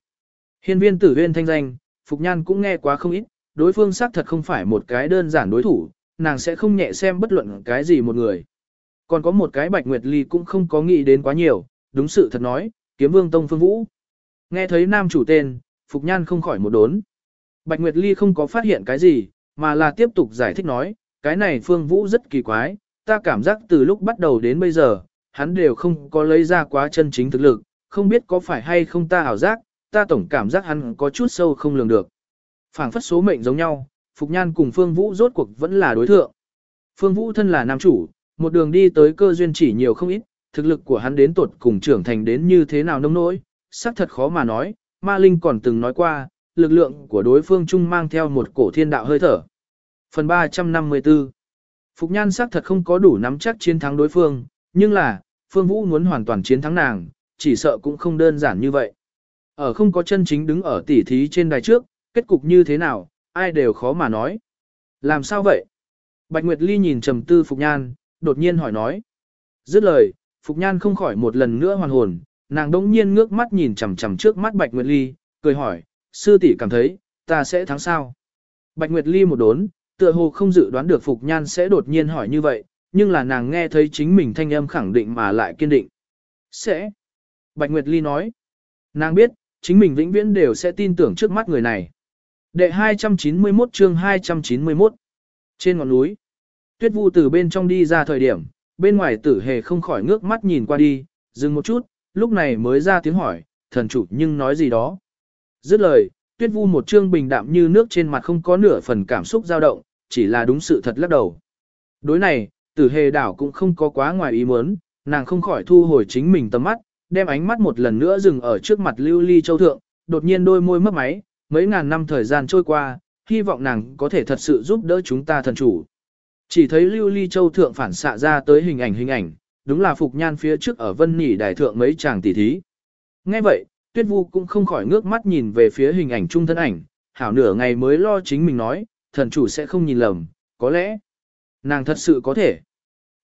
Hiên viên tử huyên thanh danh, Phục Nhan cũng nghe quá không ít, đối phương xác thật không phải một cái đơn giản đối thủ, nàng sẽ không nhẹ xem bất luận cái gì một người. Còn có một cái Bạch Nguyệt Ly cũng không có nghĩ đến quá nhiều, đúng sự thật nói, kiếm vương Tông Phương Vũ. Nghe thấy nam chủ tên, Phục Nhan không khỏi một đốn. Bạch Nguyệt Ly không có phát hiện cái gì, mà là tiếp tục giải thích nói, cái này Phương Vũ rất kỳ quái, ta cảm giác từ lúc bắt đầu đến bây giờ, hắn đều không có lấy ra quá chân chính thực lực, không biết có phải hay không ta ảo giác, ta tổng cảm giác hắn có chút sâu không lường được. phảng phất số mệnh giống nhau, Phục Nhan cùng Phương Vũ rốt cuộc vẫn là đối thượng. Phương Vũ thân là nam chủ, một đường đi tới cơ duyên chỉ nhiều không ít, thực lực của hắn đến tuột cùng trưởng thành đến như thế nào nông nỗi, xác thật khó mà nói, Ma Linh còn từng nói qua, lực lượng của đối phương chung mang theo một cổ thiên đạo hơi thở. Phần 354 Phục Nhan xác thật không có đủ nắm chắc chiến thắng đối phương, nhưng là, Phương Vũ muốn hoàn toàn chiến thắng nàng, chỉ sợ cũng không đơn giản như vậy. Ở không có chân chính đứng ở tỉ thí trên đài trước, kết cục như thế nào, ai đều khó mà nói. Làm sao vậy? Bạch Nguyệt Ly nhìn trầm tư Phục Nhan, đột nhiên hỏi nói. Dứt lời, Phục Nhan không khỏi một lần nữa hoàn hồn, nàng đống nhiên ngước mắt nhìn chầm chầm trước mắt Bạch Nguyệt Ly, cười hỏi, sư tỷ cảm thấy, ta sẽ thắng sao? Bạch Nguyệt Ly một đốn, tựa hồ không dự đoán được Phục Nhan sẽ đột nhiên hỏi như vậy, nhưng là nàng nghe thấy chính mình thanh âm khẳng định mà lại kiên định. Sẽ. Bạch Nguyệt Ly nói. Nàng biết, chính mình vĩnh viễn đều sẽ tin tưởng trước mắt người này. Đệ 291 chương 291 Trên ngọn núi Tuyết Vu từ bên trong đi ra thời điểm, bên ngoài tử hề không khỏi ngước mắt nhìn qua đi, dừng một chút, lúc này mới ra tiếng hỏi, thần chủ nhưng nói gì đó. Dứt lời, Tuyết Vu một trương bình đạm như nước trên mặt không có nửa phần cảm xúc dao động, chỉ là đúng sự thật lắc đầu. Đối này, tử hề đảo cũng không có quá ngoài ý muốn, nàng không khỏi thu hồi chính mình tầm mắt, đem ánh mắt một lần nữa dừng ở trước mặt lưu ly châu thượng, đột nhiên đôi môi mấp máy, mấy ngàn năm thời gian trôi qua, hy vọng nàng có thể thật sự giúp đỡ chúng ta thần chủ. Chỉ thấy lưu ly châu thượng phản xạ ra tới hình ảnh hình ảnh, đúng là phục nhan phía trước ở vân nỉ đại thượng mấy chàng tỷ thí. Nghe vậy, tuyết vu cũng không khỏi ngước mắt nhìn về phía hình ảnh trung thân ảnh, hảo nửa ngày mới lo chính mình nói, thần chủ sẽ không nhìn lầm, có lẽ, nàng thật sự có thể.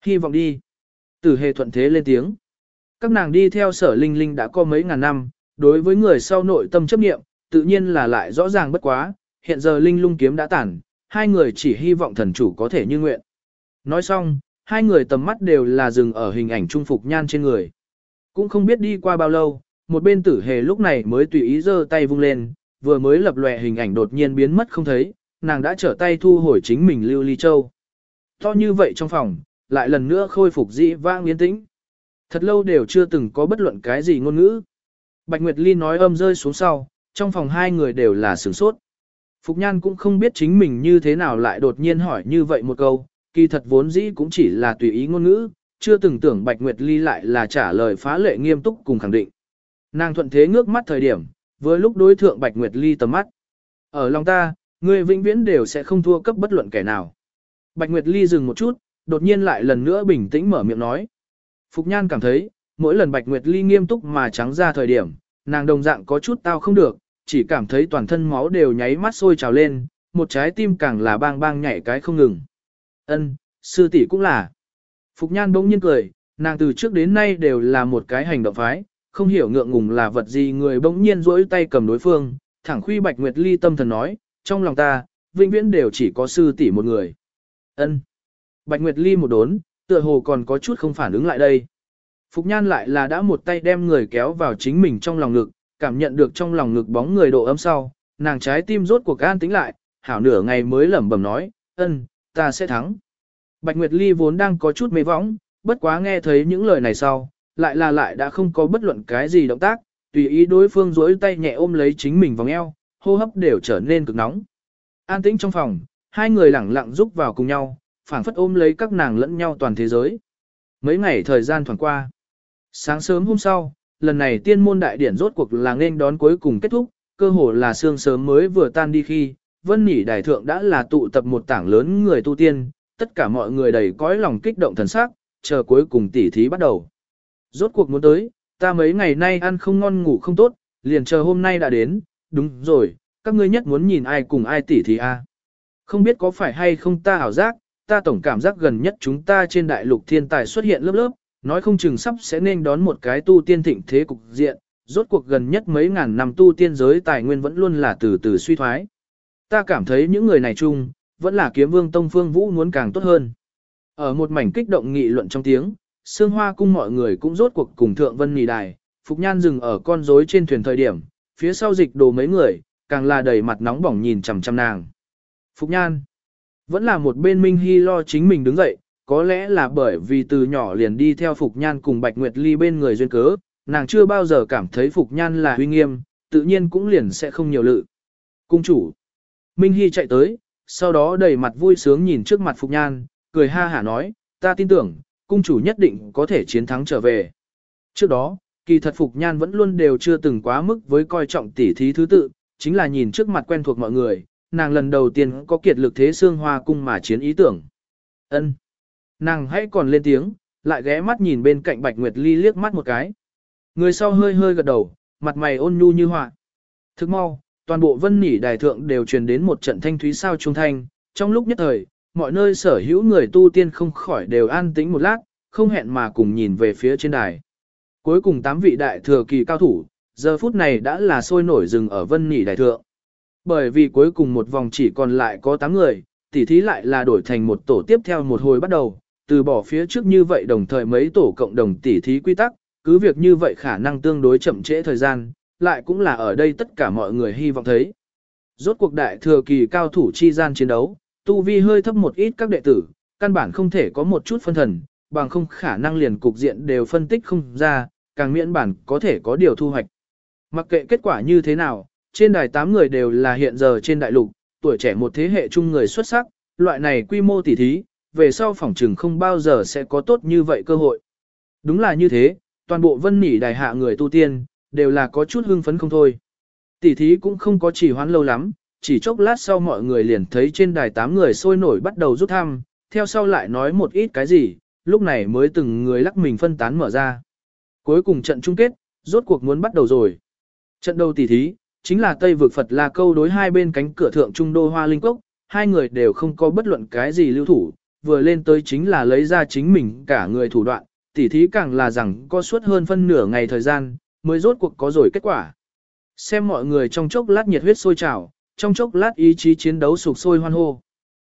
Hy vọng đi. Tử hề thuận thế lên tiếng. Các nàng đi theo sở linh linh đã có mấy ngàn năm, đối với người sau nội tâm chấp nghiệm, tự nhiên là lại rõ ràng bất quá, hiện giờ linh lung kiếm đã tản, hai người chỉ hy vọng thần chủ có thể như nguyện. Nói xong, hai người tầm mắt đều là dừng ở hình ảnh trung phục nhan trên người. Cũng không biết đi qua bao lâu, một bên tử hề lúc này mới tùy ý giơ tay vung lên, vừa mới lập lòe hình ảnh đột nhiên biến mất không thấy, nàng đã trở tay thu hồi chính mình lưu ly châu. To như vậy trong phòng, lại lần nữa khôi phục dị vang yên tĩnh. Thật lâu đều chưa từng có bất luận cái gì ngôn ngữ. Bạch Nguyệt Ly nói âm rơi xuống sau, trong phòng hai người đều là sửng sốt. Phục Nhan cũng không biết chính mình như thế nào lại đột nhiên hỏi như vậy một câu, kỳ thật vốn dĩ cũng chỉ là tùy ý ngôn ngữ, chưa từng tưởng Bạch Nguyệt Ly lại là trả lời phá lệ nghiêm túc cùng khẳng định. Nàng thuận thế ngước mắt thời điểm, với lúc đối thượng Bạch Nguyệt Ly tầm mắt. Ở lòng ta, người vĩnh viễn đều sẽ không thua cấp bất luận kẻ nào. Bạch Nguyệt Ly dừng một chút, đột nhiên lại lần nữa bình tĩnh mở miệng nói. Phục Nhan cảm thấy, mỗi lần Bạch Nguyệt Ly nghiêm túc mà trắng ra thời điểm, nàng đồng dạng có chút tao không được, chỉ cảm thấy toàn thân máu đều nháy mắt sôi trào lên, một trái tim càng là bang bang nhảy cái không ngừng. Ân, sư tỷ cũng là. Phục Nhan bỗng nhiên cười, nàng từ trước đến nay đều là một cái hành động phái, không hiểu ngượng ngùng là vật gì người bỗng nhiên rỗi tay cầm đối phương, thẳng khuy Bạch Nguyệt Ly tâm thần nói, trong lòng ta, vĩnh viễn đều chỉ có sư tỷ một người. Ân. Bạch Nguyệt Ly một đốn, tựa hồ còn có chút không phản ứng lại đây. Phục Nhan lại là đã một tay đem người kéo vào chính mình trong lòng ngực, cảm nhận được trong lòng ngực bóng người độ ấm sau, nàng trái tim rốt cuộc an tính lại, hảo nửa ngày mới lẩm bẩm nói, ân, ta sẽ thắng. Bạch Nguyệt Ly vốn đang có chút mê võng, bất quá nghe thấy những lời này sau, lại là lại đã không có bất luận cái gì động tác, tùy ý đối phương duỗi tay nhẹ ôm lấy chính mình vòng eo, hô hấp đều trở nên cực nóng. An tĩnh trong phòng, hai người lẳng lặng rúc vào cùng nhau, phảng phất ôm lấy các nàng lẫn nhau toàn thế giới. Mấy ngày thời gian thoảng qua. Sáng sớm hôm sau, lần này tiên môn đại điển rốt cuộc là nên đón cuối cùng kết thúc, cơ hồ là sương sớm mới vừa tan đi khi, vân nỉ đại thượng đã là tụ tập một tảng lớn người tu tiên, tất cả mọi người đầy cõi lòng kích động thần sắc, chờ cuối cùng tỉ thí bắt đầu. Rốt cuộc muốn tới, ta mấy ngày nay ăn không ngon ngủ không tốt, liền chờ hôm nay đã đến, đúng rồi, các ngươi nhất muốn nhìn ai cùng ai tỉ thí a. Không biết có phải hay không ta ảo giác, ta tổng cảm giác gần nhất chúng ta trên đại lục thiên tài xuất hiện lớp lớp, nói không chừng sắp sẽ nên đón một cái tu tiên thịnh thế cục diện, rốt cuộc gần nhất mấy ngàn năm tu tiên giới tài nguyên vẫn luôn là từ từ suy thoái. Ta cảm thấy những người này chung, vẫn là kiếm vương Tông Phương Vũ muốn càng tốt hơn. Ở một mảnh kích động nghị luận trong tiếng, Sương Hoa cung mọi người cũng rốt cuộc cùng Thượng Vân Nì Đài, Phục Nhan dừng ở con rối trên thuyền thời điểm, phía sau dịch đồ mấy người, càng là đầy mặt nóng bỏng nhìn chằm chằm nàng. Phục Nhan, vẫn là một bên Minh Hy lo chính mình đứng dậy, có lẽ là bởi vì từ nhỏ liền đi theo Phục Nhan cùng Bạch Nguyệt Ly bên người duyên cớ, nàng chưa bao giờ cảm thấy Phục Nhan là huy nghiêm, tự nhiên cũng liền sẽ không nhiều lự. Cung chủ. Minh Hy chạy tới, sau đó đầy mặt vui sướng nhìn trước mặt Phục Nhan, cười ha hả nói, ta tin tưởng, cung chủ nhất định có thể chiến thắng trở về. Trước đó, kỳ thật Phục Nhan vẫn luôn đều chưa từng quá mức với coi trọng tỉ thí thứ tự, chính là nhìn trước mặt quen thuộc mọi người, nàng lần đầu tiên có kiệt lực thế xương hoa cung mà chiến ý tưởng. ân Nàng hãy còn lên tiếng, lại ghé mắt nhìn bên cạnh Bạch Nguyệt Ly liếc mắt một cái. Người sau hơi hơi gật đầu, mặt mày ôn nhu như họa. Thức mau, toàn bộ vân nỉ đài thượng đều truyền đến một trận thanh thúy sao trung thanh, trong lúc nhất thời, mọi nơi sở hữu người tu tiên không khỏi đều an tĩnh một lát, không hẹn mà cùng nhìn về phía trên đài. Cuối cùng tám vị đại thừa kỳ cao thủ, giờ phút này đã là sôi nổi rừng ở vân nỉ đài thượng. Bởi vì cuối cùng một vòng chỉ còn lại có 8 người, tỉ thí lại là đổi thành một tổ tiếp theo một hồi bắt đầu, từ bỏ phía trước như vậy đồng thời mấy tổ cộng đồng tỉ thí quy tắc, cứ việc như vậy khả năng tương đối chậm trễ thời gian, lại cũng là ở đây tất cả mọi người hy vọng thấy. Rốt cuộc đại thừa kỳ cao thủ chi gian chiến đấu, tu vi hơi thấp một ít các đệ tử, căn bản không thể có một chút phân thần, bằng không khả năng liền cục diện đều phân tích không ra, càng miễn bản có thể có điều thu hoạch. Mặc kệ kết quả như thế nào, trên đài 8 người đều là hiện giờ trên đại lục, tuổi trẻ một thế hệ chung người xuất sắc, loại này quy mô tỉ thí, về sau phỏng trừng không bao giờ sẽ có tốt như vậy cơ hội. Đúng là như thế, toàn bộ vân nỉ đài hạ người tu tiên, đều là có chút hưng phấn không thôi. Tỉ thí cũng không có chỉ hoãn lâu lắm, chỉ chốc lát sau mọi người liền thấy trên đài 8 người sôi nổi bắt đầu rút thăm, theo sau lại nói một ít cái gì, lúc này mới từng người lắc mình phân tán mở ra. Cuối cùng trận chung kết, rốt cuộc muốn bắt đầu rồi. Trận đầu tỉ thí, chính là Tây vực Phật là câu đối hai bên cánh cửa thượng trung đô hoa linh cốc, hai người đều không có bất luận cái gì lưu thủ, vừa lên tới chính là lấy ra chính mình cả người thủ đoạn, tỉ thí càng là rằng có suốt hơn phân nửa ngày thời gian, mới rốt cuộc có rồi kết quả. Xem mọi người trong chốc lát nhiệt huyết sôi trào, trong chốc lát ý chí chiến đấu sục sôi hoan hô.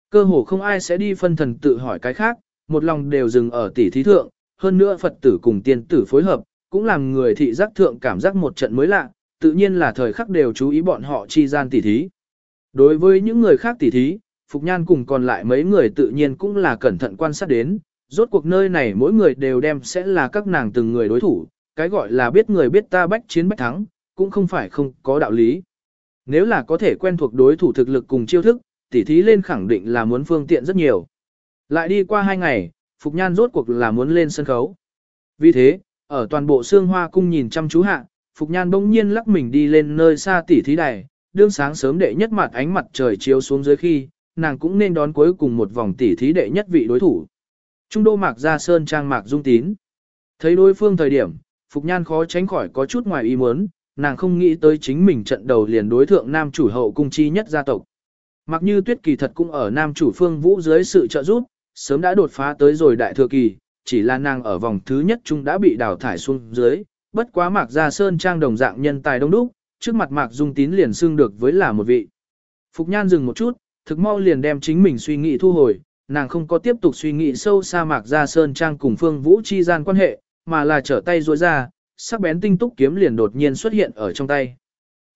Cơ hồ không ai sẽ đi phân thần tự hỏi cái khác, một lòng đều dừng ở tỉ thí thượng, hơn nữa Phật tử cùng tiên tử phối hợp, cũng làm người thị giác thượng cảm giác một trận mới lạ, tự nhiên là thời khắc đều chú ý bọn họ chi gian tỉ thí. Đối với những người khác tỉ thí, Phục Nhan cùng còn lại mấy người tự nhiên cũng là cẩn thận quan sát đến, rốt cuộc nơi này mỗi người đều đem sẽ là các nàng từng người đối thủ, cái gọi là biết người biết ta bách chiến bách thắng, cũng không phải không có đạo lý. Nếu là có thể quen thuộc đối thủ thực lực cùng chiêu thức, tỉ thí lên khẳng định là muốn phương tiện rất nhiều. Lại đi qua hai ngày, Phục Nhan rốt cuộc là muốn lên sân khấu. Vì thế, ở toàn bộ xương hoa cung nhìn chăm chú hạ, Phục Nhan bỗng nhiên lắc mình đi lên nơi xa tỉ thí đài, đương sáng sớm đệ nhất mặt ánh mặt trời chiếu xuống dưới khi, nàng cũng nên đón cuối cùng một vòng tỉ thí đệ nhất vị đối thủ. Trung đô mạc ra sơn trang mạc dung tín. Thấy đối phương thời điểm, Phục Nhan khó tránh khỏi có chút ngoài ý muốn, nàng không nghĩ tới chính mình trận đầu liền đối thượng nam chủ hậu cung chi nhất gia tộc. Mặc như tuyết kỳ thật cũng ở nam chủ phương vũ dưới sự trợ giúp, sớm đã đột phá tới rồi đại thừa kỳ, chỉ là nàng ở vòng thứ nhất chung đã bị đào thải xuống dưới, bất quá mạc gia sơn trang đồng dạng nhân tài đông đúc, trước mặt mạc dung tín liền xưng được với là một vị. Phục nhan dừng một chút, thực mau liền đem chính mình suy nghĩ thu hồi, nàng không có tiếp tục suy nghĩ sâu xa mạc gia sơn trang cùng phương vũ chi gian quan hệ, mà là trở tay rối ra, sắc bén tinh túc kiếm liền đột nhiên xuất hiện ở trong tay.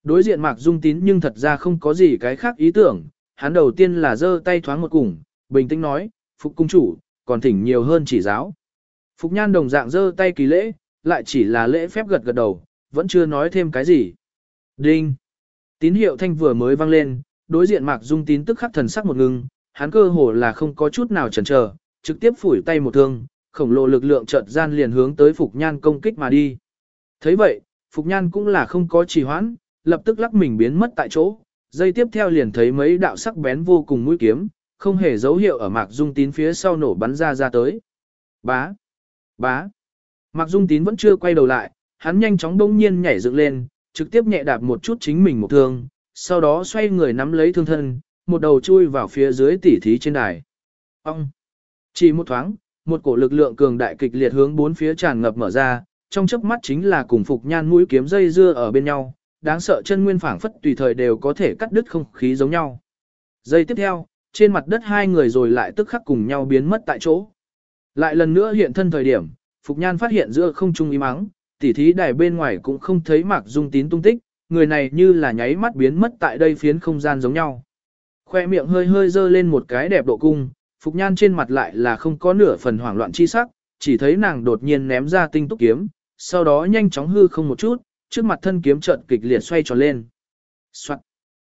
Đối diện mạc dung tín nhưng thật ra không có gì cái khác ý tưởng, hắn đầu tiên là giơ tay thoáng một cùng, bình tĩnh nói, Phục cung chủ, còn thỉnh nhiều hơn chỉ giáo. Phục nhan đồng dạng giơ tay kỳ lễ, lại chỉ là lễ phép gật gật đầu, vẫn chưa nói thêm cái gì. Đinh! Tín hiệu thanh vừa mới vang lên, đối diện mạc dung tín tức khắc thần sắc một ngưng, hắn cơ hồ là không có chút nào chần chờ, trực tiếp phủi tay một thương, khổng lồ lực lượng chợt gian liền hướng tới Phục Nhan công kích mà đi. thấy vậy, Phục Nhan cũng là không có trì hoãn, lập tức lắc mình biến mất tại chỗ, dây tiếp theo liền thấy mấy đạo sắc bén vô cùng mũi kiếm, không hề dấu hiệu ở Mạc Dung Tín phía sau nổ bắn ra ra tới. Bá! Bá! Mạc Dung Tín vẫn chưa quay đầu lại, hắn nhanh chóng bỗng nhiên nhảy dựng lên, trực tiếp nhẹ đạp một chút chính mình một thương, sau đó xoay người nắm lấy thương thân, một đầu chui vào phía dưới tỉ thí trên đài. Ông! Chỉ một thoáng, một cổ lực lượng cường đại kịch liệt hướng bốn phía tràn ngập mở ra, trong chớp mắt chính là cùng phục nhan mũi kiếm dây dưa ở bên nhau, đáng sợ chân nguyên phảng phất tùy thời đều có thể cắt đứt không khí giống nhau. Giây tiếp theo, trên mặt đất hai người rồi lại tức khắc cùng nhau biến mất tại chỗ. Lại lần nữa hiện thân thời điểm, Phục Nhan phát hiện giữa không trung im mắng, tỉ thí đài bên ngoài cũng không thấy Mạc Dung Tín tung tích, người này như là nháy mắt biến mất tại đây phiến không gian giống nhau. Khoe miệng hơi hơi dơ lên một cái đẹp độ cung, Phục Nhan trên mặt lại là không có nửa phần hoảng loạn chi sắc, chỉ thấy nàng đột nhiên ném ra tinh túc kiếm, sau đó nhanh chóng hư không một chút, trước mặt thân kiếm trận kịch liệt xoay tròn lên. Soạn.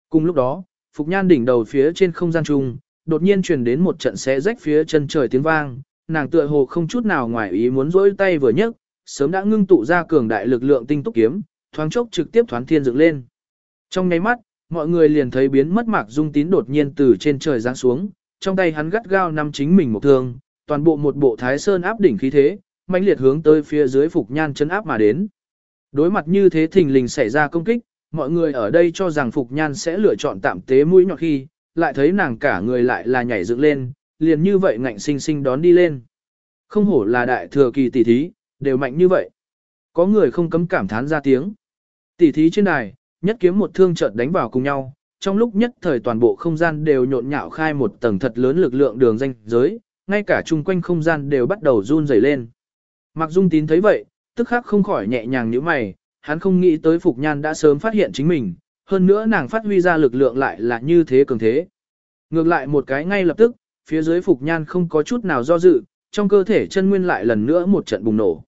Cùng lúc đó, Phục Nhan đỉnh đầu phía trên không gian trung, đột nhiên truyền đến một trận xé rách phía chân trời tiếng vang, nàng tựa hồ không chút nào ngoài ý muốn rỗi tay vừa nhấc, sớm đã ngưng tụ ra cường đại lực lượng tinh túc kiếm, thoáng chốc trực tiếp thoáng thiên dựng lên. Trong nháy mắt, mọi người liền thấy biến mất mạc dung tín đột nhiên từ trên trời giáng xuống, trong tay hắn gắt gao nắm chính mình một thương, toàn bộ một bộ thái sơn áp đỉnh khí thế, mãnh liệt hướng tới phía dưới Phục Nhan chấn áp mà đến. Đối mặt như thế thình lình xảy ra công kích, mọi người ở đây cho rằng Phục Nhan sẽ lựa chọn tạm tế mũi nhọn khi, lại thấy nàng cả người lại là nhảy dựng lên, liền như vậy ngạnh sinh sinh đón đi lên. Không hổ là đại thừa kỳ tỷ thí, đều mạnh như vậy. Có người không cấm cảm thán ra tiếng. Tỷ thí trên đài, nhất kiếm một thương chợt đánh vào cùng nhau, trong lúc nhất thời toàn bộ không gian đều nhộn nhạo khai một tầng thật lớn lực lượng đường danh giới, ngay cả chung quanh không gian đều bắt đầu run rẩy lên. Mặc Dung Tín thấy vậy, tức khắc không khỏi nhẹ nhàng nhíu mày, hắn không nghĩ tới Phục Nhan đã sớm phát hiện chính mình, hơn nữa nàng phát huy ra lực lượng lại là như thế cường thế. Ngược lại một cái ngay lập tức, phía dưới Phục Nhan không có chút nào do dự, trong cơ thể chân nguyên lại lần nữa một trận bùng nổ.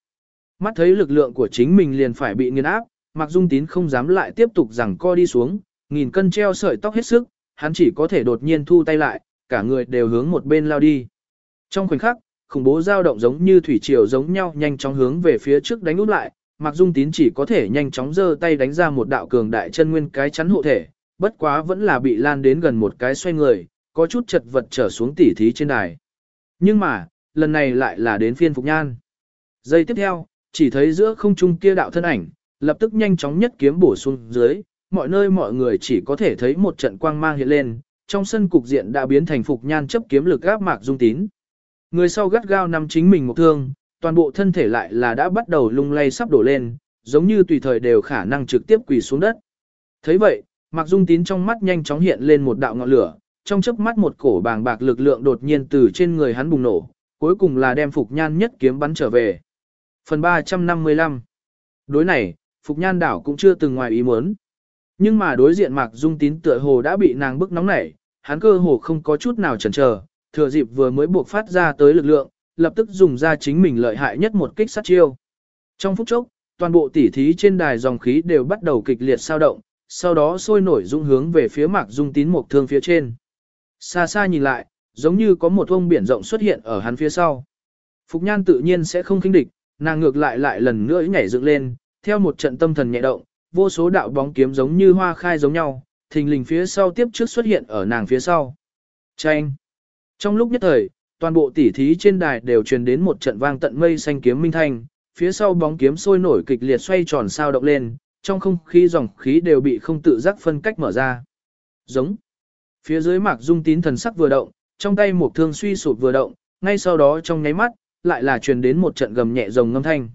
Mắt thấy lực lượng của chính mình liền phải bị nghiền áp, Mạc Dung Tín không dám lại tiếp tục rằng co đi xuống, nghìn cân treo sợi tóc hết sức, hắn chỉ có thể đột nhiên thu tay lại, cả người đều hướng một bên lao đi. Trong khoảnh khắc, khủng bố dao động giống như thủy triều giống nhau nhanh chóng hướng về phía trước đánh úp lại, Mạc Dung Tín chỉ có thể nhanh chóng giơ tay đánh ra một đạo cường đại chân nguyên cái chắn hộ thể, bất quá vẫn là bị lan đến gần một cái xoay người, có chút chật vật trở xuống tỉ thí trên đài. Nhưng mà, lần này lại là đến phiên Phục Nhan. Giây tiếp theo, chỉ thấy giữa không trung kia đạo thân ảnh, lập tức nhanh chóng nhất kiếm bổ xuống dưới, mọi nơi mọi người chỉ có thể thấy một trận quang mang hiện lên, trong sân cục diện đã biến thành Phục Nhan chấp kiếm lực gáp Mạc Dung Tín. Người sau gắt gao nằm chính mình một thương, toàn bộ thân thể lại là đã bắt đầu lung lay sắp đổ lên, giống như tùy thời đều khả năng trực tiếp quỳ xuống đất. thấy vậy, Mạc Dung Tín trong mắt nhanh chóng hiện lên một đạo ngọn lửa, trong chớp mắt một cổ bàng bạc lực lượng đột nhiên từ trên người hắn bùng nổ, cuối cùng là đem Phục Nhan nhất kiếm bắn trở về. Phần 355 Đối này, Phục Nhan đảo cũng chưa từng ngoài ý muốn. Nhưng mà đối diện Mạc Dung Tín tựa hồ đã bị nàng bức nóng nảy, hắn cơ hồ không có chút nào chần chờ, thừa dịp vừa mới buộc phát ra tới lực lượng, lập tức dùng ra chính mình lợi hại nhất một kích sát chiêu. Trong phút chốc, toàn bộ tỉ thí trên đài dòng khí đều bắt đầu kịch liệt sao động, sau đó sôi nổi dung hướng về phía Mạc Dung Tín một thương phía trên. Xa xa nhìn lại, giống như có một ông biển rộng xuất hiện ở hắn phía sau. Phục Nhan tự nhiên sẽ không kinh địch, nàng ngược lại lại lần nữa nhảy dựng lên, theo một trận tâm thần nhẹ động, vô số đạo bóng kiếm giống như hoa khai giống nhau, thình lình phía sau tiếp trước xuất hiện ở nàng phía sau. Chanh! Trong lúc nhất thời, toàn bộ tỉ thí trên đài đều truyền đến một trận vang tận mây xanh kiếm minh thanh, phía sau bóng kiếm sôi nổi kịch liệt xoay tròn sao động lên, trong không khí dòng khí đều bị không tự giác phân cách mở ra. Giống. Phía dưới mạc dung tín thần sắc vừa động, trong tay một thương suy sụp vừa động, ngay sau đó trong nháy mắt, lại là truyền đến một trận gầm nhẹ rồng ngâm thanh.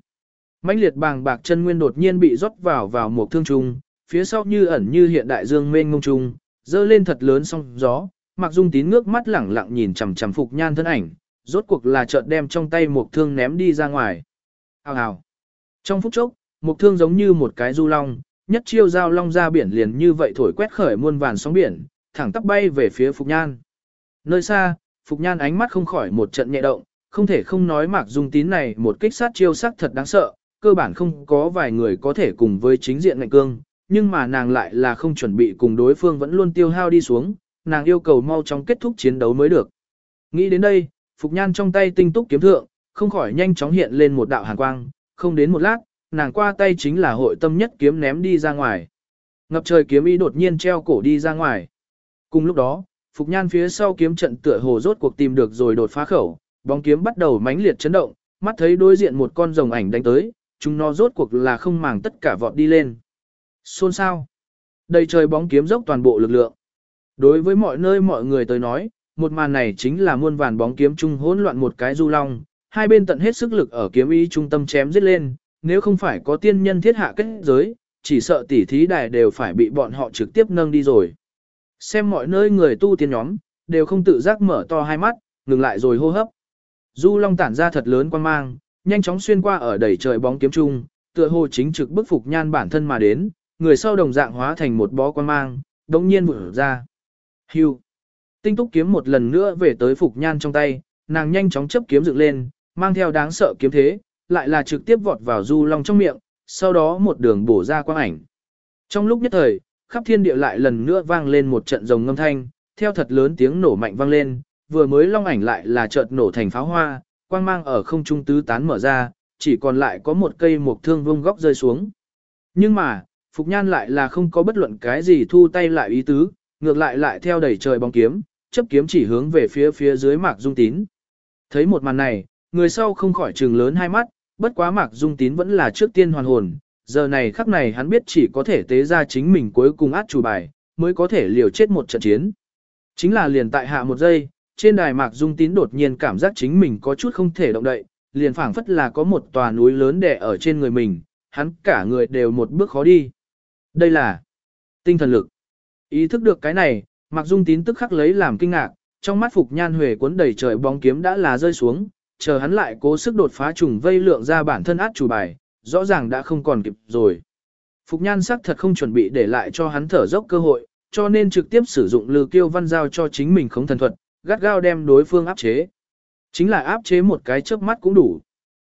mãnh liệt bàng bạc chân nguyên đột nhiên bị rót vào vào một thương trung, phía sau như ẩn như hiện đại dương mênh ngông trung, dơ lên thật lớn song gió, Mạc Dung Tín ngước mắt lẳng lặng nhìn chằm chằm Phục Nhan thân ảnh, rốt cuộc là chợt đem trong tay một thương ném đi ra ngoài. Hào hào. Trong phút chốc, một thương giống như một cái du long, nhất chiêu giao long ra biển liền như vậy thổi quét khởi muôn vàn sóng biển, thẳng tắp bay về phía Phục Nhan. Nơi xa, Phục Nhan ánh mắt không khỏi một trận nhẹ động, không thể không nói Mạc Dung Tín này một kích sát chiêu sắc thật đáng sợ, cơ bản không có vài người có thể cùng với chính diện ngạnh cương, nhưng mà nàng lại là không chuẩn bị cùng đối phương vẫn luôn tiêu hao đi xuống, nàng yêu cầu mau chóng kết thúc chiến đấu mới được. Nghĩ đến đây, Phục Nhan trong tay tinh túc kiếm thượng, không khỏi nhanh chóng hiện lên một đạo hàn quang, không đến một lát, nàng qua tay chính là hội tâm nhất kiếm ném đi ra ngoài. Ngập trời kiếm ý đột nhiên treo cổ đi ra ngoài. Cùng lúc đó, Phục Nhan phía sau kiếm trận tựa hồ rốt cuộc tìm được rồi đột phá khẩu, bóng kiếm bắt đầu mãnh liệt chấn động, mắt thấy đối diện một con rồng ảnh đánh tới, chúng nó rốt cuộc là không màng tất cả vọt đi lên. Xôn sao? Đầy trời bóng kiếm dốc toàn bộ lực lượng. Đối với mọi nơi mọi người tới nói, một màn này chính là muôn vàn bóng kiếm chung hỗn loạn một cái du long, hai bên tận hết sức lực ở kiếm ý trung tâm chém giết lên, nếu không phải có tiên nhân thiết hạ kết giới, chỉ sợ tỉ thí đài đều phải bị bọn họ trực tiếp nâng đi rồi. Xem mọi nơi người tu tiên nhóm, đều không tự giác mở to hai mắt, ngừng lại rồi hô hấp. Du long tản ra thật lớn quan mang, nhanh chóng xuyên qua ở đầy trời bóng kiếm trung, tựa hồ chính trực bức phục nhan bản thân mà đến, người sau đồng dạng hóa thành một bó quan mang, đống nhiên vụt ra. Hưu. Tinh túc kiếm một lần nữa về tới Phục Nhan trong tay, nàng nhanh chóng chấp kiếm dựng lên, mang theo đáng sợ kiếm thế, lại là trực tiếp vọt vào du long trong miệng, sau đó một đường bổ ra quang ảnh. Trong lúc nhất thời, khắp thiên địa lại lần nữa vang lên một trận rồng ngâm thanh, theo thật lớn tiếng nổ mạnh vang lên, vừa mới long ảnh lại là chợt nổ thành pháo hoa, quang mang ở không trung tứ tán mở ra, chỉ còn lại có một cây mộc thương vung góc rơi xuống. Nhưng mà, Phục Nhan lại là không có bất luận cái gì thu tay lại ý tứ, ngược lại lại theo đẩy trời bóng kiếm, chấp kiếm chỉ hướng về phía phía dưới Mạc Dung Tín. Thấy một màn này, người sau không khỏi trừng lớn hai mắt, bất quá Mạc Dung Tín vẫn là trước tiên hoàn hồn, giờ này khắc này hắn biết chỉ có thể tế ra chính mình cuối cùng át chủ bài, mới có thể liều chết một trận chiến. Chính là liền tại hạ một giây, trên đài Mạc Dung Tín đột nhiên cảm giác chính mình có chút không thể động đậy, liền phảng phất là có một tòa núi lớn đè ở trên người mình, hắn cả người đều một bước khó đi. Đây là tinh thần lực. Ý thức được cái này, Mạc Dung Tín tức khắc lấy làm kinh ngạc, trong mắt Phục Nhan Huệ cuốn đầy trời bóng kiếm đã là rơi xuống, chờ hắn lại cố sức đột phá trùng vây lượng ra bản thân át chủ bài, rõ ràng đã không còn kịp rồi. Phục Nhan sắc thật không chuẩn bị để lại cho hắn thở dốc cơ hội, cho nên trực tiếp sử dụng lư kiêu văn giao cho chính mình không thần thuật, gắt gao đem đối phương áp chế. Chính là áp chế một cái chớp mắt cũng đủ.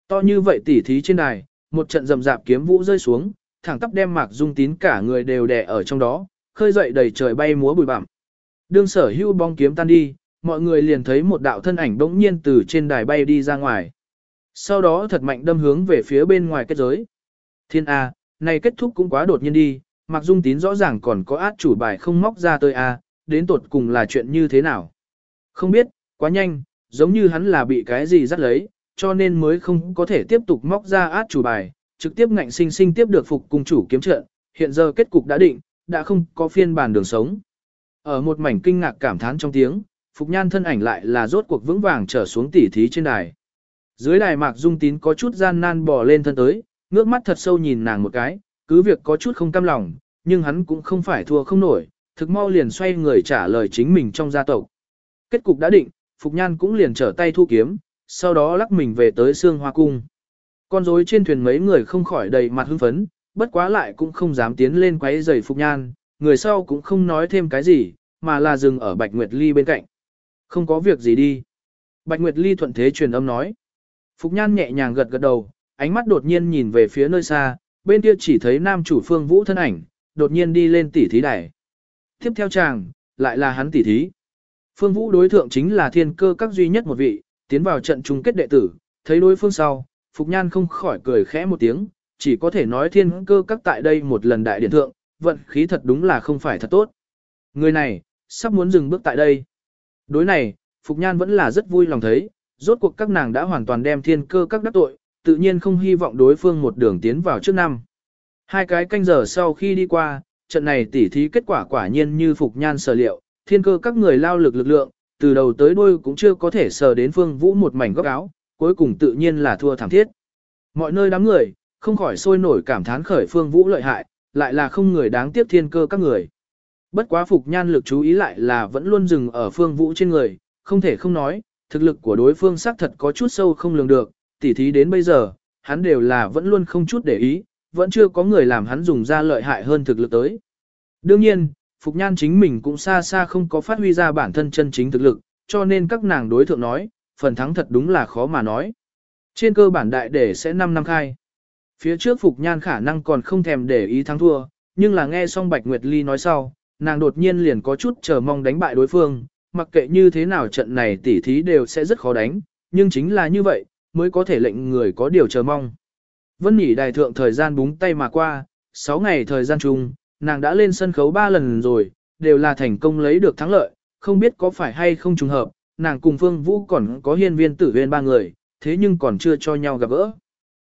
To như vậy tỉ thí trên đài, một trận rầm rạp kiếm vũ rơi xuống, thẳng tắp đem Mạc Dung Tín cả người đều đè ở trong đó, khơi dậy đầy trời bay múa bụi bặm. Đương sở hưu bong kiếm tan đi, mọi người liền thấy một đạo thân ảnh bỗng nhiên từ trên đài bay đi ra ngoài. Sau đó thật mạnh đâm hướng về phía bên ngoài kết giới. Thiên A, này kết thúc cũng quá đột nhiên đi, mặc Dung Tín rõ ràng còn có át chủ bài không móc ra tới A, đến tột cùng là chuyện như thế nào. Không biết, quá nhanh, giống như hắn là bị cái gì dắt lấy, cho nên mới không có thể tiếp tục móc ra át chủ bài, trực tiếp ngạnh sinh sinh tiếp được phục cung chủ kiếm trận, hiện giờ kết cục đã định, đã không có phiên bản đường sống. Ở một mảnh kinh ngạc cảm thán trong tiếng, Phục Nhan thân ảnh lại là rốt cuộc vững vàng trở xuống tỉ thí trên đài. Dưới đài Mạc Dung Tín có chút gian nan bò lên thân tới, ngước mắt thật sâu nhìn nàng một cái, cứ việc có chút không cam lòng, nhưng hắn cũng không phải thua không nổi, thực mau liền xoay người trả lời chính mình trong gia tộc. Kết cục đã định, Phục Nhan cũng liền trở tay thu kiếm, sau đó lắc mình về tới xương hoa cung. Con rối trên thuyền mấy người không khỏi đầy mặt hưng phấn, bất quá lại cũng không dám tiến lên quấy rầy Phục Nhan, người sau cũng không nói thêm cái gì, mà là dừng ở Bạch Nguyệt Ly bên cạnh. Không có việc gì đi. Bạch Nguyệt Ly thuận thế truyền âm nói. Phục Nhan nhẹ nhàng gật gật đầu, ánh mắt đột nhiên nhìn về phía nơi xa, bên kia chỉ thấy nam chủ phương vũ thân ảnh, đột nhiên đi lên tỉ thí đài. Tiếp theo chàng, lại là hắn tỉ thí. Phương vũ đối thượng chính là thiên cơ các duy nhất một vị, tiến vào trận chung kết đệ tử, thấy đối phương sau, Phục Nhan không khỏi cười khẽ một tiếng, chỉ có thể nói thiên cơ các tại đây một lần đại điện thượng, vận khí thật đúng là không phải thật tốt. Người này, sắp muốn dừng bước tại đây. Đối này, Phục Nhan vẫn là rất vui lòng thấy, rốt cuộc các nàng đã hoàn toàn đem thiên cơ các đắc tội, tự nhiên không hy vọng đối phương một đường tiến vào trước năm. Hai cái canh giờ sau khi đi qua, trận này tỉ thí kết quả quả nhiên như Phục Nhan sở liệu, thiên cơ các người lao lực lực lượng, từ đầu tới đuôi cũng chưa có thể sờ đến phương vũ một mảnh góc áo, cuối cùng tự nhiên là thua thảm thiết. Mọi nơi đám người, không khỏi sôi nổi cảm thán khởi phương vũ lợi hại, lại là không người đáng tiếc thiên cơ các người. Bất quá Phục Nhan lực chú ý lại là vẫn luôn dừng ở phương vũ trên người, không thể không nói, thực lực của đối phương xác thật có chút sâu không lường được, tỉ thí đến bây giờ, hắn đều là vẫn luôn không chút để ý, vẫn chưa có người làm hắn dùng ra lợi hại hơn thực lực tới. Đương nhiên, Phục Nhan chính mình cũng xa xa không có phát huy ra bản thân chân chính thực lực, cho nên các nàng đối thượng nói, phần thắng thật đúng là khó mà nói. Trên cơ bản đại để sẽ 5 năm khai. Phía trước Phục Nhan khả năng còn không thèm để ý thắng thua, nhưng là nghe xong Bạch Nguyệt Ly nói sau, nàng đột nhiên liền có chút chờ mong đánh bại đối phương, mặc kệ như thế nào trận này tỉ thí đều sẽ rất khó đánh, nhưng chính là như vậy, mới có thể lệnh người có điều chờ mong. Vân nghỉ đài thượng thời gian búng tay mà qua, 6 ngày thời gian chung, nàng đã lên sân khấu 3 lần rồi, đều là thành công lấy được thắng lợi, không biết có phải hay không trùng hợp, nàng cùng Phương Vũ còn có hiên viên tử viên ba người, thế nhưng còn chưa cho nhau gặp gỡ.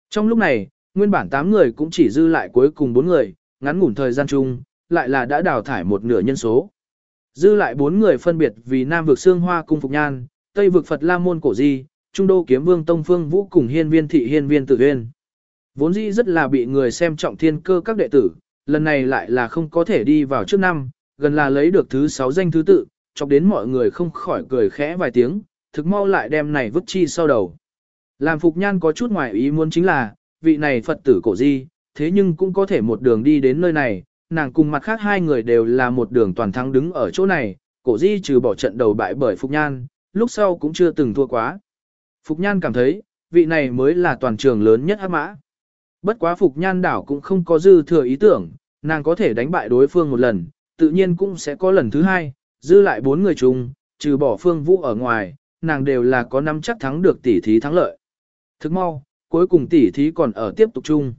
Trong lúc này, nguyên bản 8 người cũng chỉ dư lại cuối cùng 4 người, ngắn ngủn thời gian chung, lại là đã đào thải một nửa nhân số. Dư lại bốn người phân biệt vì Nam vực Sương Hoa Cung Phục Nhan, Tây vực Phật La Môn Cổ Di, Trung Đô Kiếm Vương Tông Phương Vũ cùng hiên viên thị hiên viên tử viên. Vốn dĩ rất là bị người xem trọng thiên cơ các đệ tử, lần này lại là không có thể đi vào trước năm, gần là lấy được thứ 6 danh thứ tự, chọc đến mọi người không khỏi cười khẽ vài tiếng, thực mau lại đem này vứt chi sau đầu. Làm Phục Nhan có chút ngoài ý muốn chính là, vị này Phật tử cổ di, thế nhưng cũng có thể một đường đi đến nơi này, nàng cùng mặt khác hai người đều là một đường toàn thắng đứng ở chỗ này, cổ di trừ bỏ trận đầu bại bởi Phục Nhan, lúc sau cũng chưa từng thua quá. Phục Nhan cảm thấy, vị này mới là toàn trường lớn nhất hắc mã. Bất quá Phục Nhan đảo cũng không có dư thừa ý tưởng, nàng có thể đánh bại đối phương một lần, tự nhiên cũng sẽ có lần thứ hai, dư lại bốn người chung, trừ bỏ phương vũ ở ngoài, nàng đều là có năm chắc thắng được tỷ thí thắng lợi. Thức mau, cuối cùng tỷ thí còn ở tiếp tục chung.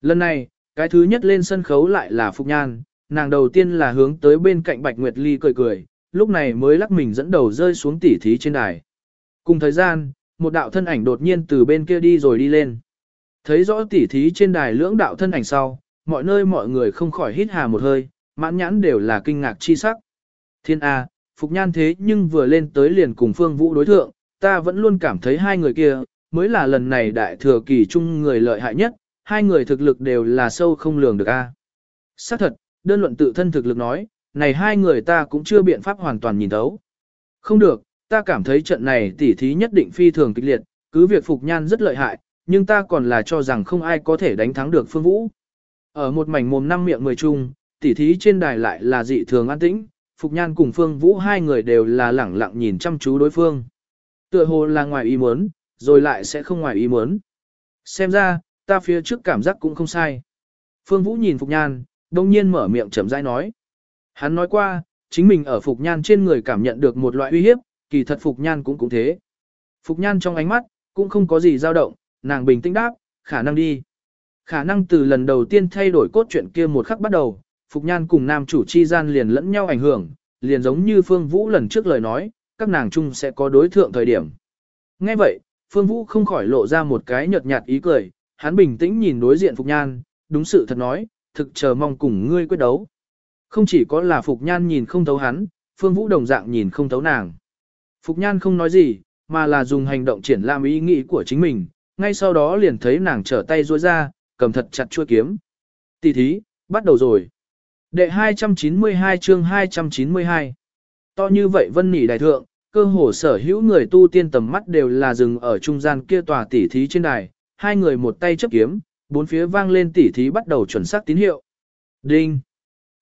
Lần này, cái thứ nhất lên sân khấu lại là Phục Nhan, nàng đầu tiên là hướng tới bên cạnh Bạch Nguyệt Ly cười cười, lúc này mới lắc mình dẫn đầu rơi xuống tỷ thí trên đài. Cùng thời gian, một đạo thân ảnh đột nhiên từ bên kia đi rồi đi lên. Thấy rõ tỷ thí trên đài lưỡng đạo thân ảnh sau, mọi nơi mọi người không khỏi hít hà một hơi, mãn nhãn đều là kinh ngạc chi sắc. Thiên A, Phục Nhan thế nhưng vừa lên tới liền cùng Phương Vũ đối thượng, ta vẫn luôn cảm thấy hai người kia, mới là lần này đại thừa kỳ chung người lợi hại nhất, hai người thực lực đều là sâu không lường được A. Xác thật, đơn luận tự thân thực lực nói, này hai người ta cũng chưa biện pháp hoàn toàn nhìn thấu. Không được, ta cảm thấy trận này tỉ thí nhất định phi thường kịch liệt, cứ việc Phục Nhan rất lợi hại, nhưng ta còn là cho rằng không ai có thể đánh thắng được Phương Vũ. Ở một mảnh mồm năm miệng mười chung, tỉ thí trên đài lại là dị thường an tĩnh, Phục Nhan cùng Phương Vũ hai người đều là lẳng lặng nhìn chăm chú đối phương. Tựa hồ là ngoài ý muốn, rồi lại sẽ không ngoài ý muốn. Xem ra, ta phía trước cảm giác cũng không sai. Phương Vũ nhìn Phục Nhan, đông nhiên mở miệng chậm rãi nói. Hắn nói qua, chính mình ở Phục Nhan trên người cảm nhận được một loại uy hiếp, kỳ thật Phục Nhan cũng cũng thế. Phục Nhan trong ánh mắt, cũng không có gì dao động, nàng bình tĩnh đáp, khả năng đi. Khả năng từ lần đầu tiên thay đổi cốt truyện kia một khắc bắt đầu, Phục Nhan cùng nam chủ chi gian liền lẫn nhau ảnh hưởng, liền giống như Phương Vũ lần trước lời nói, các nàng chung sẽ có đối thượng thời điểm. Ngay vậy, Phương Vũ không khỏi lộ ra một cái nhợt nhạt ý cười, hắn bình tĩnh nhìn đối diện Phục Nhan, đúng sự thật nói, thực chờ mong cùng ngươi quyết đấu. Không chỉ có là Phục Nhan nhìn không thấu hắn, Phương Vũ đồng dạng nhìn không thấu nàng. Phục Nhan không nói gì, mà là dùng hành động triển lãm ý nghĩ của chính mình, ngay sau đó liền thấy nàng trở tay rối ra, cầm thật chặt chuôi kiếm. Tỷ thí, bắt đầu rồi. Đệ 292 chương 292. To như vậy vân nỉ đại thượng, cơ hồ sở hữu người tu tiên tầm mắt đều là dừng ở trung gian kia tòa tỷ thí trên đài, hai người một tay chấp kiếm, bốn phía vang lên tỷ thí bắt đầu chuẩn xác tín hiệu. Đinh.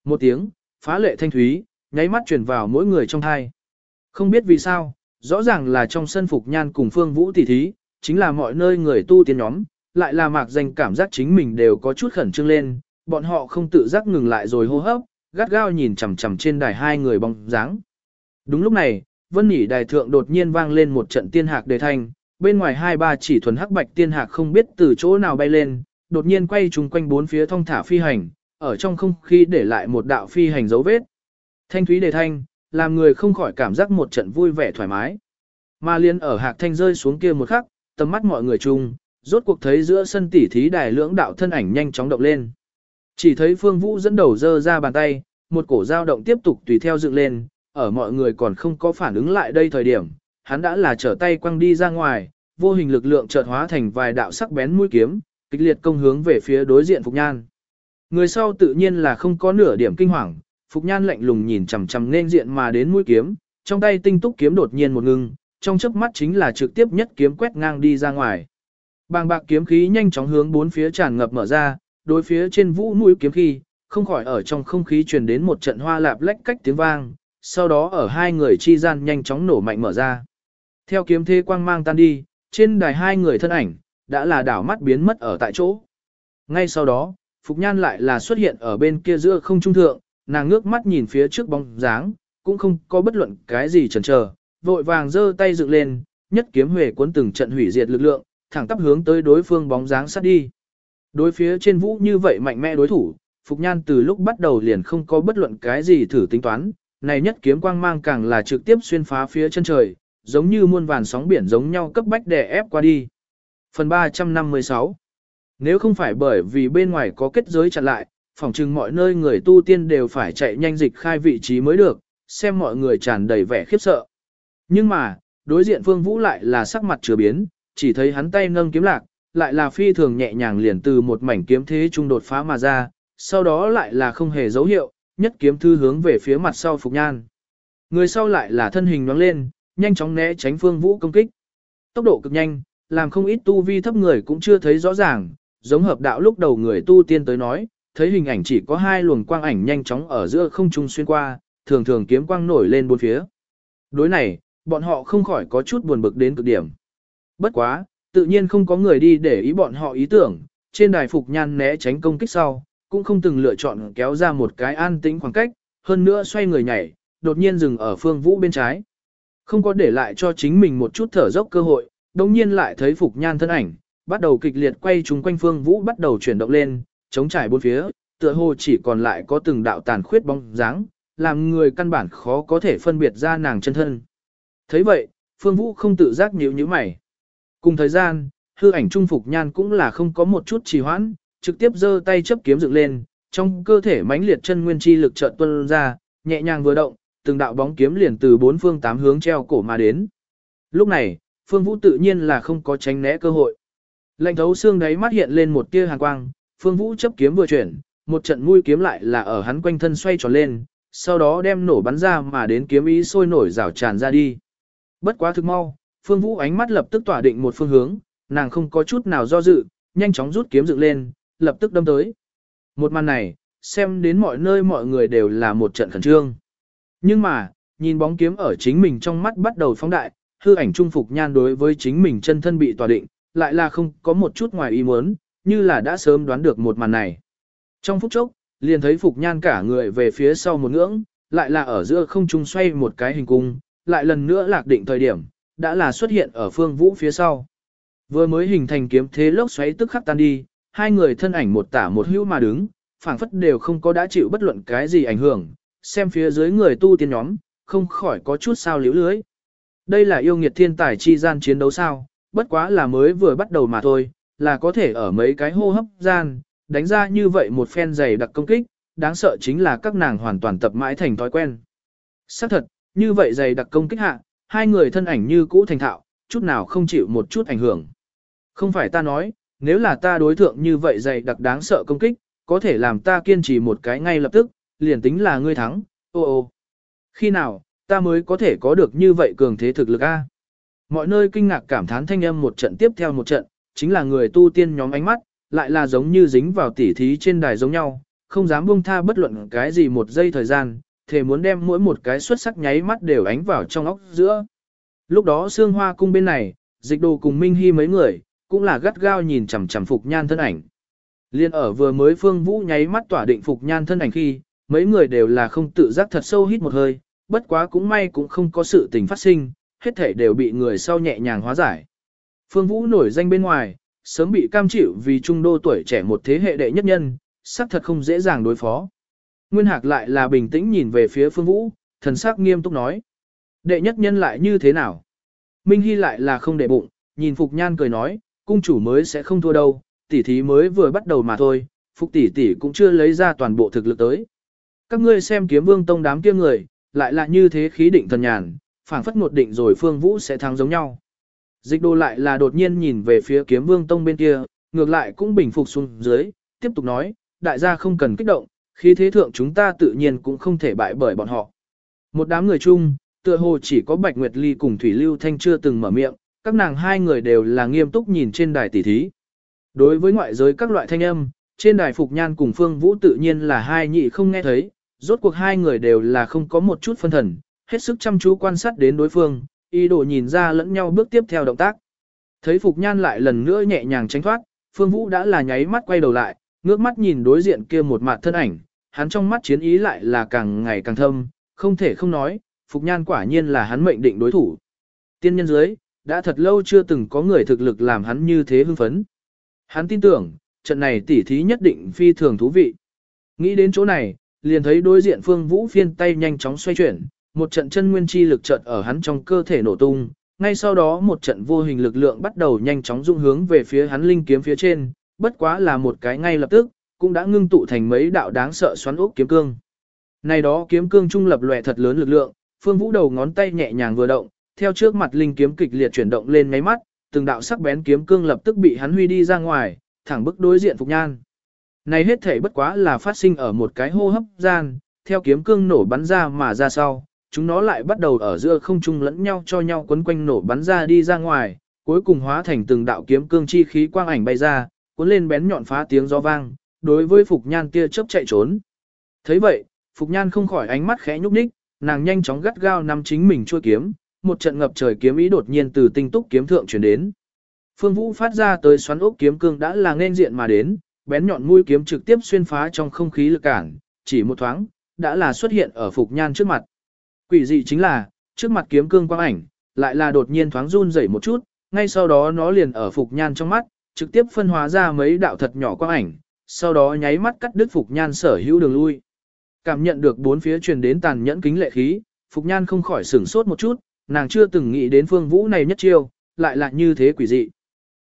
Một tiếng, phá lệ thanh thúy, nháy mắt truyền vào mỗi người trong thai. Không biết vì sao, rõ ràng là trong sân phục nhan cùng phương vũ tỷ thí, chính là mọi nơi người tu tiên nhóm, lại là mạc danh cảm giác chính mình đều có chút khẩn trương lên, bọn họ không tự giác ngừng lại rồi hô hấp, gắt gao nhìn chằm chằm trên đài hai người bóng dáng. Đúng lúc này, vân nhĩ đài thượng đột nhiên vang lên một trận tiên hạc đề thanh, bên ngoài hai ba chỉ thuần hắc bạch tiên hạc không biết từ chỗ nào bay lên, đột nhiên quay trung quanh bốn phía thông thả phi hành, ở trong không khí để lại một đạo phi hành dấu vết. Thanh thúy đề thanh, làm người không khỏi cảm giác một trận vui vẻ thoải mái. Mà liên ở hạc thanh rơi xuống kia một khắc, tầm mắt mọi người chung, rốt cuộc thấy giữa sân tỉ thí đài lưỡng đạo thân ảnh nhanh chóng động lên. Chỉ thấy Phương Vũ dẫn đầu dơ ra bàn tay, một cổ dao động tiếp tục tùy theo dựng lên, ở mọi người còn không có phản ứng lại đây thời điểm, hắn đã là trở tay quăng đi ra ngoài, vô hình lực lượng chợt hóa thành vài đạo sắc bén mũi kiếm, kịch liệt công hướng về phía đối diện Phục Nhan. Người sau tự nhiên là không có nửa điểm kinh hoàng, Phục Nhan lạnh lùng nhìn chằm chằm nên diện mà đến mũi kiếm, trong tay tinh túc kiếm đột nhiên một ngưng, trong chớp mắt chính là trực tiếp nhất kiếm quét ngang đi ra ngoài. Bàng bạc kiếm khí nhanh chóng hướng bốn phía tràn ngập mở ra, đối phía trên vũ mũi kiếm khí, không khỏi ở trong không khí truyền đến một trận hoa lạp lách cách tiếng vang, sau đó ở hai người chi gian nhanh chóng nổ mạnh mở ra. Theo kiếm thế quang mang tan đi, trên đài hai người thân ảnh, đã là đảo mắt biến mất ở tại chỗ. Ngay sau đó, Phục Nhan lại là xuất hiện ở bên kia giữa không trung thượng, nàng ngước mắt nhìn phía trước bóng dáng, cũng không có bất luận cái gì chần chờ, vội vàng giơ tay dựng lên, nhất kiếm huệ cuốn từng trận hủy diệt lực lượng, thẳng tắp hướng tới đối phương bóng dáng sát đi. Đối phía trên vũ như vậy mạnh mẽ đối thủ, Phục Nhan từ lúc bắt đầu liền không có bất luận cái gì thử tính toán, này nhất kiếm quang mang càng là trực tiếp xuyên phá phía chân trời, giống như muôn vàn sóng biển giống nhau cấp bách đè ép qua đi. Phần 356 Nếu không phải bởi vì bên ngoài có kết giới chặn lại, phỏng chừng mọi nơi người tu tiên đều phải chạy nhanh dịch khai vị trí mới được, xem mọi người tràn đầy vẻ khiếp sợ. Nhưng mà, đối diện Phương Vũ lại là sắc mặt chưa biến, chỉ thấy hắn tay nâng kiếm lạc, lại là phi thường nhẹ nhàng liền từ một mảnh kiếm thế trung đột phá mà ra, sau đó lại là không hề dấu hiệu, nhất kiếm thư hướng về phía mặt sau Phục Nhan. Người sau lại là thân hình nhoáng lên, nhanh chóng né tránh Phương Vũ công kích. Tốc độ cực nhanh, làm không ít tu vi thấp người cũng chưa thấy rõ ràng, giống hợp đạo lúc đầu người tu tiên tới nói, thấy hình ảnh chỉ có hai luồng quang ảnh nhanh chóng ở giữa không trung xuyên qua, thường thường kiếm quang nổi lên bốn phía. Đối này, bọn họ không khỏi có chút buồn bực đến cực điểm. Bất quá, tự nhiên không có người đi để ý bọn họ ý tưởng, trên đài phục nhan né tránh công kích sau, cũng không từng lựa chọn kéo ra một cái an tĩnh khoảng cách, hơn nữa xoay người nhảy, đột nhiên dừng ở phương vũ bên trái. Không có để lại cho chính mình một chút thở dốc cơ hội, đồng nhiên lại thấy phục nhan thân ảnh, bắt đầu kịch liệt quay chúng quanh phương vũ bắt đầu chuyển động lên, chống trải bốn phía, tựa hồ chỉ còn lại có từng đạo tàn khuyết bóng dáng, làm người căn bản khó có thể phân biệt ra nàng chân thân. thấy vậy, phương vũ không tự giác nhíu nhíu mày. Cùng thời gian, hư ảnh trung phục nhan cũng là không có một chút trì hoãn, trực tiếp giơ tay chấp kiếm dựng lên, trong cơ thể mãnh liệt chân nguyên chi lực chợt tuôn ra, nhẹ nhàng vừa động, từng đạo bóng kiếm liền từ bốn phương tám hướng treo cổ mà đến. Lúc này, Phương Vũ tự nhiên là không có tránh né cơ hội. Lạnh thấu xương đáy mắt hiện lên một tia hàn quang, Phương Vũ chấp kiếm vừa chuyển, một trận mũi kiếm lại là ở hắn quanh thân xoay tròn lên, sau đó đem nổ bắn ra mà đến kiếm ý sôi nổi rào tràn ra đi. Bất quá thực mau, Phương Vũ ánh mắt lập tức tỏa định một phương hướng, nàng không có chút nào do dự, nhanh chóng rút kiếm dựng lên, lập tức đâm tới. Một màn này, xem đến mọi nơi mọi người đều là một trận khẩn trương. Nhưng mà, nhìn bóng kiếm ở chính mình trong mắt bắt đầu phóng đại, hư ảnh trung phục nhan đối với chính mình chân thân bị tòa định, lại là không có một chút ngoài ý muốn, như là đã sớm đoán được một màn này. Trong phút chốc, liền thấy phục nhan cả người về phía sau một ngưỡng, lại là ở giữa không trung xoay một cái hình cung, lại lần nữa lạc định thời điểm, đã là xuất hiện ở phương vũ phía sau. Vừa mới hình thành kiếm thế lốc xoáy tức khắc tan đi, hai người thân ảnh một tả một hữu mà đứng, phảng phất đều không có đã chịu bất luận cái gì ảnh hưởng, xem phía dưới người tu tiên nhóm, không khỏi có chút sao liễu lưới. Đây là yêu nghiệt thiên tài chi gian chiến đấu sao, bất quá là mới vừa bắt đầu mà thôi, là có thể ở mấy cái hô hấp gian, đánh ra như vậy một phen dày đặc công kích, đáng sợ chính là các nàng hoàn toàn tập mãi thành thói quen. Xác thật, như vậy dày đặc công kích hạ, hai người thân ảnh như cũ thành thạo, chút nào không chịu một chút ảnh hưởng. Không phải ta nói, nếu là ta đối thượng như vậy dày đặc đáng sợ công kích, có thể làm ta kiên trì một cái ngay lập tức, liền tính là ngươi thắng, ô ô. Khi nào, ta mới có thể có được như vậy cường thế thực lực a? Mọi nơi kinh ngạc cảm thán thanh âm một trận tiếp theo một trận, chính là người tu tiên nhóm ánh mắt, lại là giống như dính vào tỉ thí trên đài giống nhau, không dám buông tha bất luận cái gì một giây thời gian, thề muốn đem mỗi một cái xuất sắc nháy mắt đều ánh vào trong óc giữa. Lúc đó xương hoa cung bên này, dịch đồ cùng Minh Hy mấy người, cũng là gắt gao nhìn chằm chằm Phục Nhan thân ảnh. Liên ở vừa mới Phương Vũ nháy mắt tỏa định Phục Nhan thân ảnh khi, mấy người đều là không tự giác thật sâu hít một hơi, bất quá cũng may cũng không có sự tình phát sinh, hết thể đều bị người sau nhẹ nhàng hóa giải. Phương Vũ nổi danh bên ngoài, sớm bị cam chịu vì trung đô tuổi trẻ một thế hệ đệ nhất nhân, xác thật không dễ dàng đối phó. Nguyên Hạc lại là bình tĩnh nhìn về phía Phương Vũ, thần sắc nghiêm túc nói. Đệ nhất nhân lại như thế nào? Minh Hy lại là không để bụng, nhìn Phục Nhan cười nói, cung chủ mới sẽ không thua đâu, tỷ thí mới vừa bắt đầu mà thôi, Phục tỷ tỷ cũng chưa lấy ra toàn bộ thực lực tới. Các ngươi xem kiếm vương tông đám kia người, lại là như thế khí định thần nhàn, phảng phất một định rồi Phương Vũ sẽ thắng giống nhau. Dịch đồ lại là đột nhiên nhìn về phía kiếm vương tông bên kia, ngược lại cũng bình phục xuống dưới, tiếp tục nói, đại gia không cần kích động, khí thế thượng chúng ta tự nhiên cũng không thể bại bởi bọn họ. Một đám người chung, tựa hồ chỉ có Bạch Nguyệt Ly cùng Thủy Lưu Thanh chưa từng mở miệng, các nàng hai người đều là nghiêm túc nhìn trên đài tỷ thí. Đối với ngoại giới các loại thanh âm, trên đài Phục Nhan cùng Phương Vũ tự nhiên là hai nhị không nghe thấy, rốt cuộc hai người đều là không có một chút phân thần, hết sức chăm chú quan sát đến đối phương, ý đồ nhìn ra lẫn nhau bước tiếp theo động tác. Thấy Phục Nhan lại lần nữa nhẹ nhàng tránh thoát, Phương Vũ đã là nháy mắt quay đầu lại, ngước mắt nhìn đối diện kia một mặt thân ảnh, hắn trong mắt chiến ý lại là càng ngày càng thâm, không thể không nói, Phục Nhan quả nhiên là hắn mệnh định đối thủ. Tiên nhân dưới, đã thật lâu chưa từng có người thực lực làm hắn như thế hưng phấn. Hắn tin tưởng, trận này tỉ thí nhất định phi thường thú vị. Nghĩ đến chỗ này, liền thấy đối diện Phương Vũ phiên tay nhanh chóng xoay chuyển, một trận chân nguyên chi lực chợt ở hắn trong cơ thể nổ tung, ngay sau đó một trận vô hình lực lượng bắt đầu nhanh chóng dung hướng về phía hắn linh kiếm phía trên, bất quá là một cái ngay lập tức, cũng đã ngưng tụ thành mấy đạo đáng sợ xoắn ốc kiếm cương. Này đó kiếm cương trung lập lòe thật lớn lực lượng, Phương Vũ đầu ngón tay nhẹ nhàng vừa động, theo trước mặt linh kiếm kịch liệt chuyển động lên mấy mắt, từng đạo sắc bén kiếm cương lập tức bị hắn huy đi ra ngoài, thẳng bức đối diện Phục Nhan. Này hết thể bất quá là phát sinh ở một cái hô hấp gian, theo kiếm cương nổ bắn ra mà ra sau, chúng nó lại bắt đầu ở giữa không trung lẫn nhau cho nhau quấn quanh nổ bắn ra đi ra ngoài, cuối cùng hóa thành từng đạo kiếm cương chi khí quang ảnh bay ra, cuốn lên bén nhọn phá tiếng gió vang, đối với Phục Nhan tia chớp chạy trốn. thấy vậy, Phục Nhan không khỏi ánh mắt khẽ nhúc nhích, nàng nhanh chóng gắt gao nắm chính mình chua kiếm, một trận ngập trời kiếm ý đột nhiên từ tinh túc kiếm thượng chuyển đến. Phương Vũ phát ra tới xoắn ốc kiếm cương đã là nên diện mà đến, bén nhọn mũi kiếm trực tiếp xuyên phá trong không khí lực cản, chỉ một thoáng, đã là xuất hiện ở Phục Nhan trước mặt. Quỷ dị chính là, trước mặt kiếm cương quang ảnh, lại là đột nhiên thoáng run rẩy một chút, ngay sau đó nó liền ở Phục Nhan trong mắt, trực tiếp phân hóa ra mấy đạo thật nhỏ quang ảnh, sau đó nháy mắt cắt đứt Phục Nhan sở hữu đường lui. Cảm nhận được bốn phía truyền đến tàn nhẫn kính lệ khí, Phục Nhan không khỏi sửng sốt một chút, nàng chưa từng nghĩ đến phương vũ này nhất chiêu, lại là như thế quỷ dị.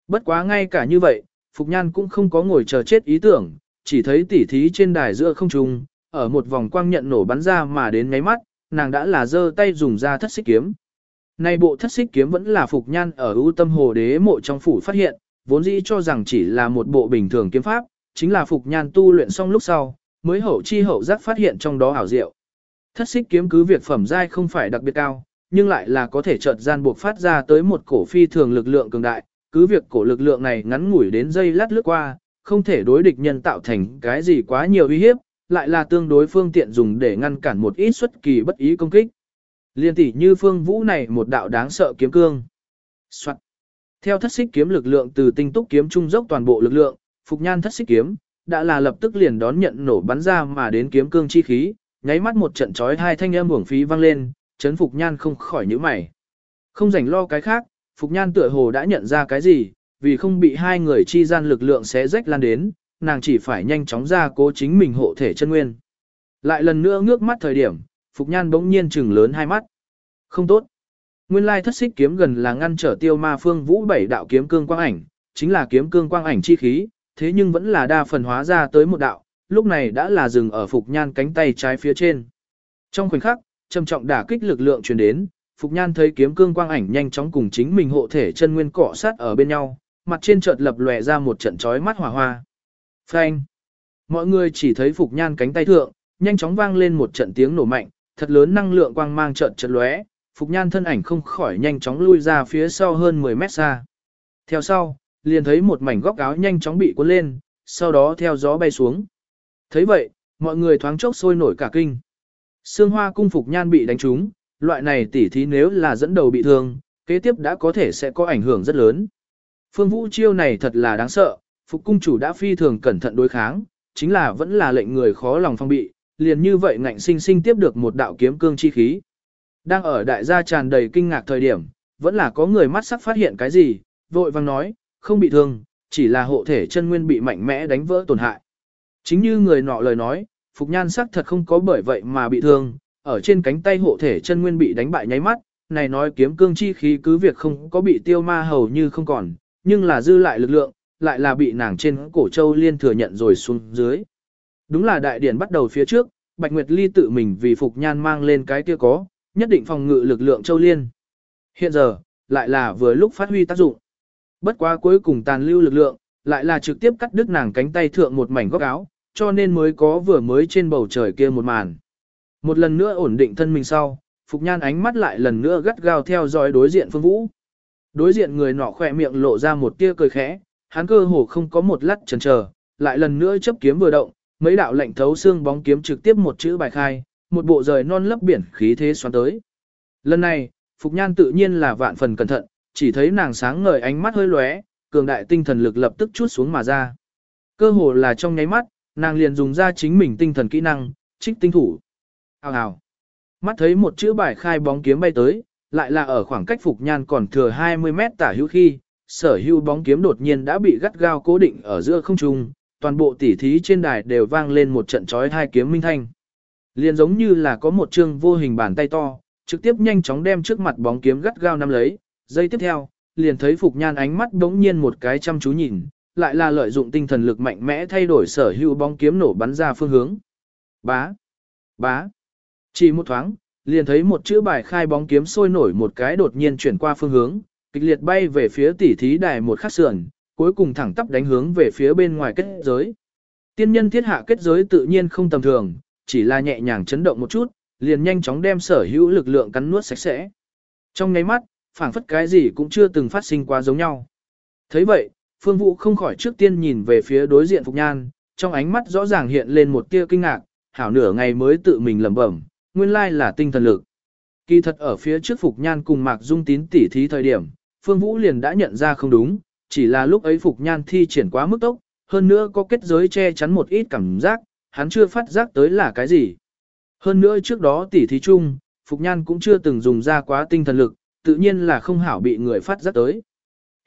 Bất quá ngay cả như vậy, Phục Nhan cũng không có ngồi chờ chết ý tưởng, chỉ thấy tỉ thí trên đài giữa không trung, ở một vòng quang nhận nổ bắn ra mà đến ngáy mắt, nàng đã là giơ tay dùng ra thất xích kiếm. Này bộ thất xích kiếm vẫn là Phục Nhan ở ưu tâm hồ đế mộ trong phủ phát hiện, vốn dĩ cho rằng chỉ là một bộ bình thường kiếm pháp, chính là Phục Nhan tu luyện xong lúc sau, mới hậu chi hậu giác phát hiện trong đó ảo diệu. Thất xích kiếm cứ việc phẩm giai không phải đặc biệt cao, nhưng lại là có thể chợt gian buộc phát ra tới một cổ phi thường lực lượng cường đại, cứ việc cổ lực lượng này ngắn ngủi đến dây lát lướt qua, không thể đối địch nhân tạo thành cái gì quá nhiều uy hiếp, lại là tương đối phương tiện dùng để ngăn cản một ít xuất kỳ bất ý công kích. Liên tỷ như phương vũ này một đạo đáng sợ kiếm cương. Soạn. Theo thất xích kiếm lực lượng từ tinh túc kiếm trung dốc toàn bộ lực lượng, Phục Nhan thất xích kiếm, đã là lập tức liền đón nhận nổ bắn ra mà đến kiếm cương chi khí, nháy mắt một trận chói hai thanh âm uổng phí vang lên, chấn Phục Nhan không khỏi nhíu mày. Không rảnh lo cái khác, Phục Nhan tựa hồ đã nhận ra cái gì, vì không bị hai người chi gian lực lượng xé rách lan đến, nàng chỉ phải nhanh chóng ra cố chính mình hộ thể chân nguyên. Lại lần nữa ngước mắt thời điểm, Phục Nhan bỗng nhiên trừng lớn hai mắt. Không tốt. Nguyên lai thất xích kiếm gần là ngăn trở tiêu ma phương vũ bảy đạo kiếm cương quang ảnh, chính là kiếm cương quang ảnh chi khí, thế nhưng vẫn là đa phần hóa ra tới một đạo, lúc này đã là dừng ở Phục Nhan cánh tay trái phía trên. Trong khoảnh khắc, trầm trọng đả kích lực lượng truyền đến, Phục Nhan thấy kiếm cương quang ảnh nhanh chóng cùng chính mình hộ thể chân nguyên cọ sát ở bên nhau, mặt trên chợt lập lòe ra một trận chói mắt hỏa hoa. Phanh! Mọi người chỉ thấy Phục Nhan cánh tay thượng, nhanh chóng vang lên một trận tiếng nổ mạnh, thật lớn năng lượng quang mang chợt chợt lóe, Phục Nhan thân ảnh không khỏi nhanh chóng lui ra phía sau hơn 10 mét xa. Theo sau, liền thấy một mảnh góc áo nhanh chóng bị cuốn lên, sau đó theo gió bay xuống. thấy vậy, mọi người thoáng chốc sôi nổi cả kinh. Sương hoa cung Phục Nhan bị đánh trúng, loại này tỉ thí nếu là dẫn đầu bị thương, kế tiếp đã có thể sẽ có ảnh hưởng rất lớn. Phương Vũ chiêu này thật là đáng sợ, Phục cung chủ đã phi thường cẩn thận đối kháng, chính là vẫn là lệnh người khó lòng phong bị, liền như vậy ngạnh sinh sinh tiếp được một đạo kiếm cương chi khí. Đang ở đại gia tràn đầy kinh ngạc thời điểm, vẫn là có người mắt sắc phát hiện cái gì, vội vang nói, không bị thương, chỉ là hộ thể chân nguyên bị mạnh mẽ đánh vỡ tổn hại. Chính như người nọ lời nói, Phục Nhan sắc thật không có bởi vậy mà bị thương, ở trên cánh tay hộ thể chân nguyên bị đánh bại nháy mắt, này nói kiếm cương chi khí cứ việc không có bị tiêu ma hầu như không còn, nhưng là dư lại lực lượng, lại là bị nàng trên cổ châu liên thừa nhận rồi xuống dưới. Đúng là đại điển bắt đầu phía trước, Bạch Nguyệt Ly tự mình vì Phục Nhan mang lên cái kia có, nhất định phòng ngự lực lượng châu liên. Hiện giờ, lại là vừa lúc phát huy tác dụng. Bất quá cuối cùng tàn lưu lực lượng, lại là trực tiếp cắt đứt nàng cánh tay thượng một mảnh góc áo, cho nên mới có vừa mới trên bầu trời kia một màn. Một lần nữa ổn định thân mình sau, Phục Nhan ánh mắt lại lần nữa gắt gao theo dõi đối diện Phương Vũ. Đối diện người nọ khỏe miệng lộ ra một tia cười khẽ, hắn cơ hồ không có một lát chần chờ, lại lần nữa chấp kiếm vừa động, mấy đạo lạnh thấu xương bóng kiếm trực tiếp một chữ bài khai, một bộ rời non lấp biển khí thế xoắn tới. Lần này, Phục Nhan tự nhiên là vạn phần cẩn thận, chỉ thấy nàng sáng ngời ánh mắt hơi lóe, cường đại tinh thần lực lập tức chút xuống mà ra. Cơ hồ là trong nháy mắt, nàng liền dùng ra chính mình tinh thần kỹ năng, trích tinh thủ. Hào hào. Mắt thấy một chữ bài khai bóng kiếm bay tới, lại là ở khoảng cách Phục Nhan còn thừa 20 mét tả hữu khi, sở hữu bóng kiếm đột nhiên đã bị gắt gao cố định ở giữa không trung, toàn bộ tỉ thí trên đài đều vang lên một trận chói hai kiếm minh thanh. Liền giống như là có một chương vô hình bàn tay to, trực tiếp nhanh chóng đem trước mặt bóng kiếm gắt gao nắm lấy, giây tiếp theo, liền thấy Phục Nhan ánh mắt đống nhiên một cái chăm chú nhìn, lại là lợi dụng tinh thần lực mạnh mẽ thay đổi sở hữu bóng kiếm nổ bắn ra phương hướng. Bá! Bá! Chỉ một thoáng, liền thấy một chữ bài khai bóng kiếm sôi nổi một cái đột nhiên chuyển qua phương hướng, kịch liệt bay về phía tỉ thí đài một khắc sườn, cuối cùng thẳng tắp đánh hướng về phía bên ngoài kết giới. Tiên nhân thiết hạ kết giới tự nhiên không tầm thường, chỉ là nhẹ nhàng chấn động một chút, liền nhanh chóng đem sở hữu lực lượng cắn nuốt sạch sẽ. Trong nháy mắt, phảng phất cái gì cũng chưa từng phát sinh qua giống nhau. thấy vậy, Phương Vũ không khỏi trước tiên nhìn về phía đối diện Phục Nhan, trong ánh mắt rõ ràng hiện lên một tia kinh ngạc, hảo nửa ngày mới tự mình lẩm bẩm, nguyên lai là tinh thần lực. Kỳ thật ở phía trước Phục Nhan cùng Mạc Dung Tín tỉ thí thời điểm, Phương Vũ liền đã nhận ra không đúng, chỉ là lúc ấy Phục Nhan thi triển quá mức tốc, hơn nữa có kết giới che chắn một ít cảm giác, hắn chưa phát giác tới là cái gì. Hơn nữa trước đó tỉ thí chung, Phục Nhan cũng chưa từng dùng ra quá tinh thần lực, tự nhiên là không hảo bị người phát giác tới.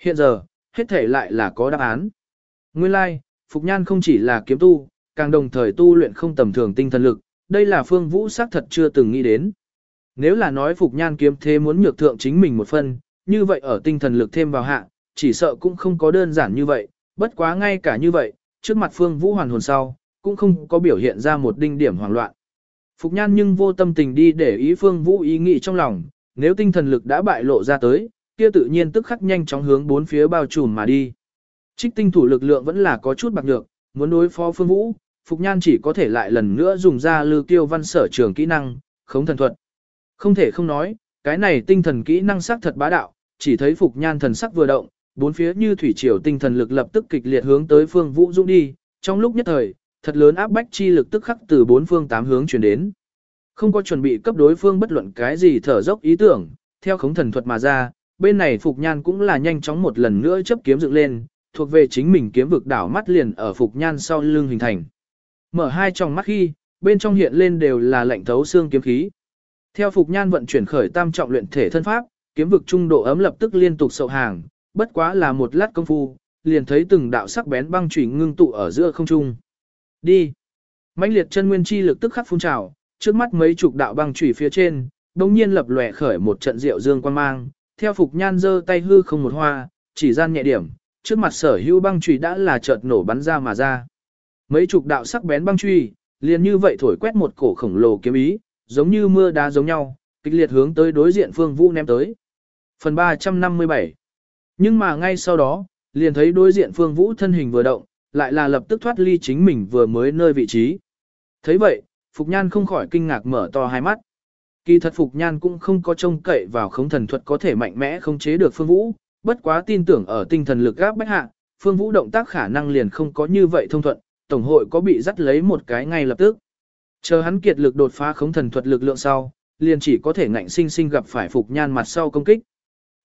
Hiện giờ, hết thể lại là có đáp án. Nguyên lai, like, Phục Nhan không chỉ là kiếm tu, càng đồng thời tu luyện không tầm thường tinh thần lực, đây là phương vũ xác thật chưa từng nghĩ đến. Nếu là nói Phục Nhan kiếm thế muốn nhược thượng chính mình một phần, như vậy ở tinh thần lực thêm vào hạ, chỉ sợ cũng không có đơn giản như vậy, bất quá ngay cả như vậy, trước mặt phương vũ hoàn hồn sau, cũng không có biểu hiện ra một đinh điểm hoảng loạn. Phục Nhan nhưng vô tâm tình đi để ý phương vũ ý nghĩ trong lòng, nếu tinh thần lực đã bại lộ ra tới, kia tự nhiên tức khắc nhanh chóng hướng bốn phía bao trùm mà đi. Trích tinh thủ lực lượng vẫn là có chút bạc nhược, muốn đối phó phương vũ, Phục Nhan chỉ có thể lại lần nữa dùng ra lưu tiêu văn sở trường kỹ năng, khống thần thuật. Không thể không nói, cái này tinh thần kỹ năng sắc thật bá đạo, chỉ thấy Phục Nhan thần sắc vừa động, bốn phía như thủy triều tinh thần lực lập tức kịch liệt hướng tới phương vũ dũng đi, trong lúc nhất thời, thật lớn áp bách chi lực tức khắc từ bốn phương tám hướng truyền đến. Không có chuẩn bị cấp đối phương bất luận cái gì thở dốc ý tưởng, theo khống thần thuật mà ra, bên này Phục Nhan cũng là nhanh chóng một lần nữa chấp kiếm dựng lên, thuộc về chính mình kiếm vực đảo mắt liền ở Phục Nhan sau lưng hình thành. Mở hai tròng mắt khi, bên trong hiện lên đều là lạnh thấu xương kiếm khí. Theo Phục Nhan vận chuyển khởi tam trọng luyện thể thân pháp, kiếm vực trung độ ấm lập tức liên tục sậu hàng, bất quá là một lát công phu, liền thấy từng đạo sắc bén băng chủy ngưng tụ ở giữa không trung. Đi. mãnh liệt chân nguyên chi lực tức khắc phun trào, trước mắt mấy chục đạo băng chủy phía trên, đồng nhiên lập lòe khởi một trận rượu dương quan mang, theo Phục Nhan giơ tay hư không một hoa, chỉ gian nhẹ điểm, trước mặt sở hữu băng chủy đã là chợt nổ bắn ra mà ra. Mấy chục đạo sắc bén băng truy liền như vậy thổi quét một cổ khổng lồ kiếm ý, giống như mưa đá giống nhau, kịch liệt hướng tới đối diện Phương Vũ ném tới. Phần 357 Nhưng mà ngay sau đó, liền thấy đối diện Phương Vũ thân hình vừa động, lại là lập tức thoát ly chính mình vừa mới nơi vị trí. thấy vậy, Phục Nhan không khỏi kinh ngạc mở to hai mắt. Kỳ thật Phục Nhan cũng không có trông cậy vào khống thần thuật có thể mạnh mẽ không chế được Phương Vũ, bất quá tin tưởng ở tinh thần lực gáp bách hạ, Phương Vũ động tác khả năng liền không có như vậy thông thuận, Tổng hội có bị dắt lấy một cái ngay lập tức. Chờ hắn kiệt lực đột phá khống thần thuật lực lượng sau, liền chỉ có thể ngạnh sinh sinh gặp phải Phục Nhan mặt sau công kích.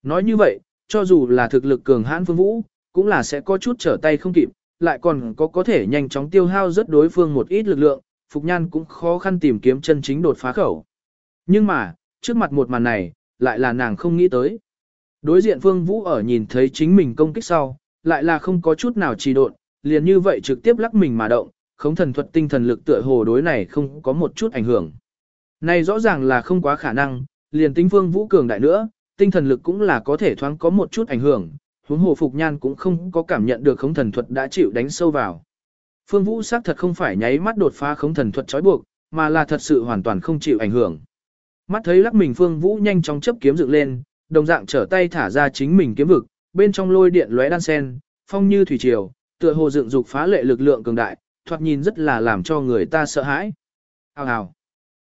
Nói như vậy, cho dù là thực lực cường hãn Phương Vũ, cũng là sẽ có chút trở tay không kịp, lại còn có có thể nhanh chóng tiêu hao rất đối phương một ít lực lượng, Phục Nhan cũng khó khăn tìm kiếm chân chính đột phá khẩu. Nhưng mà, trước mặt một màn này, lại là nàng không nghĩ tới. Đối diện Phương Vũ ở nhìn thấy chính mình công kích sau, lại là không có chút nào trì độn, liền như vậy trực tiếp lắc mình mà động, khống thần thuật tinh thần lực tựa hồ đối này không có một chút ảnh hưởng. Này rõ ràng là không quá khả năng, liền tinh Phương Vũ cường đại nữa, tinh thần lực cũng là có thể thoáng có một chút ảnh hưởng, huống hồ Phục Nhan cũng không có cảm nhận được khống thần thuật đã chịu đánh sâu vào. Phương Vũ xác thật không phải nháy mắt đột phá khống thần thuật trói buộc, mà là thật sự hoàn toàn không chịu ảnh hưởng. Mắt thấy lắc mình Phương Vũ nhanh chóng chấp kiếm dựng lên, đồng dạng trở tay thả ra chính mình kiếm vực, bên trong lôi điện lóe đan sen, phong như thủy triều, tựa hồ dựng dục phá lệ lực lượng cường đại, thoạt nhìn rất là làm cho người ta sợ hãi. Hào hào.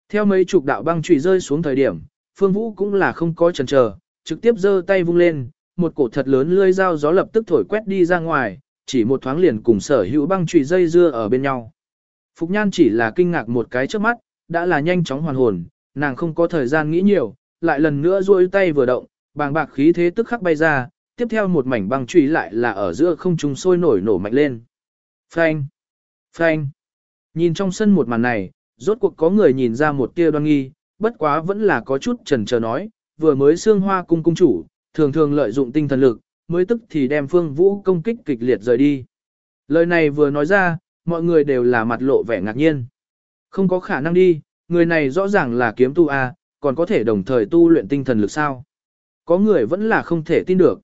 Theo mấy chục đạo băng chủy rơi xuống thời điểm, Phương Vũ cũng là không có chần chờ, trực tiếp giơ tay vung lên, một cổ thật lớn lưỡi dao gió lập tức thổi quét đi ra ngoài, chỉ một thoáng liền cùng sở hữu băng chủy dây dưa ở bên nhau. Phục Nhan chỉ là kinh ngạc một cái trước mắt, đã là nhanh chóng hoàn hồn, nàng không có thời gian nghĩ nhiều, lại lần nữa duỗi tay vừa động, bàng bạc khí thế tức khắc bay ra, tiếp theo một mảnh băng truy lại là ở giữa không trung sôi nổi nổ mạnh lên. Phanh! Phanh! Nhìn trong sân một màn này, rốt cuộc có người nhìn ra một tia đoan nghi, bất quá vẫn là có chút chần chờ nói, vừa mới xương hoa cung cung chủ, thường thường lợi dụng tinh thần lực, mới tức thì đem phương vũ công kích kịch liệt rời đi. Lời này vừa nói ra, mọi người đều là mặt lộ vẻ ngạc nhiên. Không có khả năng đi, người này rõ ràng là kiếm tu A, còn có thể đồng thời tu luyện tinh thần lực sao. Có người vẫn là không thể tin được.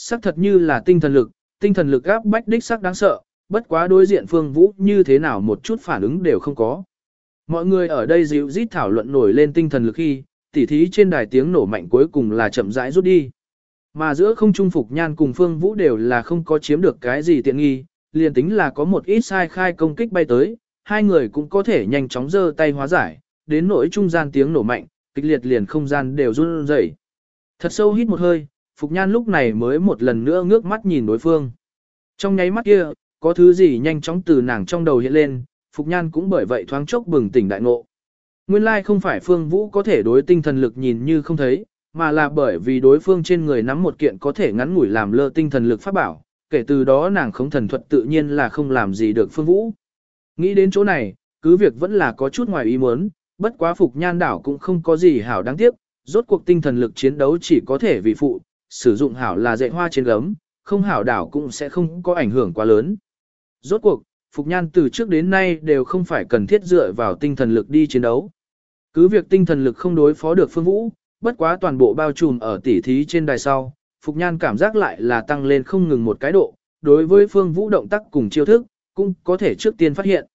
Sắc thật như là tinh thần lực, tinh thần lực áp bách đích sắc đáng sợ, bất quá đối diện phương vũ như thế nào một chút phản ứng đều không có. Mọi người ở đây dịu rít thảo luận nổi lên tinh thần lực khi, tỉ thí trên đài tiếng nổ mạnh cuối cùng là chậm rãi rút đi. Mà giữa không trung phục nhan cùng phương vũ đều là không có chiếm được cái gì tiện nghi, liền tính là có một ít sai khai công kích bay tới, hai người cũng có thể nhanh chóng giơ tay hóa giải, đến nỗi trung gian tiếng nổ mạnh, kịch liệt liền không gian đều run rẩy. Thật sâu hít một hơi, Phục Nhan lúc này mới một lần nữa ngước mắt nhìn đối phương. Trong nháy mắt kia, có thứ gì nhanh chóng từ nàng trong đầu hiện lên, Phục Nhan cũng bởi vậy thoáng chốc bừng tỉnh đại ngộ. Nguyên lai không phải Phương Vũ có thể đối tinh thần lực nhìn như không thấy, mà là bởi vì đối phương trên người nắm một kiện có thể ngắn ngủi làm lơ tinh thần lực pháp bảo, kể từ đó nàng không thần thuật tự nhiên là không làm gì được Phương Vũ. Nghĩ đến chỗ này, cứ việc vẫn là có chút ngoài ý muốn, bất quá Phục Nhan đảo cũng không có gì hảo đáng tiếc, rốt cuộc tinh thần lực chiến đấu chỉ có thể vì phụ, sử dụng hảo là dạy hoa trên gấm, không hảo đảo cũng sẽ không có ảnh hưởng quá lớn. Rốt cuộc, Phục Nhan từ trước đến nay đều không phải cần thiết dựa vào tinh thần lực đi chiến đấu. Cứ việc tinh thần lực không đối phó được Phương Vũ, bất quá toàn bộ bao trùm ở tỉ thí trên đài sau, Phục Nhan cảm giác lại là tăng lên không ngừng một cái độ, đối với Phương Vũ động tác cùng chiêu thức, cũng có thể trước tiên phát hiện.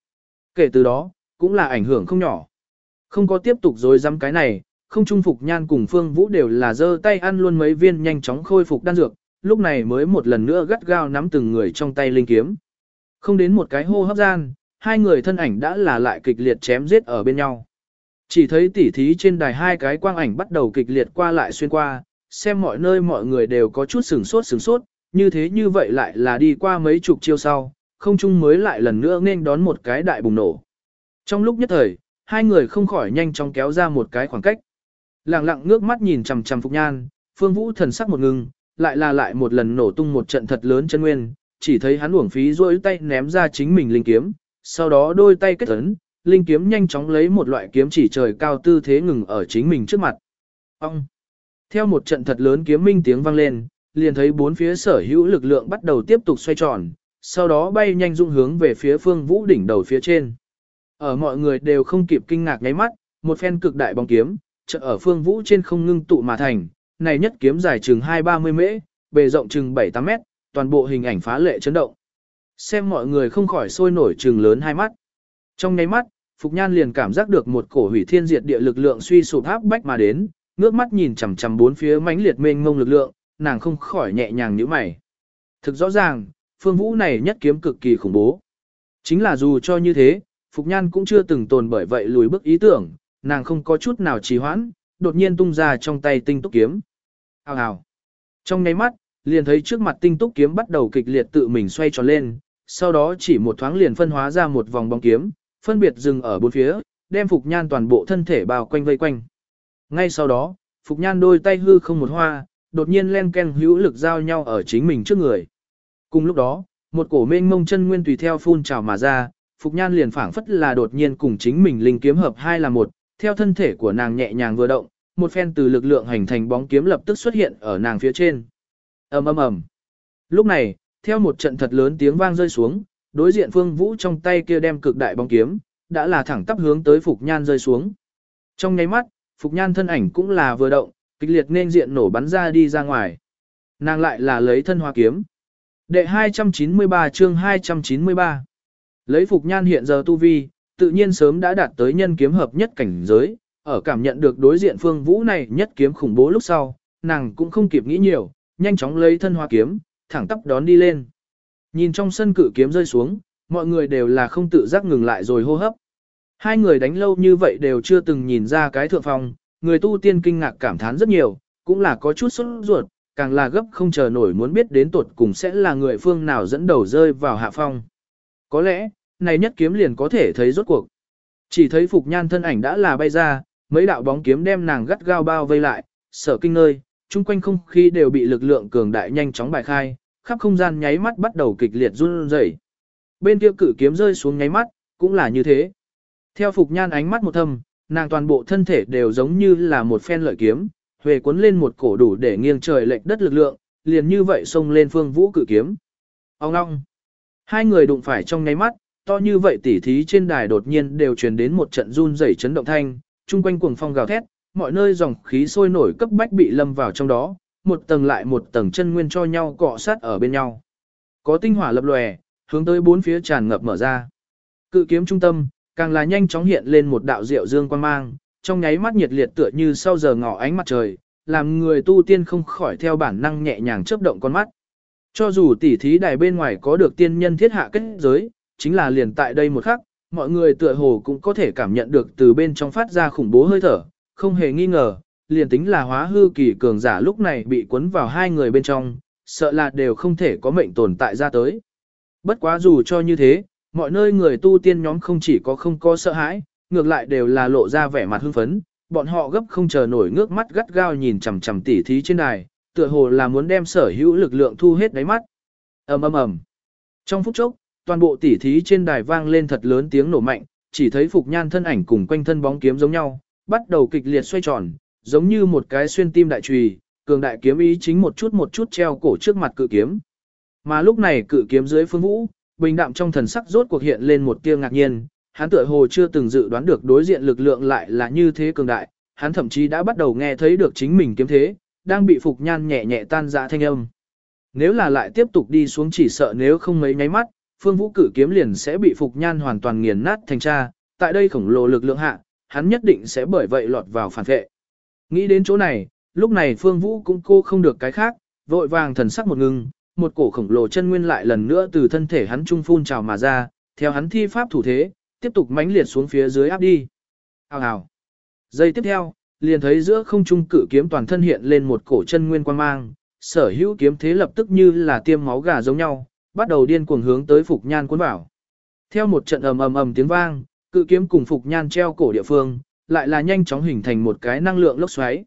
Kể từ đó, cũng là ảnh hưởng không nhỏ. Không có tiếp tục dối dám cái này, không trung Phục Nhan cùng Phương Vũ đều là giơ tay ăn luôn mấy viên nhanh chóng khôi phục đan dược, lúc này mới một lần nữa gắt gao nắm từng người trong tay linh kiếm. Không đến một cái hô hấp gian, hai người thân ảnh đã là lại kịch liệt chém giết ở bên nhau. Chỉ thấy tỉ thí trên đài hai cái quang ảnh bắt đầu kịch liệt qua lại xuyên qua, xem mọi nơi mọi người đều có chút sửng sốt sửng sốt, như thế như vậy lại là đi qua mấy chục chiêu sau, không chung mới lại lần nữa nên đón một cái đại bùng nổ. Trong lúc nhất thời, hai người không khỏi nhanh chóng kéo ra một cái khoảng cách. Lặng lặng ngước mắt nhìn chằm chằm Phục Nhan, Phương Vũ thần sắc một ngừng, lại là lại một lần nổ tung một trận thật lớn chân nguyên, chỉ thấy hắn uổng phí rôi tay ném ra chính mình linh kiếm, sau đó đôi tay kết ấn, linh kiếm nhanh chóng lấy một loại kiếm chỉ trời cao tư thế ngừng ở chính mình trước mặt. Ông! Theo một trận thật lớn kiếm minh tiếng vang lên, liền thấy bốn phía sở hữu lực lượng bắt đầu tiếp tục xoay tròn, sau đó bay nhanh dung hướng về phía phương vũ đỉnh đầu phía trên. Ở mọi người đều không kịp kinh ngạc nháy mắt, một phen cực đại bóng kiếm, chợ ở phương vũ trên không ngưng tụ mà thành, này nhất kiếm dài chừng 2-30 mễ, bề rộng chừng 7-8 mét, toàn bộ hình ảnh phá lệ chấn động. Xem mọi người không khỏi sôi nổi chừng lớn hai mắt. Trong nháy mắt, Phục Nhan liền cảm giác được một cổ hủy thiên diệt địa lực lượng suy sụp áp bách mà đến, ngước mắt nhìn chằm chằm bốn phía mãnh liệt mênh ngông lực lượng, nàng không khỏi nhẹ nhàng nhíu mày. Thực rõ ràng, Phương Vũ này nhất kiếm cực kỳ khủng bố. Chính là dù cho như thế, Phục Nhan cũng chưa từng tồn bởi vậy lùi bước ý tưởng, nàng không có chút nào trì hoãn, đột nhiên tung ra trong tay tinh túc kiếm. Hào hào. Trong nháy mắt, liền thấy trước mặt tinh túc kiếm bắt đầu kịch liệt tự mình xoay tròn lên, sau đó chỉ một thoáng liền phân hóa ra một vòng bóng kiếm, phân biệt dừng ở bốn phía, đem Phục Nhan toàn bộ thân thể bao quanh vây quanh. Ngay sau đó, Phục Nhan đôi tay hư không một hoa, đột nhiên len ken hữu lực giao nhau ở chính mình trước người. Cùng lúc đó, một cổ mênh mông chân nguyên tùy theo phun trào mà ra, Phục Nhan liền phảng phất là đột nhiên cùng chính mình linh kiếm hợp hai là một, theo thân thể của nàng nhẹ nhàng vừa động, một phen từ lực lượng hành thành bóng kiếm lập tức xuất hiện ở nàng phía trên. ầm ầm ầm. Lúc này, theo một trận thật lớn tiếng vang rơi xuống, đối diện Phương Vũ trong tay kia đem cực đại bóng kiếm, đã là thẳng tắp hướng tới Phục Nhan rơi xuống. Trong nháy mắt, Phục Nhan thân ảnh cũng là vừa động, kịch liệt nên diện nổ bắn ra đi ra ngoài. Nàng lại là lấy thân hoa kiếm. Đệ 293 chương 293 Lấy Phục Nhan hiện giờ tu vi, tự nhiên sớm đã đạt tới nhân kiếm hợp nhất cảnh giới, ở cảm nhận được đối diện phương vũ này nhất kiếm khủng bố lúc sau, nàng cũng không kịp nghĩ nhiều, nhanh chóng lấy thân hoa kiếm, thẳng tắp đón đi lên. Nhìn trong sân cử kiếm rơi xuống, mọi người đều là không tự giác ngừng lại rồi hô hấp. Hai người đánh lâu như vậy đều chưa từng nhìn ra cái thượng phong, người tu tiên kinh ngạc cảm thán rất nhiều, cũng là có chút sốt ruột, càng là gấp không chờ nổi muốn biết đến tuột cùng sẽ là người phương nào dẫn đầu rơi vào hạ phong. Có lẽ, này nhất kiếm liền có thể thấy rốt cuộc. Chỉ thấy Phục Nhan thân ảnh đã là bay ra, mấy đạo bóng kiếm đem nàng gắt gao bao vây lại, sở kinh nơi, chung quanh không khí đều bị lực lượng cường đại nhanh chóng bài khai, khắp không gian nháy mắt bắt đầu kịch liệt run rẩy. Bên kia cử kiếm rơi xuống nháy mắt, cũng là như thế. Theo Phục Nhan ánh mắt một thâm, nàng toàn bộ thân thể đều giống như là một phen lợi kiếm, huề cuốn lên một cổ đủ để nghiêng trời lệch đất lực lượng, liền như vậy xông lên phương vũ cử kiếm. Ông long Hai người đụng phải trong nháy mắt, to như vậy tỉ thí trên đài đột nhiên đều truyền đến một trận run rẩy chấn động thanh, chung quanh cuồng phong gào thét, mọi nơi dòng khí sôi nổi cấp bách bị lâm vào trong đó, một tầng lại một tầng chân nguyên cho nhau cọ sát ở bên nhau. Có tinh hỏa lập lòe, hướng tới bốn phía tràn ngập mở ra. Cự kiếm trung tâm, càng là nhanh chóng hiện lên một đạo diệu dương quan mang, trong nháy mắt nhiệt liệt tựa như sau giờ ngọ ánh mặt trời, làm người tu tiên không khỏi theo bản năng nhẹ nhàng chớp động con mắt. Cho dù tỉ thí đài bên ngoài có được tiên nhân thiết hạ kết giới, chính là liền tại đây một khắc, mọi người tựa hồ cũng có thể cảm nhận được từ bên trong phát ra khủng bố hơi thở, không hề nghi ngờ, liền tính là hóa hư kỳ cường giả lúc này bị cuốn vào hai người bên trong, sợ là đều không thể có mệnh tồn tại ra tới. Bất quá dù cho như thế, mọi nơi người tu tiên nhóm không chỉ có không có sợ hãi, ngược lại đều là lộ ra vẻ mặt hưng phấn, bọn họ gấp không chờ nổi ngước mắt gắt gao nhìn chằm chằm tỉ thí trên đài, tựa hồ là muốn đem sở hữu lực lượng thu hết đáy mắt. ầm ầm ầm. Trong phút chốc, toàn bộ tỉ thí trên đài vang lên thật lớn tiếng nổ mạnh, chỉ thấy Phục Nhan thân ảnh cùng quanh thân bóng kiếm giống nhau, bắt đầu kịch liệt xoay tròn, giống như một cái xuyên tim đại trùy, cường đại kiếm ý chính một chút một chút treo cổ trước mặt cự kiếm. Mà lúc này cự kiếm dưới phương vũ, bình đạm trong thần sắc rốt cuộc hiện lên một tia ngạc nhiên, hắn tựa hồ chưa từng dự đoán được đối diện lực lượng lại là như thế cường đại, hắn thậm chí đã bắt đầu nghe thấy được chính mình kiếm thế, đang bị Phục Nhan nhẹ nhẹ tan ra thanh âm. Nếu là lại tiếp tục đi xuống chỉ sợ nếu không mấy nháy mắt, phương vũ cử kiếm liền sẽ bị Phục Nhan hoàn toàn nghiền nát thành cha, tại đây khổng lồ lực lượng hạ, hắn nhất định sẽ bởi vậy lọt vào phản vệ. Nghĩ đến chỗ này, lúc này phương vũ cũng cô không được cái khác, vội vàng thần sắc một ngưng, một cổ khổng lồ chân nguyên lại lần nữa từ thân thể hắn trung phun trào mà ra, theo hắn thi pháp thủ thế, tiếp tục mãnh liệt xuống phía dưới áp đi. Hào hào. Giây tiếp theo, liền thấy giữa không trung cử kiếm toàn thân hiện lên một cổ chân nguyên quan mang, sở hữu kiếm thế lập tức như là tiêm máu gà giống nhau, bắt đầu điên cuồng hướng tới Phục Nhan cuốn vào. Theo một trận ầm ầm ầm tiếng vang, cự kiếm cùng Phục Nhan treo cổ địa phương, lại là nhanh chóng hình thành một cái năng lượng lốc xoáy.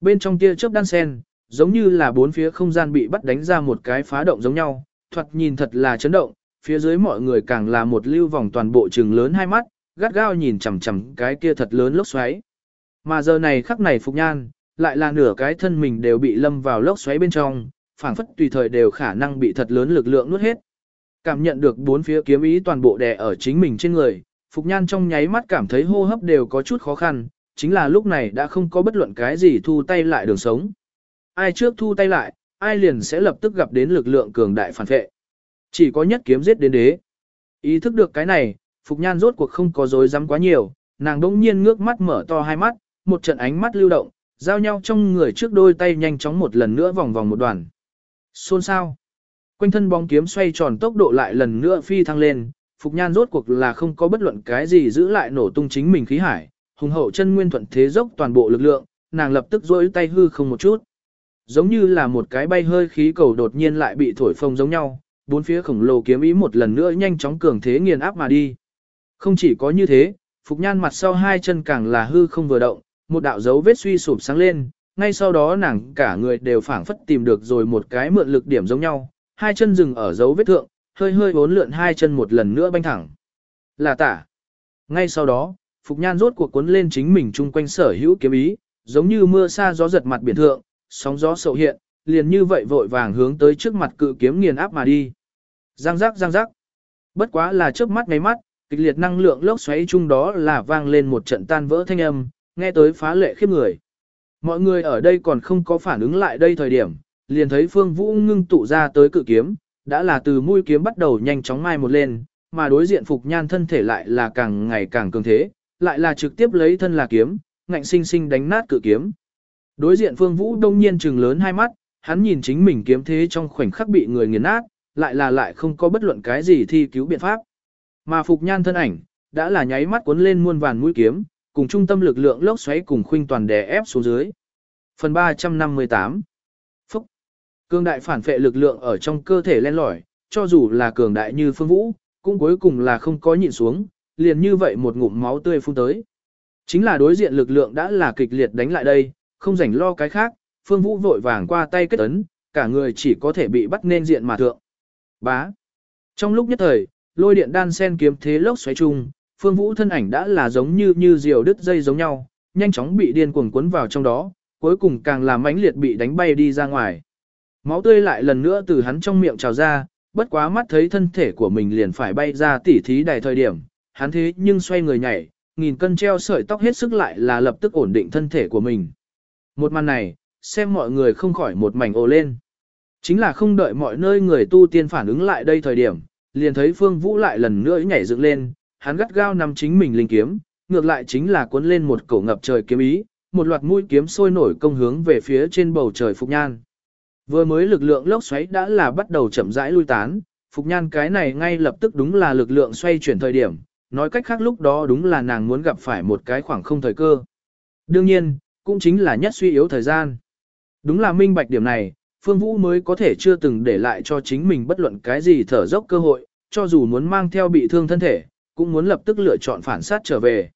Bên trong tia chớp đan sen, giống như là bốn phía không gian bị bắt đánh ra một cái phá động giống nhau, thoạt nhìn thật là chấn động, phía dưới mọi người càng là một lưu vòng toàn bộ trường lớn hai mắt, gắt gao nhìn chằm chằm cái kia thật lớn lốc xoáy. Mà giờ này khắc này Phục Nhan, lại là nửa cái thân mình đều bị lâm vào lốc xoáy bên trong, phảng phất tùy thời đều khả năng bị thật lớn lực lượng nuốt hết. Cảm nhận được bốn phía kiếm ý toàn bộ đè ở chính mình trên người, Phục Nhan trong nháy mắt cảm thấy hô hấp đều có chút khó khăn, chính là lúc này đã không có bất luận cái gì thu tay lại đường sống. Ai trước thu tay lại, ai liền sẽ lập tức gặp đến lực lượng cường đại phản vệ. Chỉ có nhất kiếm giết đến đế. Ý thức được cái này, Phục Nhan rốt cuộc không có dối rắm quá nhiều, nàng đông nhiên ngước mắt mở to hai mắt, một trận ánh mắt lưu động, giao nhau trong người trước đôi tay nhanh chóng một lần nữa vòng vòng một đoàn. Xôn sao? Quanh thân bóng kiếm xoay tròn tốc độ lại lần nữa phi thăng lên, Phục Nhan rốt cuộc là không có bất luận cái gì giữ lại nổ tung chính mình khí hải, hùng hậu chân nguyên thuận thế dốc toàn bộ lực lượng, nàng lập tức rỗi tay hư không một chút. Giống như là một cái bay hơi khí cầu đột nhiên lại bị thổi phồng giống nhau, bốn phía khổng lồ kiếm ý một lần nữa nhanh chóng cường thế nghiền áp mà đi. Không chỉ có như thế, Phục Nhan mặt sau hai chân càng là hư không vừa động, một đạo dấu vết suy sụp sáng lên, ngay sau đó nàng cả người đều phảng phất tìm được rồi một cái mượn lực điểm giống nhau, hai chân dừng ở dấu vết thượng, hơi hơi bốn lượn hai chân một lần nữa banh thẳng. Là tả. Ngay sau đó, Phục Nhan rốt cuộc cuốn lên chính mình chung quanh sở hữu kiếm ý, giống như mưa xa gió giật mặt biển thượng, sóng gió sầu hiện, liền như vậy vội vàng hướng tới trước mặt cự kiếm nghiền áp mà đi. Giang giác giang giác. Bất quá là chớp mắt ngay mắt, kịch liệt năng lượng lốc xoáy chung đó là vang lên một trận tan vỡ thanh âm, nghe tới phá lệ khiếp người. Mọi người ở đây còn không có phản ứng lại đây thời điểm, liền thấy Phương Vũ ngưng tụ ra tới cự kiếm, đã là từ mũi kiếm bắt đầu nhanh chóng mai một lên, mà đối diện Phục Nhan thân thể lại là càng ngày càng cường thế, lại là trực tiếp lấy thân là kiếm, ngạnh sinh sinh đánh nát cự kiếm. Đối diện Phương Vũ đông nhiên trừng lớn hai mắt, hắn nhìn chính mình kiếm thế trong khoảnh khắc bị người nghiền nát, lại là lại không có bất luận cái gì thi cứu biện pháp. Mà Phục Nhan thân ảnh, đã là nháy mắt cuốn lên muôn vàn mũi kiếm, cùng trung tâm lực lượng lốc xoáy cùng khuynh toàn đè ép xuống dưới. Phần 358 Phúc Cường đại phản phệ lực lượng ở trong cơ thể len lỏi, cho dù là cường đại như phương vũ, cũng cuối cùng là không có nhịn xuống, liền như vậy một ngụm máu tươi phun tới. Chính là đối diện lực lượng đã là kịch liệt đánh lại đây, không rảnh lo cái khác, phương vũ vội vàng qua tay kết ấn, cả người chỉ có thể bị bắt nên diện mà thượng. Bá. Trong lúc nhất thời, lôi điện đan sen kiếm thế lốc xoáy chung, phương vũ thân ảnh đã là giống như như diều đứt dây giống nhau, nhanh chóng bị điên cuồng cuốn vào trong đó, cuối cùng càng làm mãnh liệt bị đánh bay đi ra ngoài. Máu tươi lại lần nữa từ hắn trong miệng trào ra, bất quá mắt thấy thân thể của mình liền phải bay ra tỉ thí đài thời điểm, hắn thế nhưng xoay người nhảy, nghìn cân treo sợi tóc hết sức lại là lập tức ổn định thân thể của mình. Một màn này, xem mọi người không khỏi một mảnh ồ lên. Chính là không đợi mọi nơi người tu tiên phản ứng lại đây thời điểm, liền thấy Phương Vũ lại lần nữa nhảy dựng lên, hắn gắt gao nắm chính mình linh kiếm, ngược lại chính là cuốn lên một cổ ngập trời kiếm ý, một loạt mũi kiếm sôi nổi công hướng về phía trên bầu trời Phục Nhan. Vừa mới lực lượng lốc xoáy đã là bắt đầu chậm rãi lui tán, Phục Nhan cái này ngay lập tức đúng là lực lượng xoay chuyển thời điểm, nói cách khác lúc đó đúng là nàng muốn gặp phải một cái khoảng không thời cơ. Đương nhiên, cũng chính là nhất suy yếu thời gian. Đúng là minh bạch điểm này, Phương Vũ mới có thể chưa từng để lại cho chính mình bất luận cái gì thở dốc cơ hội, cho dù muốn mang theo bị thương thân thể, cũng muốn lập tức lựa chọn phản sát trở về.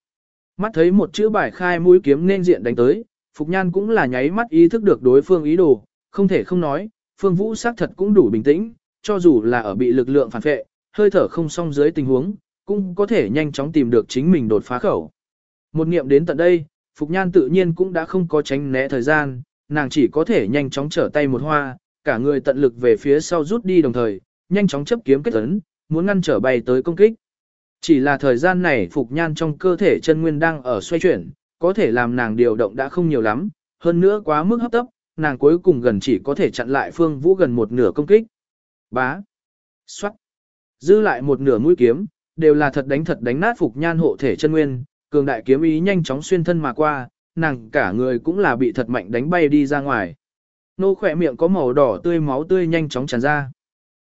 Mắt thấy một chữ bài khai mũi kiếm nên diện đánh tới, Phục Nhan cũng là nháy mắt ý thức được đối phương ý đồ, không thể không nói, Phương Vũ xác thật cũng đủ bình tĩnh, cho dù là ở bị lực lượng phản phệ, hơi thở không song dưới tình huống, cũng có thể nhanh chóng tìm được chính mình đột phá khẩu. Một nghiệm đến tận đây, Phục Nhan tự nhiên cũng đã không có tránh né thời gian, nàng chỉ có thể nhanh chóng trở tay một hoa, cả người tận lực về phía sau rút đi đồng thời, nhanh chóng chấp kiếm kết ấn, muốn ngăn trở bay tới công kích. Chỉ là thời gian này Phục Nhan trong cơ thể chân nguyên đang ở xoay chuyển, có thể làm nàng điều động đã không nhiều lắm, hơn nữa quá mức hấp tấp, nàng cuối cùng gần chỉ có thể chặn lại Phương Vũ gần một nửa công kích. Bá. Xoát. Dư lại một nửa mũi kiếm, đều là thật đánh thật đánh nát Phục Nhan hộ thể chân nguyên, cường đại kiếm ý nhanh chóng xuyên thân mà qua, nàng cả người cũng là bị thật mạnh đánh bay đi ra ngoài. Nô khỏe miệng có màu đỏ tươi máu tươi nhanh chóng tràn ra.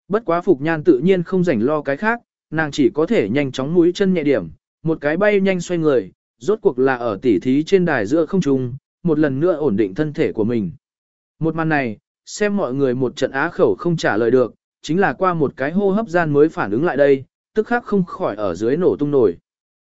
Bất quá Phục Nhan tự nhiên không rảnh lo cái khác, nàng chỉ có thể nhanh chóng mũi chân nhẹ điểm, một cái bay nhanh xoay người, rốt cuộc là ở tỉ thí trên đài giữa không trung, một lần nữa ổn định thân thể của mình. Một màn này, xem mọi người một trận á khẩu không trả lời được, chính là qua một cái hô hấp gian mới phản ứng lại đây, tức khắc không khỏi ở dưới nổ tung nổi.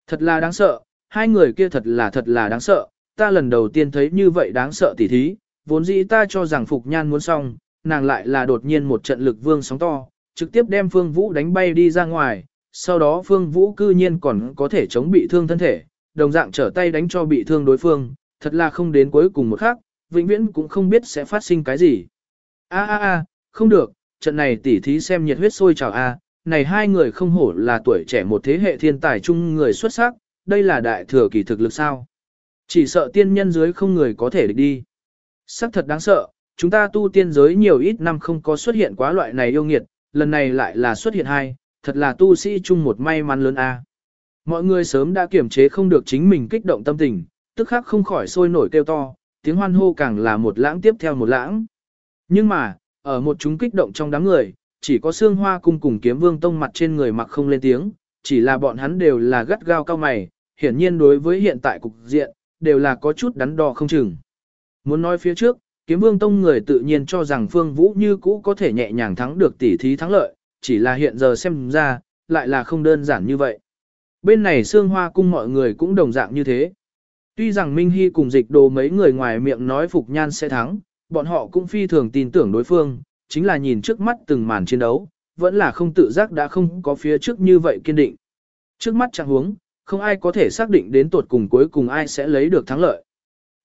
Thật là đáng sợ, hai người kia thật là thật là đáng sợ, ta lần đầu tiên thấy như vậy đáng sợ tỉ thí, vốn dĩ ta cho rằng Phục Nhan muốn xong, nàng lại là đột nhiên một trận lực vương sóng to, trực tiếp đem Phương Vũ đánh bay đi ra ngoài, sau đó Phương Vũ cư nhiên còn có thể chống bị thương thân thể, đồng dạng trở tay đánh cho bị thương đối phương, thật là không đến cuối cùng một khắc, vĩnh viễn cũng không biết sẽ phát sinh cái gì. A a a, không được, trận này tỉ thí xem nhiệt huyết sôi trào a, này hai người không hổ là tuổi trẻ một thế hệ thiên tài chung người xuất sắc, đây là đại thừa kỳ thực lực sao? Chỉ sợ tiên nhân dưới không người có thể địch đi. Sắc thật đáng sợ, chúng ta tu tiên giới nhiều ít năm không có xuất hiện quá loại này yêu nghiệt, lần này lại là xuất hiện hai, thật là tu sĩ chung một may mắn lớn a. Mọi người sớm đã kiểm chế không được chính mình kích động tâm tình, tức khắc không khỏi sôi nổi kêu to, tiếng hoan hô càng là một lãng tiếp theo một lãng. Nhưng mà, ở một chúng kích động trong đám người, chỉ có xương hoa cung cùng kiếm vương tông mặt trên người mặc không lên tiếng, chỉ là bọn hắn đều là gắt gao cao mày, hiển nhiên đối với hiện tại cục diện, đều là có chút đắn đo không chừng. Muốn nói phía trước, kiếm vương tông người tự nhiên cho rằng phương vũ như cũ có thể nhẹ nhàng thắng được tỷ thí thắng lợi, chỉ là hiện giờ xem ra, lại là không đơn giản như vậy. Bên này Sương hoa cung mọi người cũng đồng dạng như thế. Tuy rằng Minh Hy cùng dịch đồ mấy người ngoài miệng nói Phục Nhan sẽ thắng, bọn họ cũng phi thường tin tưởng đối phương, chính là nhìn trước mắt từng màn chiến đấu, vẫn là không tự giác đã không có phía trước như vậy kiên định. Trước mắt chẳng huống, không ai có thể xác định đến tuột cùng cuối cùng ai sẽ lấy được thắng lợi.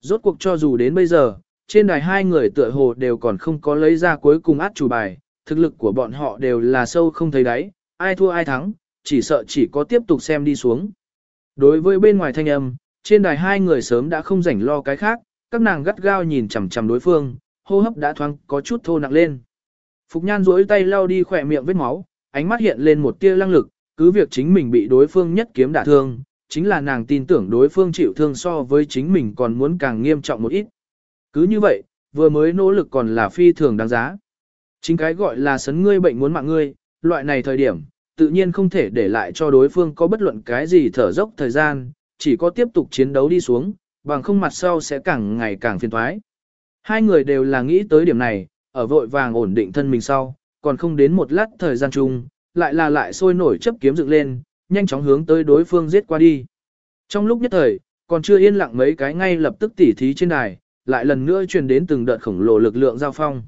Rốt cuộc cho dù đến bây giờ, trên đài hai người tựa hồ đều còn không có lấy ra cuối cùng át chủ bài, thực lực của bọn họ đều là sâu không thấy đáy, ai thua ai thắng, chỉ sợ chỉ có tiếp tục xem đi xuống. Đối với bên ngoài thanh âm, trên đài hai người sớm đã không rảnh lo cái khác, các nàng gắt gao nhìn chằm chằm đối phương, hô hấp đã thoáng có chút thô nặng lên. Phục Nhan duỗi tay lau đi khỏe miệng vết máu, ánh mắt hiện lên một tia lăng lực, cứ việc chính mình bị đối phương nhất kiếm đả thương, chính là nàng tin tưởng đối phương chịu thương so với chính mình còn muốn càng nghiêm trọng một ít. Cứ như vậy, vừa mới nỗ lực còn là phi thường đáng giá. Chính cái gọi là sấn ngươi bệnh muốn mạng ngươi, loại này thời điểm, tự nhiên không thể để lại cho đối phương có bất luận cái gì thở dốc thời gian, chỉ có tiếp tục chiến đấu đi xuống, bằng không mặt sau sẽ càng ngày càng phiền thoái. Hai người đều là nghĩ tới điểm này, ở vội vàng ổn định thân mình sau, còn không đến một lát thời gian chung, lại là lại sôi nổi chấp kiếm dựng lên, nhanh chóng hướng tới đối phương giết qua đi. Trong lúc nhất thời, còn chưa yên lặng mấy cái ngay lập tức tỉ thí trên đài, lại lần nữa truyền đến từng đợt khổng lồ lực lượng giao phong.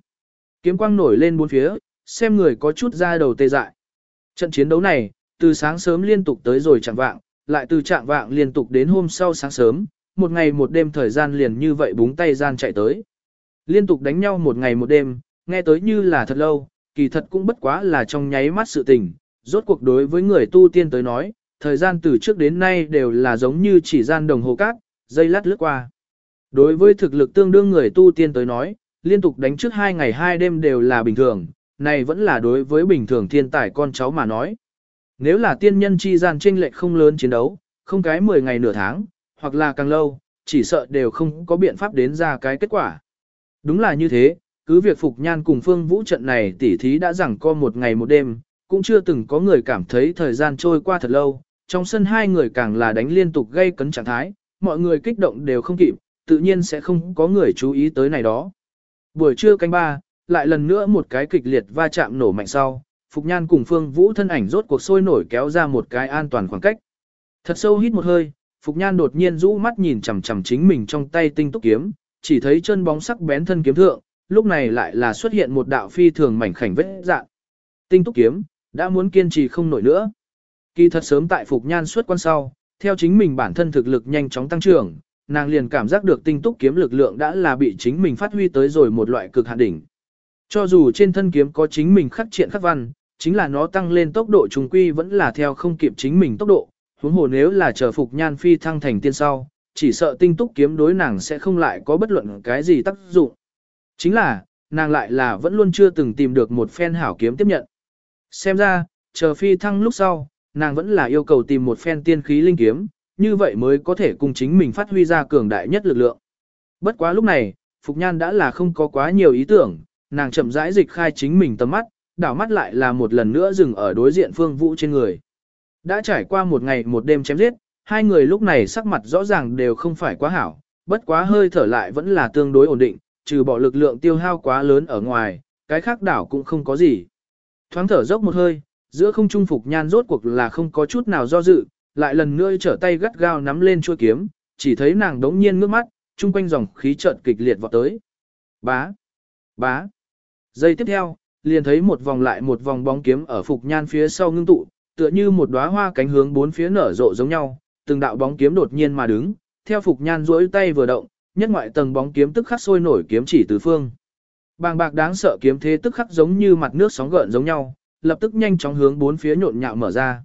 Kiếm quang nổi lên bốn phía, xem người có chút ra đầu tê dại. Trận chiến đấu này, từ sáng sớm liên tục tới rồi chẳng vạng, lại từ trạng vạng liên tục đến hôm sau sáng sớm, một ngày một đêm thời gian liền như vậy búng tay gian chạy tới. Liên tục đánh nhau một ngày một đêm, nghe tới như là thật lâu, kỳ thật cũng bất quá là trong nháy mắt sự tình, rốt cuộc đối với người tu tiên tới nói, thời gian từ trước đến nay đều là giống như chỉ gian đồng hồ cát, dây lát lướt qua. Đối với thực lực tương đương người tu tiên tới nói, liên tục đánh trước hai ngày hai đêm đều là bình thường, này vẫn là đối với bình thường thiên tài con cháu mà nói. Nếu là tiên nhân chi gian tranh lệch không lớn chiến đấu, không cái 10 ngày nửa tháng, hoặc là càng lâu, chỉ sợ đều không có biện pháp đến ra cái kết quả. Đúng là như thế, cứ việc Phục Nhan cùng Phương Vũ trận này tỉ thí đã rằng co một ngày một đêm, cũng chưa từng có người cảm thấy thời gian trôi qua thật lâu, trong sân hai người càng là đánh liên tục gây cấn trạng thái, mọi người kích động đều không kịp, tự nhiên sẽ không có người chú ý tới này đó. Buổi trưa canh ba, lại lần nữa một cái kịch liệt va chạm nổ mạnh sau, Phục Nhan cùng Phương Vũ thân ảnh rốt cuộc sôi nổi kéo ra một cái an toàn khoảng cách. Thật sâu hít một hơi, Phục Nhan đột nhiên rũ mắt nhìn chằm chằm chính mình trong tay tinh túc kiếm, chỉ thấy chân bóng sắc bén thân kiếm thượng, lúc này lại là xuất hiện một đạo phi thường mảnh khảnh vết dạng. Tinh túc kiếm, đã muốn kiên trì không nổi nữa. Kỳ thật sớm tại Phục Nhan xuất quan sau, theo chính mình bản thân thực lực nhanh chóng tăng trưởng, nàng liền cảm giác được tinh túc kiếm lực lượng đã là bị chính mình phát huy tới rồi một loại cực hạn đỉnh. Cho dù trên thân kiếm có chính mình khắc triện khắc văn, chính là nó tăng lên tốc độ trùng quy vẫn là theo không kịp chính mình tốc độ, huống hồ nếu là chờ Phục Nhan phi thăng thành tiên sau, chỉ sợ tinh túc kiếm đối nàng sẽ không lại có bất luận cái gì tác dụng. Chính là, nàng lại là vẫn luôn chưa từng tìm được một phen hảo kiếm tiếp nhận. Xem ra, chờ phi thăng lúc sau, nàng vẫn là yêu cầu tìm một phen tiên khí linh kiếm, như vậy mới có thể cùng chính mình phát huy ra cường đại nhất lực lượng. Bất quá lúc này, Phục Nhan đã là không có quá nhiều ý tưởng, nàng chậm rãi dịch khai chính mình tầm mắt, đảo mắt lại là một lần nữa dừng ở đối diện Phương Vũ trên người. Đã trải qua một ngày một đêm chém giết, hai người lúc này sắc mặt rõ ràng đều không phải quá hảo, bất quá hơi thở lại vẫn là tương đối ổn định, trừ bỏ lực lượng tiêu hao quá lớn ở ngoài, cái khác đảo cũng không có gì. Thoáng thở dốc một hơi, giữa không trung phục nhan rốt cuộc là không có chút nào do dự, lại lần nữa trở tay gắt gao nắm lên chuôi kiếm, chỉ thấy nàng đống nhiên ngước mắt, chung quanh dòng khí chợt kịch liệt vọt tới. Bá, bá. Giây tiếp theo, liền thấy một vòng lại một vòng bóng kiếm ở phục nhan phía sau ngưng tụ, tựa như một đóa hoa cánh hướng bốn phía nở rộ giống nhau, từng đạo bóng kiếm đột nhiên mà đứng, theo phục nhan duỗi tay vừa động, nhất ngoại tầng bóng kiếm tức khắc sôi nổi kiếm chỉ tứ phương. Bàng bạc đáng sợ kiếm thế tức khắc giống như mặt nước sóng gợn giống nhau, lập tức nhanh chóng hướng bốn phía nhộn nhạo mở ra.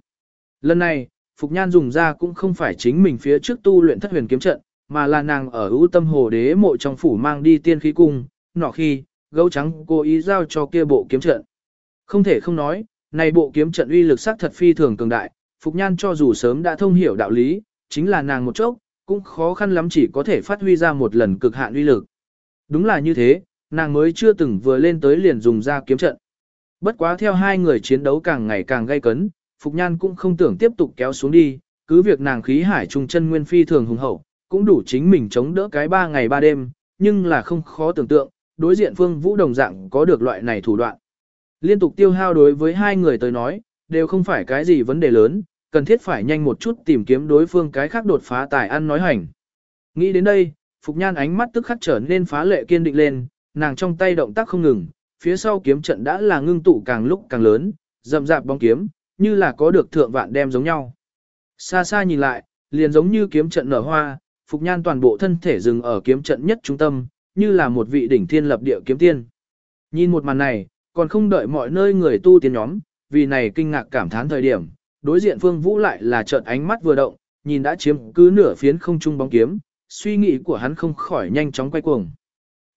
Lần này, Phục Nhan dùng ra cũng không phải chính mình phía trước tu luyện thất huyền kiếm trận, mà là nàng ở ưu tâm hồ đế mộ trong phủ mang đi tiên khí cung, nọ khi, gấu trắng cố ý giao cho kia bộ kiếm trận. Không thể không nói, này bộ kiếm trận uy lực sắc thật phi thường cường đại, Phục Nhan cho dù sớm đã thông hiểu đạo lý, chính là nàng một chốc, cũng khó khăn lắm chỉ có thể phát huy ra một lần cực hạn uy lực. Đúng là như thế, nàng mới chưa từng vừa lên tới liền dùng ra kiếm trận. Bất quá theo hai người chiến đấu càng ngày càng gay cấn, Phục Nhan cũng không tưởng tiếp tục kéo xuống đi, cứ việc nàng khí hải trung chân nguyên phi thường hùng hậu, cũng đủ chính mình chống đỡ cái ba ngày ba đêm, nhưng là không khó tưởng tượng, đối diện Phương Vũ đồng dạng có được loại này thủ đoạn. Liên tục tiêu hao đối với hai người tới nói, đều không phải cái gì vấn đề lớn, cần thiết phải nhanh một chút tìm kiếm đối phương cái khác đột phá tài ăn nói hành. Nghĩ đến đây, Phục Nhan ánh mắt tức khắc trở nên phá lệ kiên định lên, nàng trong tay động tác không ngừng, phía sau kiếm trận đã là ngưng tụ càng lúc càng lớn, rậm rạp bóng kiếm, như là có được thượng vạn đem giống nhau. Xa xa nhìn lại, liền giống như kiếm trận nở hoa, Phục Nhan toàn bộ thân thể dừng ở kiếm trận nhất trung tâm, như là một vị đỉnh thiên lập địa kiếm tiên. Nhìn một màn này, còn không đợi mọi nơi người tu tiên nhóm, vì này kinh ngạc cảm thán thời điểm, đối diện Phương Vũ lại là trợn ánh mắt vừa động, nhìn đã chiếm cứ nửa phiến không trung bóng kiếm, suy nghĩ của hắn không khỏi nhanh chóng quay cuồng.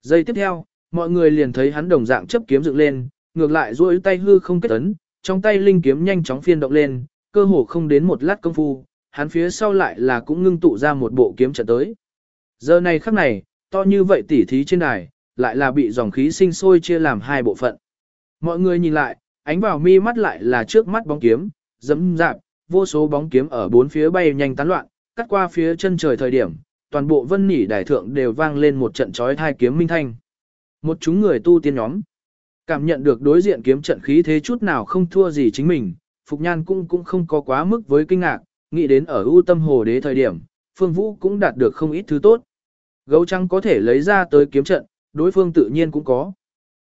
Giây tiếp theo, mọi người liền thấy hắn đồng dạng chấp kiếm dựng lên, ngược lại duỗi tay hư không kết ấn, trong tay linh kiếm nhanh chóng phiên động lên, cơ hồ không đến một lát công phu, hắn phía sau lại là cũng ngưng tụ ra một bộ kiếm trận tới. Giờ này khắc này, to như vậy tỉ thí trên đài, lại là bị dòng khí sinh sôi chia làm hai bộ phận. Mọi người nhìn lại, ánh vào mi mắt lại là trước mắt bóng kiếm, dẫm dạp, vô số bóng kiếm ở bốn phía bay nhanh tán loạn, cắt qua phía chân trời thời điểm, toàn bộ vân nỉ đài thượng đều vang lên một trận chói thai kiếm minh thanh. Một chúng người tu tiên nhóm, cảm nhận được đối diện kiếm trận khí thế chút nào không thua gì chính mình, Phục Nhan cũng cũng không có quá mức với kinh ngạc, nghĩ đến ở ưu tâm hồ đế thời điểm, Phương Vũ cũng đạt được không ít thứ tốt. Gấu trắng có thể lấy ra tới kiếm trận, đối phương tự nhiên cũng có.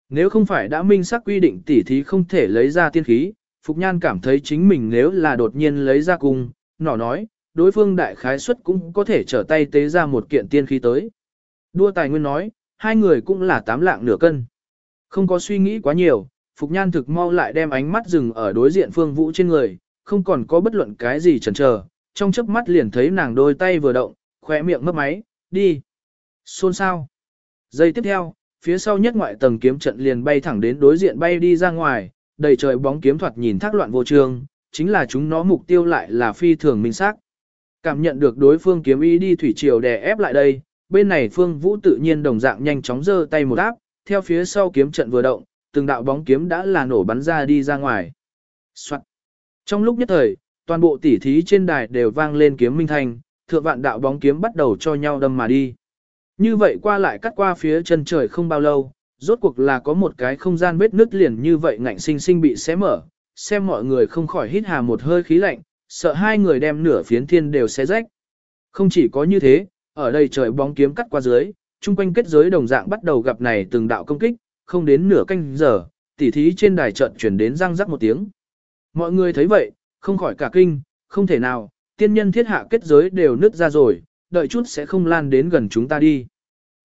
Nếu không phải đã minh xác quy định tỉ thí không thể lấy ra tiên khí, Phục Nhan cảm thấy chính mình nếu là đột nhiên lấy ra cùng, nỏ nói, đối phương đại khái suất cũng có thể trở tay tế ra một kiện tiên khí tới. Đua tài nguyên nói, hai người cũng là tám lạng nửa cân. Không có suy nghĩ quá nhiều, Phục Nhan thực mau lại đem ánh mắt dừng ở đối diện Phương Vũ trên người, không còn có bất luận cái gì chần chờ, trong chớp mắt liền thấy nàng đôi tay vừa động, khỏe miệng mấp máy, đi. Xôn sao. Giây tiếp theo, phía sau nhất ngoại tầng kiếm trận liền bay thẳng đến đối diện bay đi ra ngoài, đầy trời bóng kiếm thoạt nhìn thác loạn vô trường, chính là chúng nó mục tiêu lại là phi thường minh xác. Cảm nhận được đối phương kiếm ý đi thủy triều đè ép lại đây, bên này Phương Vũ tự nhiên đồng dạng nhanh chóng giơ tay một áp, theo phía sau kiếm trận vừa động, từng đạo bóng kiếm đã là nổ bắn ra đi ra ngoài. Soạn. Trong lúc nhất thời, toàn bộ tỉ thí trên đài đều vang lên kiếm minh thanh, thượng vạn đạo bóng kiếm bắt đầu cho nhau đâm mà đi. Như vậy qua lại cắt qua phía chân trời không bao lâu, rốt cuộc là có một cái không gian vết nứt liền như vậy ngạnh sinh sinh bị xé mở, xem mọi người không khỏi hít hà một hơi khí lạnh, sợ hai người đem nửa phiến thiên đều xé rách. Không chỉ có như thế, ở đây trời bóng kiếm cắt qua dưới, chung quanh kết giới đồng dạng bắt đầu gặp này từng đạo công kích, không đến nửa canh giờ, tỉ thí trên đài trận chuyển đến răng rắc một tiếng. Mọi người thấy vậy, không khỏi cả kinh, không thể nào, tiên nhân thiết hạ kết giới đều nứt ra rồi, đợi chút sẽ không lan đến gần chúng ta đi.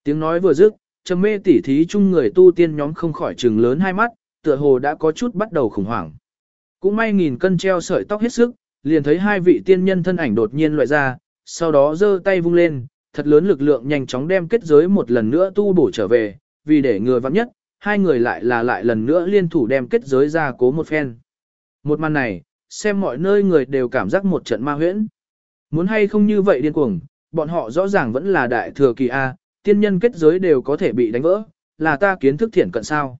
Tiếng nói vừa dứt, trầm mê tỉ thí chung người tu tiên nhóm không khỏi trừng lớn hai mắt, tựa hồ đã có chút bắt đầu khủng hoảng. Cũng may nghìn cân treo sợi tóc hết sức, liền thấy hai vị tiên nhân thân ảnh đột nhiên loại ra, sau đó giơ tay vung lên, thật lớn lực lượng nhanh chóng đem kết giới một lần nữa tu bổ trở về, vì để ngừa vắng nhất, hai người lại là lại lần nữa liên thủ đem kết giới ra cố một phen. Một màn này, xem mọi nơi người đều cảm giác một trận ma huyễn. Muốn hay không như vậy điên cuồng, bọn họ rõ ràng vẫn là đại thừa kỳ A, tiên nhân kết giới đều có thể bị đánh vỡ, là ta kiến thức thiển cận sao.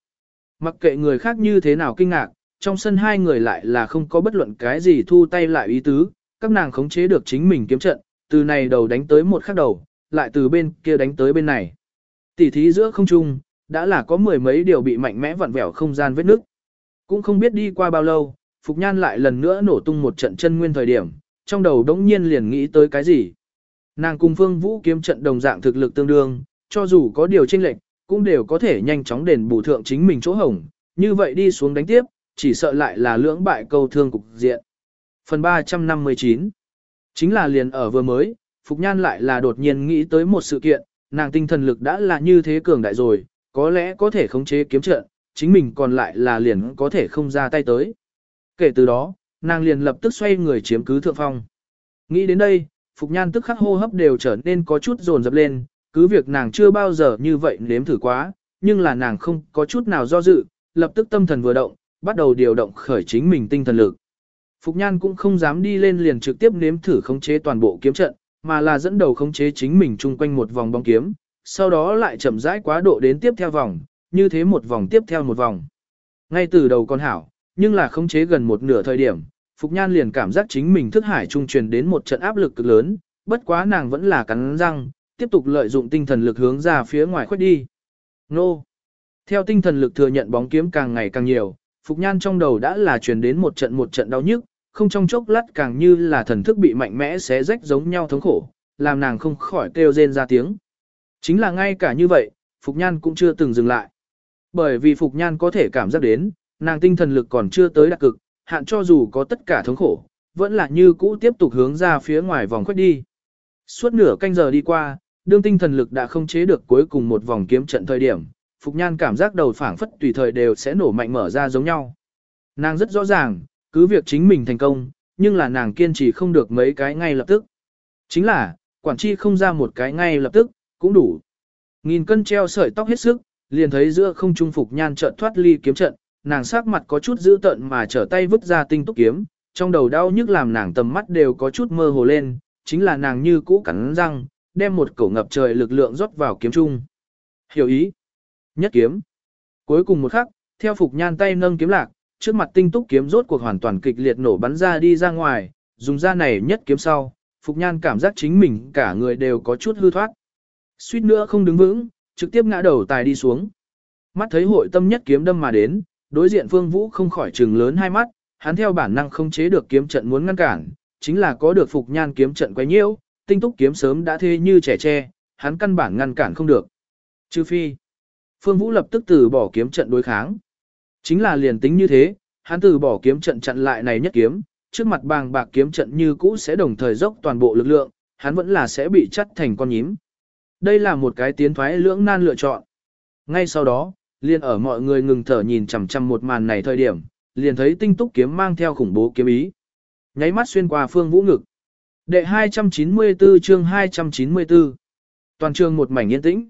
Mặc kệ người khác như thế nào kinh ngạc, trong sân hai người lại là không có bất luận cái gì thu tay lại ý tứ, các nàng khống chế được chính mình kiếm trận, từ này đầu đánh tới một khắc đầu, lại từ bên kia đánh tới bên này. Tỉ thí giữa không trung, đã là có mười mấy điều bị mạnh mẽ vặn vẹo không gian vết nước. Cũng không biết đi qua bao lâu, Phục Nhan lại lần nữa nổ tung một trận chân nguyên thời điểm, trong đầu đống nhiên liền nghĩ tới cái gì. Nàng cùng Phương Vũ kiếm trận đồng dạng thực lực tương đương, cho dù có điều chênh lệch, cũng đều có thể nhanh chóng đền bù thượng chính mình chỗ hổng, như vậy đi xuống đánh tiếp, chỉ sợ lại là lưỡng bại câu thương cục diện. Phần 359 Chính là liền ở vừa mới, Phục Nhan lại là đột nhiên nghĩ tới một sự kiện, nàng tinh thần lực đã là như thế cường đại rồi, có lẽ có thể khống chế kiếm trận, chính mình còn lại là liền có thể không ra tay tới. Kể từ đó, nàng liền lập tức xoay người chiếm cứ thượng phong. Nghĩ đến đây, Phục Nhan tức khắc hô hấp đều trở nên có chút dồn dập lên, cứ việc nàng chưa bao giờ như vậy nếm thử quá, nhưng là nàng không có chút nào do dự, lập tức tâm thần vừa động, bắt đầu điều động khởi chính mình tinh thần lực. Phục Nhan cũng không dám đi lên liền trực tiếp nếm thử khống chế toàn bộ kiếm trận, mà là dẫn đầu khống chế chính mình chung quanh một vòng bóng kiếm, sau đó lại chậm rãi quá độ đến tiếp theo vòng, như thế một vòng tiếp theo một vòng. Ngay từ đầu con hảo, nhưng là khống chế gần một nửa thời điểm, Phục Nhan liền cảm giác chính mình thức hải trung truyền đến một trận áp lực cực lớn, bất quá nàng vẫn là cắn răng, tiếp tục lợi dụng tinh thần lực hướng ra phía ngoài khuếch đi. Nô! Theo tinh thần lực thừa nhận bóng kiếm càng ngày càng nhiều, Phục Nhan trong đầu đã là truyền đến một trận một trận đau nhức, không trong chốc lát càng như là thần thức bị mạnh mẽ xé rách giống nhau thống khổ, làm nàng không khỏi kêu rên ra tiếng. Chính là ngay cả như vậy, Phục Nhan cũng chưa từng dừng lại. Bởi vì Phục Nhan có thể cảm giác đến, nàng tinh thần lực còn chưa tới đặc cực, hạn cho dù có tất cả thống khổ, vẫn là như cũ tiếp tục hướng ra phía ngoài vòng khuếch đi. Suốt nửa canh giờ đi qua, đương tinh thần lực đã không chế được cuối cùng một vòng kiếm trận thời điểm, Phục Nhan cảm giác đầu phản phất tùy thời đều sẽ nổ mạnh mở ra giống nhau. Nàng rất rõ ràng, cứ việc chính mình thành công, nhưng là nàng kiên trì không được mấy cái ngay lập tức. Chính là, quản chi không ra một cái ngay lập tức, cũng đủ. Nghìn cân treo sợi tóc hết sức, liền thấy giữa không trung Phục Nhan trợn thoát ly kiếm trận, nàng sắc mặt có chút dữ tợn mà trở tay vứt ra tinh túc kiếm, trong đầu đau nhức làm nàng tầm mắt đều có chút mơ hồ lên, chính là nàng như cũ cắn răng, đem một cổ ngập trời lực lượng rót vào kiếm trung. Hiểu ý. Nhất kiếm. Cuối cùng một khắc, theo Phục Nhan tay nâng kiếm lạc, trước mặt tinh túc kiếm rốt cuộc hoàn toàn kịch liệt nổ bắn ra đi ra ngoài, dùng ra này nhất kiếm sau, Phục Nhan cảm giác chính mình cả người đều có chút hư thoát. Suýt nữa không đứng vững, trực tiếp ngã đầu tài đi xuống. Mắt thấy hội tâm nhất kiếm đâm mà đến, đối diện Phương Vũ không khỏi trừng lớn hai mắt, hắn theo bản năng không chế được kiếm trận muốn ngăn cản, chính là có được Phục Nhan kiếm trận quấy nhiễu, tinh túc kiếm sớm đã thê như trẻ tre, hắn căn bản ngăn cản không được. Trừ phi, Phương Vũ lập tức từ bỏ kiếm trận đối kháng. Chính là liền tính như thế, hắn từ bỏ kiếm trận chặn lại này nhất kiếm, trước mặt bàng bạc kiếm trận như cũ sẽ đồng thời dốc toàn bộ lực lượng, hắn vẫn là sẽ bị chắt thành con nhím. Đây là một cái tiến thoái lưỡng nan lựa chọn. Ngay sau đó, liền ở mọi người ngừng thở nhìn chằm chằm một màn này thời điểm, liền thấy tinh túc kiếm mang theo khủng bố kiếm ý. Nháy mắt xuyên qua phương vũ ngực. Đệ 294 chương 294. Toàn trường một mảnh yên tĩnh.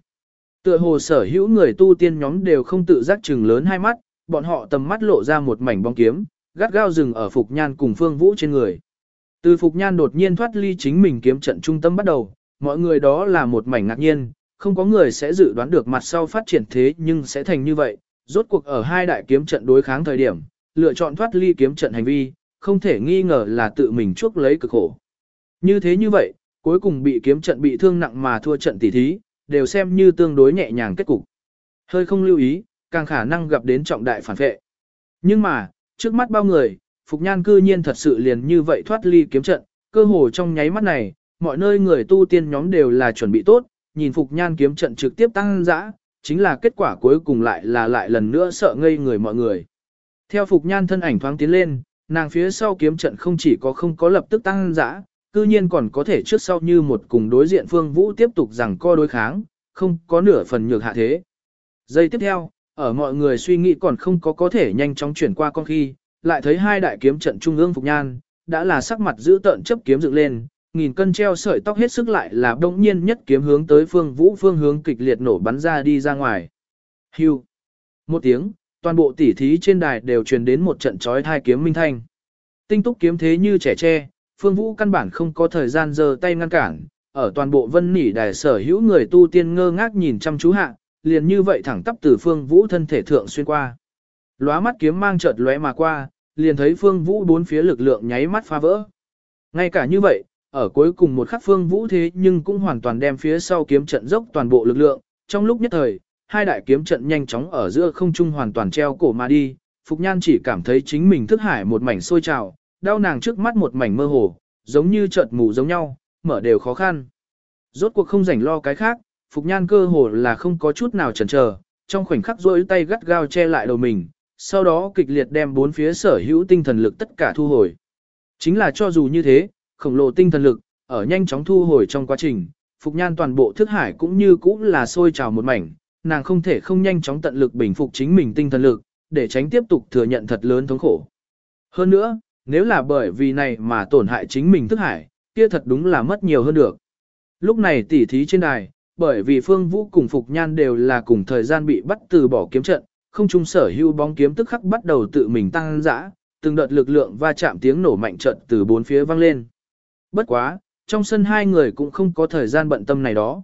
Tựa hồ sở hữu người tu tiên nhóm đều không tự giác chừng lớn hai mắt, bọn họ tầm mắt lộ ra một mảnh bóng kiếm, gắt gao dừng ở Phục Nhan cùng Phương Vũ trên người. Từ Phục Nhan đột nhiên thoát ly chính mình kiếm trận trung tâm bắt đầu, mọi người đó là một mảnh ngạc nhiên, không có người sẽ dự đoán được mặt sau phát triển thế nhưng sẽ thành như vậy. Rốt cuộc ở hai đại kiếm trận đối kháng thời điểm, lựa chọn thoát ly kiếm trận hành vi, không thể nghi ngờ là tự mình chuốc lấy cực khổ. Như thế như vậy, cuối cùng bị kiếm trận bị thương nặng mà thua trận tỉ thí, đều xem như tương đối nhẹ nhàng kết cục. Hơi không lưu ý, càng khả năng gặp đến trọng đại phản vệ. Nhưng mà, trước mắt bao người, Phục Nhan cư nhiên thật sự liền như vậy thoát ly kiếm trận, cơ hồ trong nháy mắt này, mọi nơi người tu tiên nhóm đều là chuẩn bị tốt, nhìn Phục Nhan kiếm trận trực tiếp tăng dã, chính là kết quả cuối cùng lại là lại lần nữa sợ ngây người mọi người. Theo Phục Nhan thân ảnh thoáng tiến lên, nàng phía sau kiếm trận không chỉ có không có lập tức tăng dã, cư nhiên còn có thể trước sau như một cùng đối diện Phương Vũ tiếp tục rằng co đối kháng, không có nửa phần nhược hạ thế. Giây tiếp theo, ở mọi người suy nghĩ còn không có có thể nhanh chóng chuyển qua con khi, lại thấy hai đại kiếm trận trung ương Phục Nhan, đã là sắc mặt giữ tợn chấp kiếm dựng lên, nghìn cân treo sợi tóc hết sức lại là đông nhiên nhất kiếm hướng tới phương vũ phương hướng kịch liệt nổ bắn ra đi ra ngoài. Hưu. Một tiếng, toàn bộ tỉ thí trên đài đều truyền đến một trận chói thai kiếm minh thanh. Tinh túc kiếm thế như trẻ tre, phương vũ căn bản không có thời gian giơ tay ngăn cản, ở toàn bộ vân nỉ đài sở hữu người tu tiên ngơ ngác nhìn chăm chú hạ, liền như vậy thẳng tắp từ phương vũ thân thể thượng xuyên qua. Lóa mắt kiếm mang chợt lóe mà qua, liền thấy phương vũ bốn phía lực lượng nháy mắt phá vỡ. Ngay cả như vậy, ở cuối cùng một khắc phương vũ thế nhưng cũng hoàn toàn đem phía sau kiếm trận dốc toàn bộ lực lượng, trong lúc nhất thời, hai đại kiếm trận nhanh chóng ở giữa không trung hoàn toàn treo cổ mà đi, Phục Nhan chỉ cảm thấy chính mình thức hải một mảnh sôi trào, đau nàng trước mắt một mảnh mơ hồ, giống như chợt mù giống nhau, mở đều khó khăn. Rốt cuộc không rảnh lo cái khác, Phục Nhan cơ hồ là không có chút nào chần chờ, trong khoảnh khắc rỗi tay gắt gao che lại đầu mình, sau đó kịch liệt đem bốn phía sở hữu tinh thần lực tất cả thu hồi. Chính là cho dù như thế, khổng lồ tinh thần lực, ở nhanh chóng thu hồi trong quá trình, Phục Nhan toàn bộ thức hải cũng như cũng là sôi trào một mảnh, nàng không thể không nhanh chóng tận lực bình phục chính mình tinh thần lực, để tránh tiếp tục thừa nhận thật lớn thống khổ. Hơn nữa, nếu là bởi vì này mà tổn hại chính mình thức hải, kia thật đúng là mất nhiều hơn được. Lúc này tỉ thí trên đài, bởi vì Phương Vũ cùng Phục Nhan đều là cùng thời gian bị bắt từ bỏ kiếm trận, không chung sở hưu bóng kiếm tức khắc bắt đầu tự mình tăng dã, từng đợt lực lượng va chạm tiếng nổ mạnh trận từ bốn phía vang lên. Bất quá, trong sân hai người cũng không có thời gian bận tâm này đó.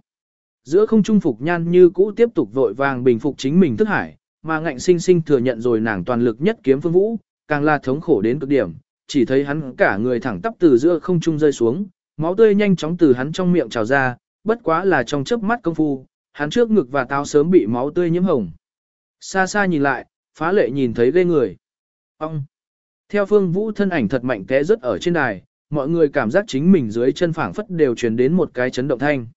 Giữa không trung Phục Nhan như cũ tiếp tục vội vàng bình phục chính mình thức hải, mà ngạnh sinh sinh thừa nhận rồi nàng toàn lực nhất kiếm Phương Vũ, càng là thống khổ đến cực điểm, chỉ thấy hắn cả người thẳng tắp từ giữa không trung rơi xuống, máu tươi nhanh chóng từ hắn trong miệng trào ra, bất quá là trong chớp mắt công phu, hắn trước ngực và táo sớm bị máu tươi nhiễm hồng. Xa xa nhìn lại, phá lệ nhìn thấy ghê người. Ông! Theo phương vũ thân ảnh thật mạnh té rớt ở trên đài, mọi người cảm giác chính mình dưới chân phảng phất đều truyền đến một cái chấn động thanh.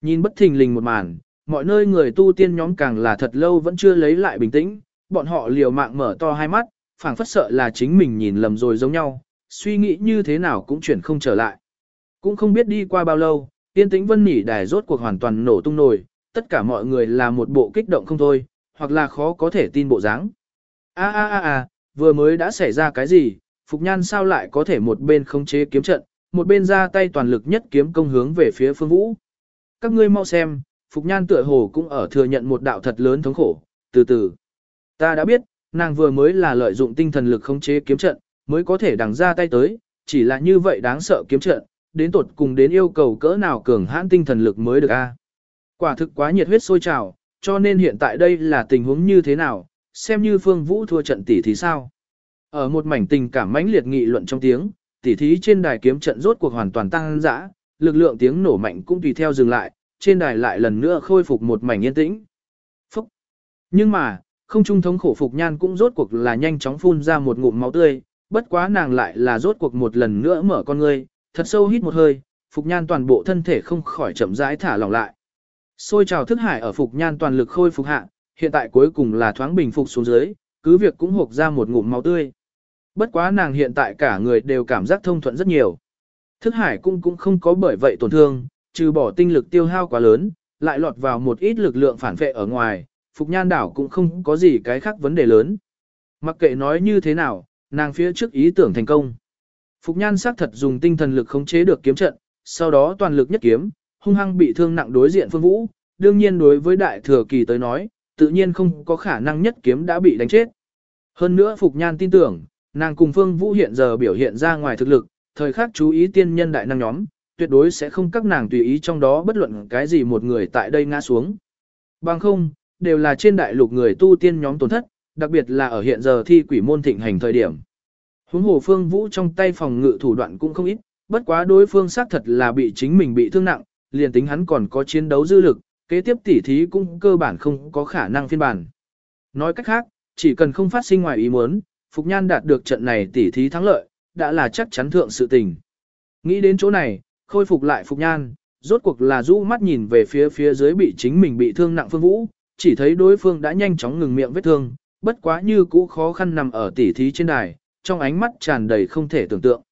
Nhìn bất thình lình một màn, mọi nơi người tu tiên nhóm càng là thật lâu vẫn chưa lấy lại bình tĩnh, bọn họ liều mạng mở to hai mắt, phảng phất sợ là chính mình nhìn lầm rồi giống nhau, suy nghĩ như thế nào cũng chuyển không trở lại. Cũng không biết đi qua bao lâu, tiên tĩnh vân nỉ đài rốt cuộc hoàn toàn nổ tung nổi, tất cả mọi người là một bộ kích động không thôi, hoặc là khó có thể tin bộ dáng. A a a a, vừa mới đã xảy ra cái gì, Phục Nhan sao lại có thể một bên khống chế kiếm trận, một bên ra tay toàn lực nhất kiếm công hướng về phía Phương Vũ. Các ngươi mau xem, Phục Nhan tựa hồ cũng ở thừa nhận một đạo thật lớn thống khổ, từ từ. Ta đã biết, nàng vừa mới là lợi dụng tinh thần lực khống chế kiếm trận, mới có thể đằng ra tay tới, chỉ là như vậy đáng sợ kiếm trận, đến tột cùng đến yêu cầu cỡ nào cường hãn tinh thần lực mới được a. Quả thực quá nhiệt huyết sôi trào, cho nên hiện tại đây là tình huống như thế nào, xem như Phương Vũ thua trận tỷ thí sao. Ở một mảnh tình cảm mãnh liệt nghị luận trong tiếng, tỷ thí trên đài kiếm trận rốt cuộc hoàn toàn tăng dã, lực lượng tiếng nổ mạnh cũng tùy theo dừng lại, trên đài lại lần nữa khôi phục một mảnh yên tĩnh. Phúc! Nhưng mà, không trung thống khổ phục nhan cũng rốt cuộc là nhanh chóng phun ra một ngụm máu tươi, bất quá nàng lại là rốt cuộc một lần nữa mở con ngươi, thật sâu hít một hơi, phục nhan toàn bộ thân thể không khỏi chậm rãi thả lỏng lại. Xôi trào thức hải ở phục nhan toàn lực khôi phục hạ, hiện tại cuối cùng là thoáng bình phục xuống dưới, cứ việc cũng hộp ra một ngụm máu tươi. Bất quá nàng hiện tại cả người đều cảm giác thông thuận rất nhiều. Thức hải cũng cũng không có bởi vậy tổn thương, trừ bỏ tinh lực tiêu hao quá lớn, lại lọt vào một ít lực lượng phản vệ ở ngoài, Phục Nhan đảo cũng không có gì cái khác vấn đề lớn. Mặc kệ nói như thế nào, nàng phía trước ý tưởng thành công. Phục Nhan xác thật dùng tinh thần lực khống chế được kiếm trận, sau đó toàn lực nhất kiếm, hung hăng bị thương nặng đối diện Phương Vũ, đương nhiên đối với đại thừa kỳ tới nói, tự nhiên không có khả năng nhất kiếm đã bị đánh chết. Hơn nữa Phục Nhan tin tưởng, nàng cùng Phương Vũ hiện giờ biểu hiện ra ngoài thực lực, thời khắc chú ý tiên nhân đại năng nhóm, tuyệt đối sẽ không các nàng tùy ý trong đó bất luận cái gì một người tại đây ngã xuống. Bằng không, đều là trên đại lục người tu tiên nhóm tổn thất, đặc biệt là ở hiện giờ thi quỷ môn thịnh hành thời điểm. Huống hồ Phương Vũ trong tay phòng ngự thủ đoạn cũng không ít, bất quá đối phương xác thật là bị chính mình bị thương nặng, liền tính hắn còn có chiến đấu dư lực, kế tiếp tỉ thí cũng cơ bản không có khả năng phiên bản. Nói cách khác, chỉ cần không phát sinh ngoài ý muốn, Phục Nhan đạt được trận này tỉ thí thắng lợi, đã là chắc chắn thượng sự tình. Nghĩ đến chỗ này, khôi phục lại Phục Nhan, rốt cuộc là rũ mắt nhìn về phía phía dưới bị chính mình bị thương nặng Phương Vũ, chỉ thấy đối phương đã nhanh chóng ngừng miệng vết thương, bất quá như cũ khó khăn nằm ở tỉ thí trên đài, trong ánh mắt tràn đầy không thể tưởng tượng.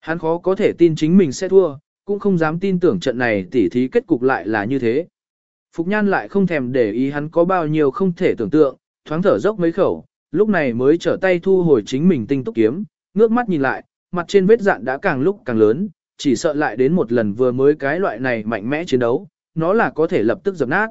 Hắn khó có thể tin chính mình sẽ thua, cũng không dám tin tưởng trận này tỉ thí kết cục lại là như thế. Phục Nhan lại không thèm để ý hắn có bao nhiêu không thể tưởng tượng, thoáng thở dốc mấy khẩu, lúc này mới trở tay thu hồi chính mình tinh túc kiếm, ngước mắt nhìn lại, mặt trên vết dạn đã càng lúc càng lớn, chỉ sợ lại đến một lần vừa mới cái loại này mạnh mẽ chiến đấu, nó là có thể lập tức dập nát.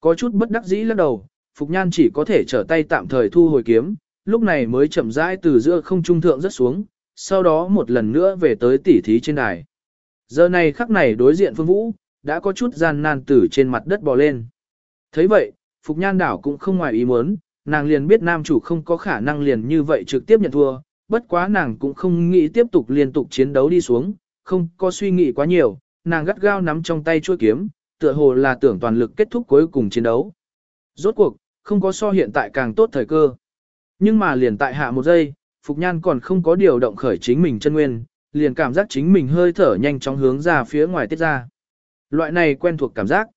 Có chút bất đắc dĩ lắc đầu, Phục Nhan chỉ có thể trở tay tạm thời thu hồi kiếm, lúc này mới chậm rãi từ giữa không trung thượng rất xuống, sau đó một lần nữa về tới tỉ thí trên đài. Giờ này khắc này đối diện Phương Vũ, đã có chút gian nan từ trên mặt đất bò lên. thấy vậy, Phục Nhan đảo cũng không ngoài ý muốn, nàng liền biết nam chủ không có khả năng liền như vậy trực tiếp nhận thua, bất quá nàng cũng không nghĩ tiếp tục liên tục chiến đấu đi xuống, không có suy nghĩ quá nhiều, nàng gắt gao nắm trong tay chuôi kiếm, tựa hồ là tưởng toàn lực kết thúc cuối cùng chiến đấu. Rốt cuộc, không có so hiện tại càng tốt thời cơ. Nhưng mà liền tại hạ một giây, Phục Nhan còn không có điều động khởi chính mình chân nguyên, liền cảm giác chính mình hơi thở nhanh chóng hướng ra phía ngoài tiết ra. Loại này quen thuộc cảm giác.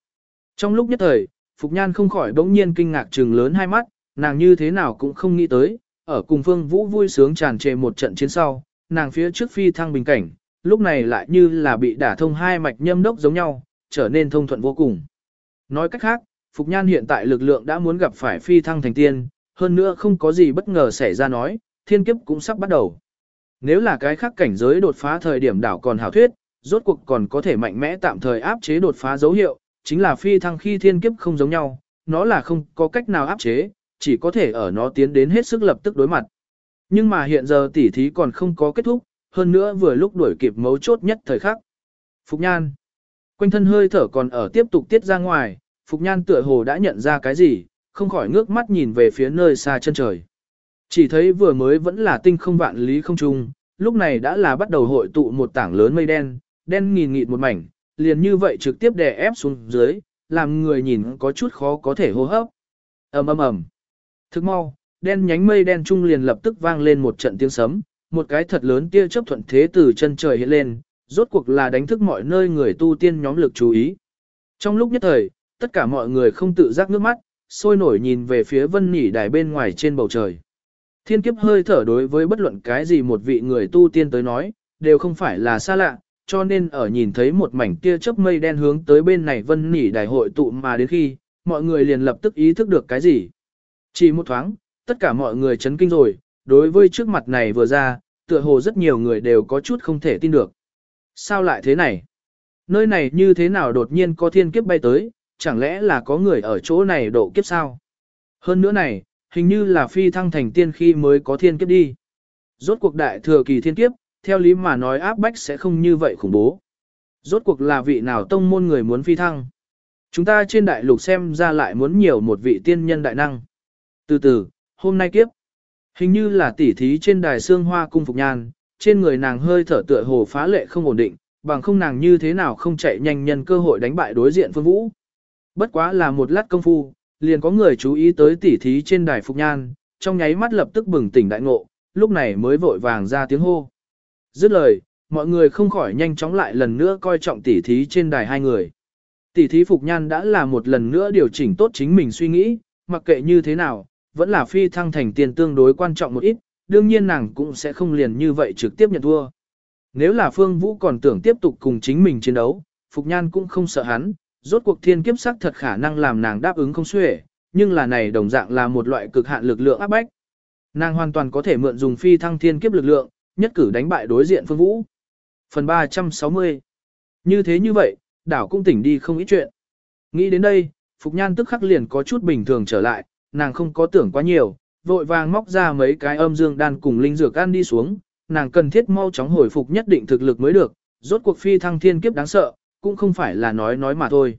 Trong lúc nhất thời, Phục Nhan không khỏi bỗng nhiên kinh ngạc trừng lớn hai mắt, nàng như thế nào cũng không nghĩ tới, ở cùng Phương Vũ vui sướng tràn trề một trận chiến sau, nàng phía trước phi thăng bình cảnh, lúc này lại như là bị đả thông hai mạch nhâm đốc giống nhau, trở nên thông thuận vô cùng. Nói cách khác, Phục Nhan hiện tại lực lượng đã muốn gặp phải phi thăng thành tiên, hơn nữa không có gì bất ngờ xảy ra nói, thiên kiếp cũng sắp bắt đầu. Nếu là cái khác cảnh giới đột phá thời điểm đảo còn hảo thuyết, rốt cuộc còn có thể mạnh mẽ tạm thời áp chế đột phá dấu hiệu, chính là phi thăng khi thiên kiếp không giống nhau, nó là không có cách nào áp chế, chỉ có thể ở nó tiến đến hết sức lập tức đối mặt. Nhưng mà hiện giờ tỉ thí còn không có kết thúc, hơn nữa vừa lúc đuổi kịp mấu chốt nhất thời khắc. Phục Nhan Quanh thân hơi thở còn ở tiếp tục tiết ra ngoài, Phục Nhan tựa hồ đã nhận ra cái gì, không khỏi ngước mắt nhìn về phía nơi xa chân trời. Chỉ thấy vừa mới vẫn là tinh không vạn lý không trung, lúc này đã là bắt đầu hội tụ một tảng lớn mây đen, đen nghìn nghịt một mảnh, liền như vậy trực tiếp đè ép xuống dưới, làm người nhìn có chút khó có thể hô hấp. ầm ầm ầm. Thức mau, đen nhánh mây đen trung liền lập tức vang lên một trận tiếng sấm, một cái thật lớn tia chớp thuận thế từ chân trời hiện lên, rốt cuộc là đánh thức mọi nơi người tu tiên nhóm lực chú ý. Trong lúc nhất thời, tất cả mọi người không tự giác nước mắt, sôi nổi nhìn về phía vân nỉ đài bên ngoài trên bầu trời. Thiên kiếp hơi thở đối với bất luận cái gì một vị người tu tiên tới nói, đều không phải là xa lạ, cho nên ở nhìn thấy một mảnh tia chớp mây đen hướng tới bên này vân nỉ đài hội tụ mà đến khi, mọi người liền lập tức ý thức được cái gì. Chỉ một thoáng, tất cả mọi người chấn kinh rồi, đối với trước mặt này vừa ra, tựa hồ rất nhiều người đều có chút không thể tin được. Sao lại thế này? Nơi này như thế nào đột nhiên có thiên kiếp bay tới, chẳng lẽ là có người ở chỗ này độ kiếp sao? Hơn nữa này, hình như là phi thăng thành tiên khi mới có thiên kiếp đi. Rốt cuộc đại thừa kỳ thiên kiếp, theo lý mà nói áp bách sẽ không như vậy khủng bố. Rốt cuộc là vị nào tông môn người muốn phi thăng. Chúng ta trên đại lục xem ra lại muốn nhiều một vị tiên nhân đại năng. Từ từ, hôm nay kiếp. Hình như là tỉ thí trên đài xương hoa cung phục nhan, trên người nàng hơi thở tựa hồ phá lệ không ổn định, bằng không nàng như thế nào không chạy nhanh nhân cơ hội đánh bại đối diện phương vũ. Bất quá là một lát công phu, liền có người chú ý tới tỉ thí trên đài phục nhan, trong nháy mắt lập tức bừng tỉnh đại ngộ, lúc này mới vội vàng ra tiếng hô. Dứt lời, mọi người không khỏi nhanh chóng lại lần nữa coi trọng tỉ thí trên đài hai người. Tỉ thí phục nhan đã là một lần nữa điều chỉnh tốt chính mình suy nghĩ, mặc kệ như thế nào, vẫn là phi thăng thành tiền tương đối quan trọng một ít, đương nhiên nàng cũng sẽ không liền như vậy trực tiếp nhận thua. Nếu là Phương Vũ còn tưởng tiếp tục cùng chính mình chiến đấu, Phục Nhan cũng không sợ hắn, rốt cuộc thiên kiếp sắc thật khả năng làm nàng đáp ứng không xuể, nhưng là này đồng dạng là một loại cực hạn lực lượng áp bách. Nàng hoàn toàn có thể mượn dùng phi thăng thiên kiếp lực lượng, nhất cử đánh bại đối diện Phương Vũ. Phần 360 Như thế như vậy, đảo cũng tỉnh đi không ít chuyện. Nghĩ đến đây, Phục Nhan tức khắc liền có chút bình thường trở lại, nàng không có tưởng quá nhiều, vội vàng móc ra mấy cái âm dương đan cùng linh dược ăn đi xuống, nàng cần thiết mau chóng hồi phục nhất định thực lực mới được, rốt cuộc phi thăng thiên kiếp đáng sợ, cũng không phải là nói nói mà thôi.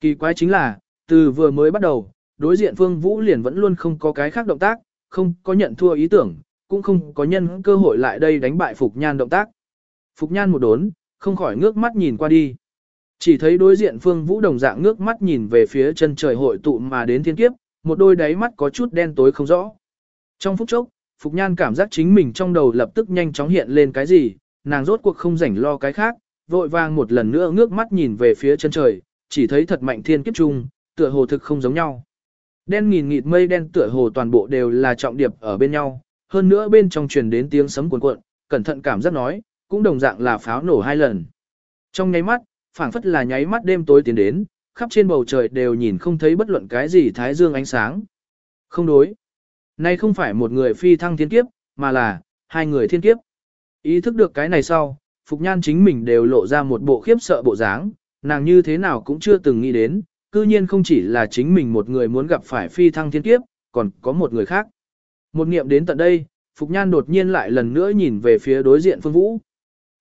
Kỳ quái chính là, từ vừa mới bắt đầu, đối diện Phương Vũ liền vẫn luôn không có cái khác động tác, không có nhận thua ý tưởng, cũng không có nhân cơ hội lại đây đánh bại Phục Nhan động tác. Phục Nhan một đốn, không khỏi ngước mắt nhìn qua đi. Chỉ thấy đối diện Phương Vũ đồng dạng ngước mắt nhìn về phía chân trời hội tụ mà đến thiên kiếp, một đôi đáy mắt có chút đen tối không rõ. Trong phút chốc, Phục Nhan cảm giác chính mình trong đầu lập tức nhanh chóng hiện lên cái gì, nàng rốt cuộc không rảnh lo cái khác, vội vàng một lần nữa ngước mắt nhìn về phía chân trời, chỉ thấy thật mạnh thiên kiếp trung, tựa hồ thực không giống nhau. Đen nghìn nghịt mây đen tựa hồ toàn bộ đều là trọng điệp ở bên nhau, hơn nữa bên trong truyền đến tiếng sấm cuồn cuộn, cẩn thận cảm giác nói, cũng đồng dạng là pháo nổ hai lần. Trong nháy mắt, phảng phất là nháy mắt đêm tối tiến đến, khắp trên bầu trời đều nhìn không thấy bất luận cái gì thái dương ánh sáng. Không đối. nay không phải một người phi thăng thiên kiếp, mà là hai người thiên kiếp. Ý thức được cái này sau, Phục Nhan chính mình đều lộ ra một bộ khiếp sợ bộ dáng, nàng như thế nào cũng chưa từng nghĩ đến, cư nhiên không chỉ là chính mình một người muốn gặp phải phi thăng thiên kiếp, còn có một người khác. Một nghiệm đến tận đây, Phục Nhan đột nhiên lại lần nữa nhìn về phía đối diện Phương Vũ.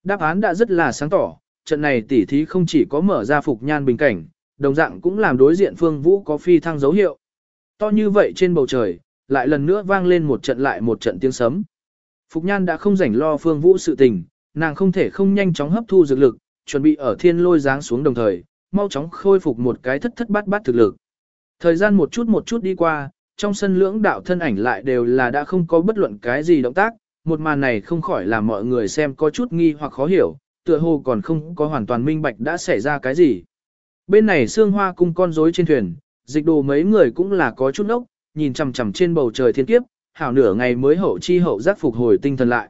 Đáp án đã rất là sáng tỏ, trận này tỉ thí không chỉ có mở ra Phục Nhan bình cảnh, đồng dạng cũng làm đối diện Phương Vũ có phi thăng dấu hiệu. To như vậy trên bầu trời, lại lần nữa vang lên một trận lại một trận tiếng sấm. Phục Nhan đã không rảnh lo Phương Vũ sự tình, nàng không thể không nhanh chóng hấp thu dược lực, chuẩn bị ở thiên lôi giáng xuống đồng thời, mau chóng khôi phục một cái thất thất bát bát thực lực. Thời gian một chút một chút đi qua, trong sân lưỡng đạo thân ảnh lại đều là đã không có bất luận cái gì động tác, một màn này không khỏi làm mọi người xem có chút nghi hoặc khó hiểu, tựa hồ còn không có hoàn toàn minh bạch đã xảy ra cái gì. Bên này xương hoa cung con rối trên thuyền, dịch đồ mấy người cũng là có chút ốc, nhìn chằm chằm trên bầu trời thiên kiếp, hảo nửa ngày mới hậu chi hậu giác phục hồi tinh thần lại.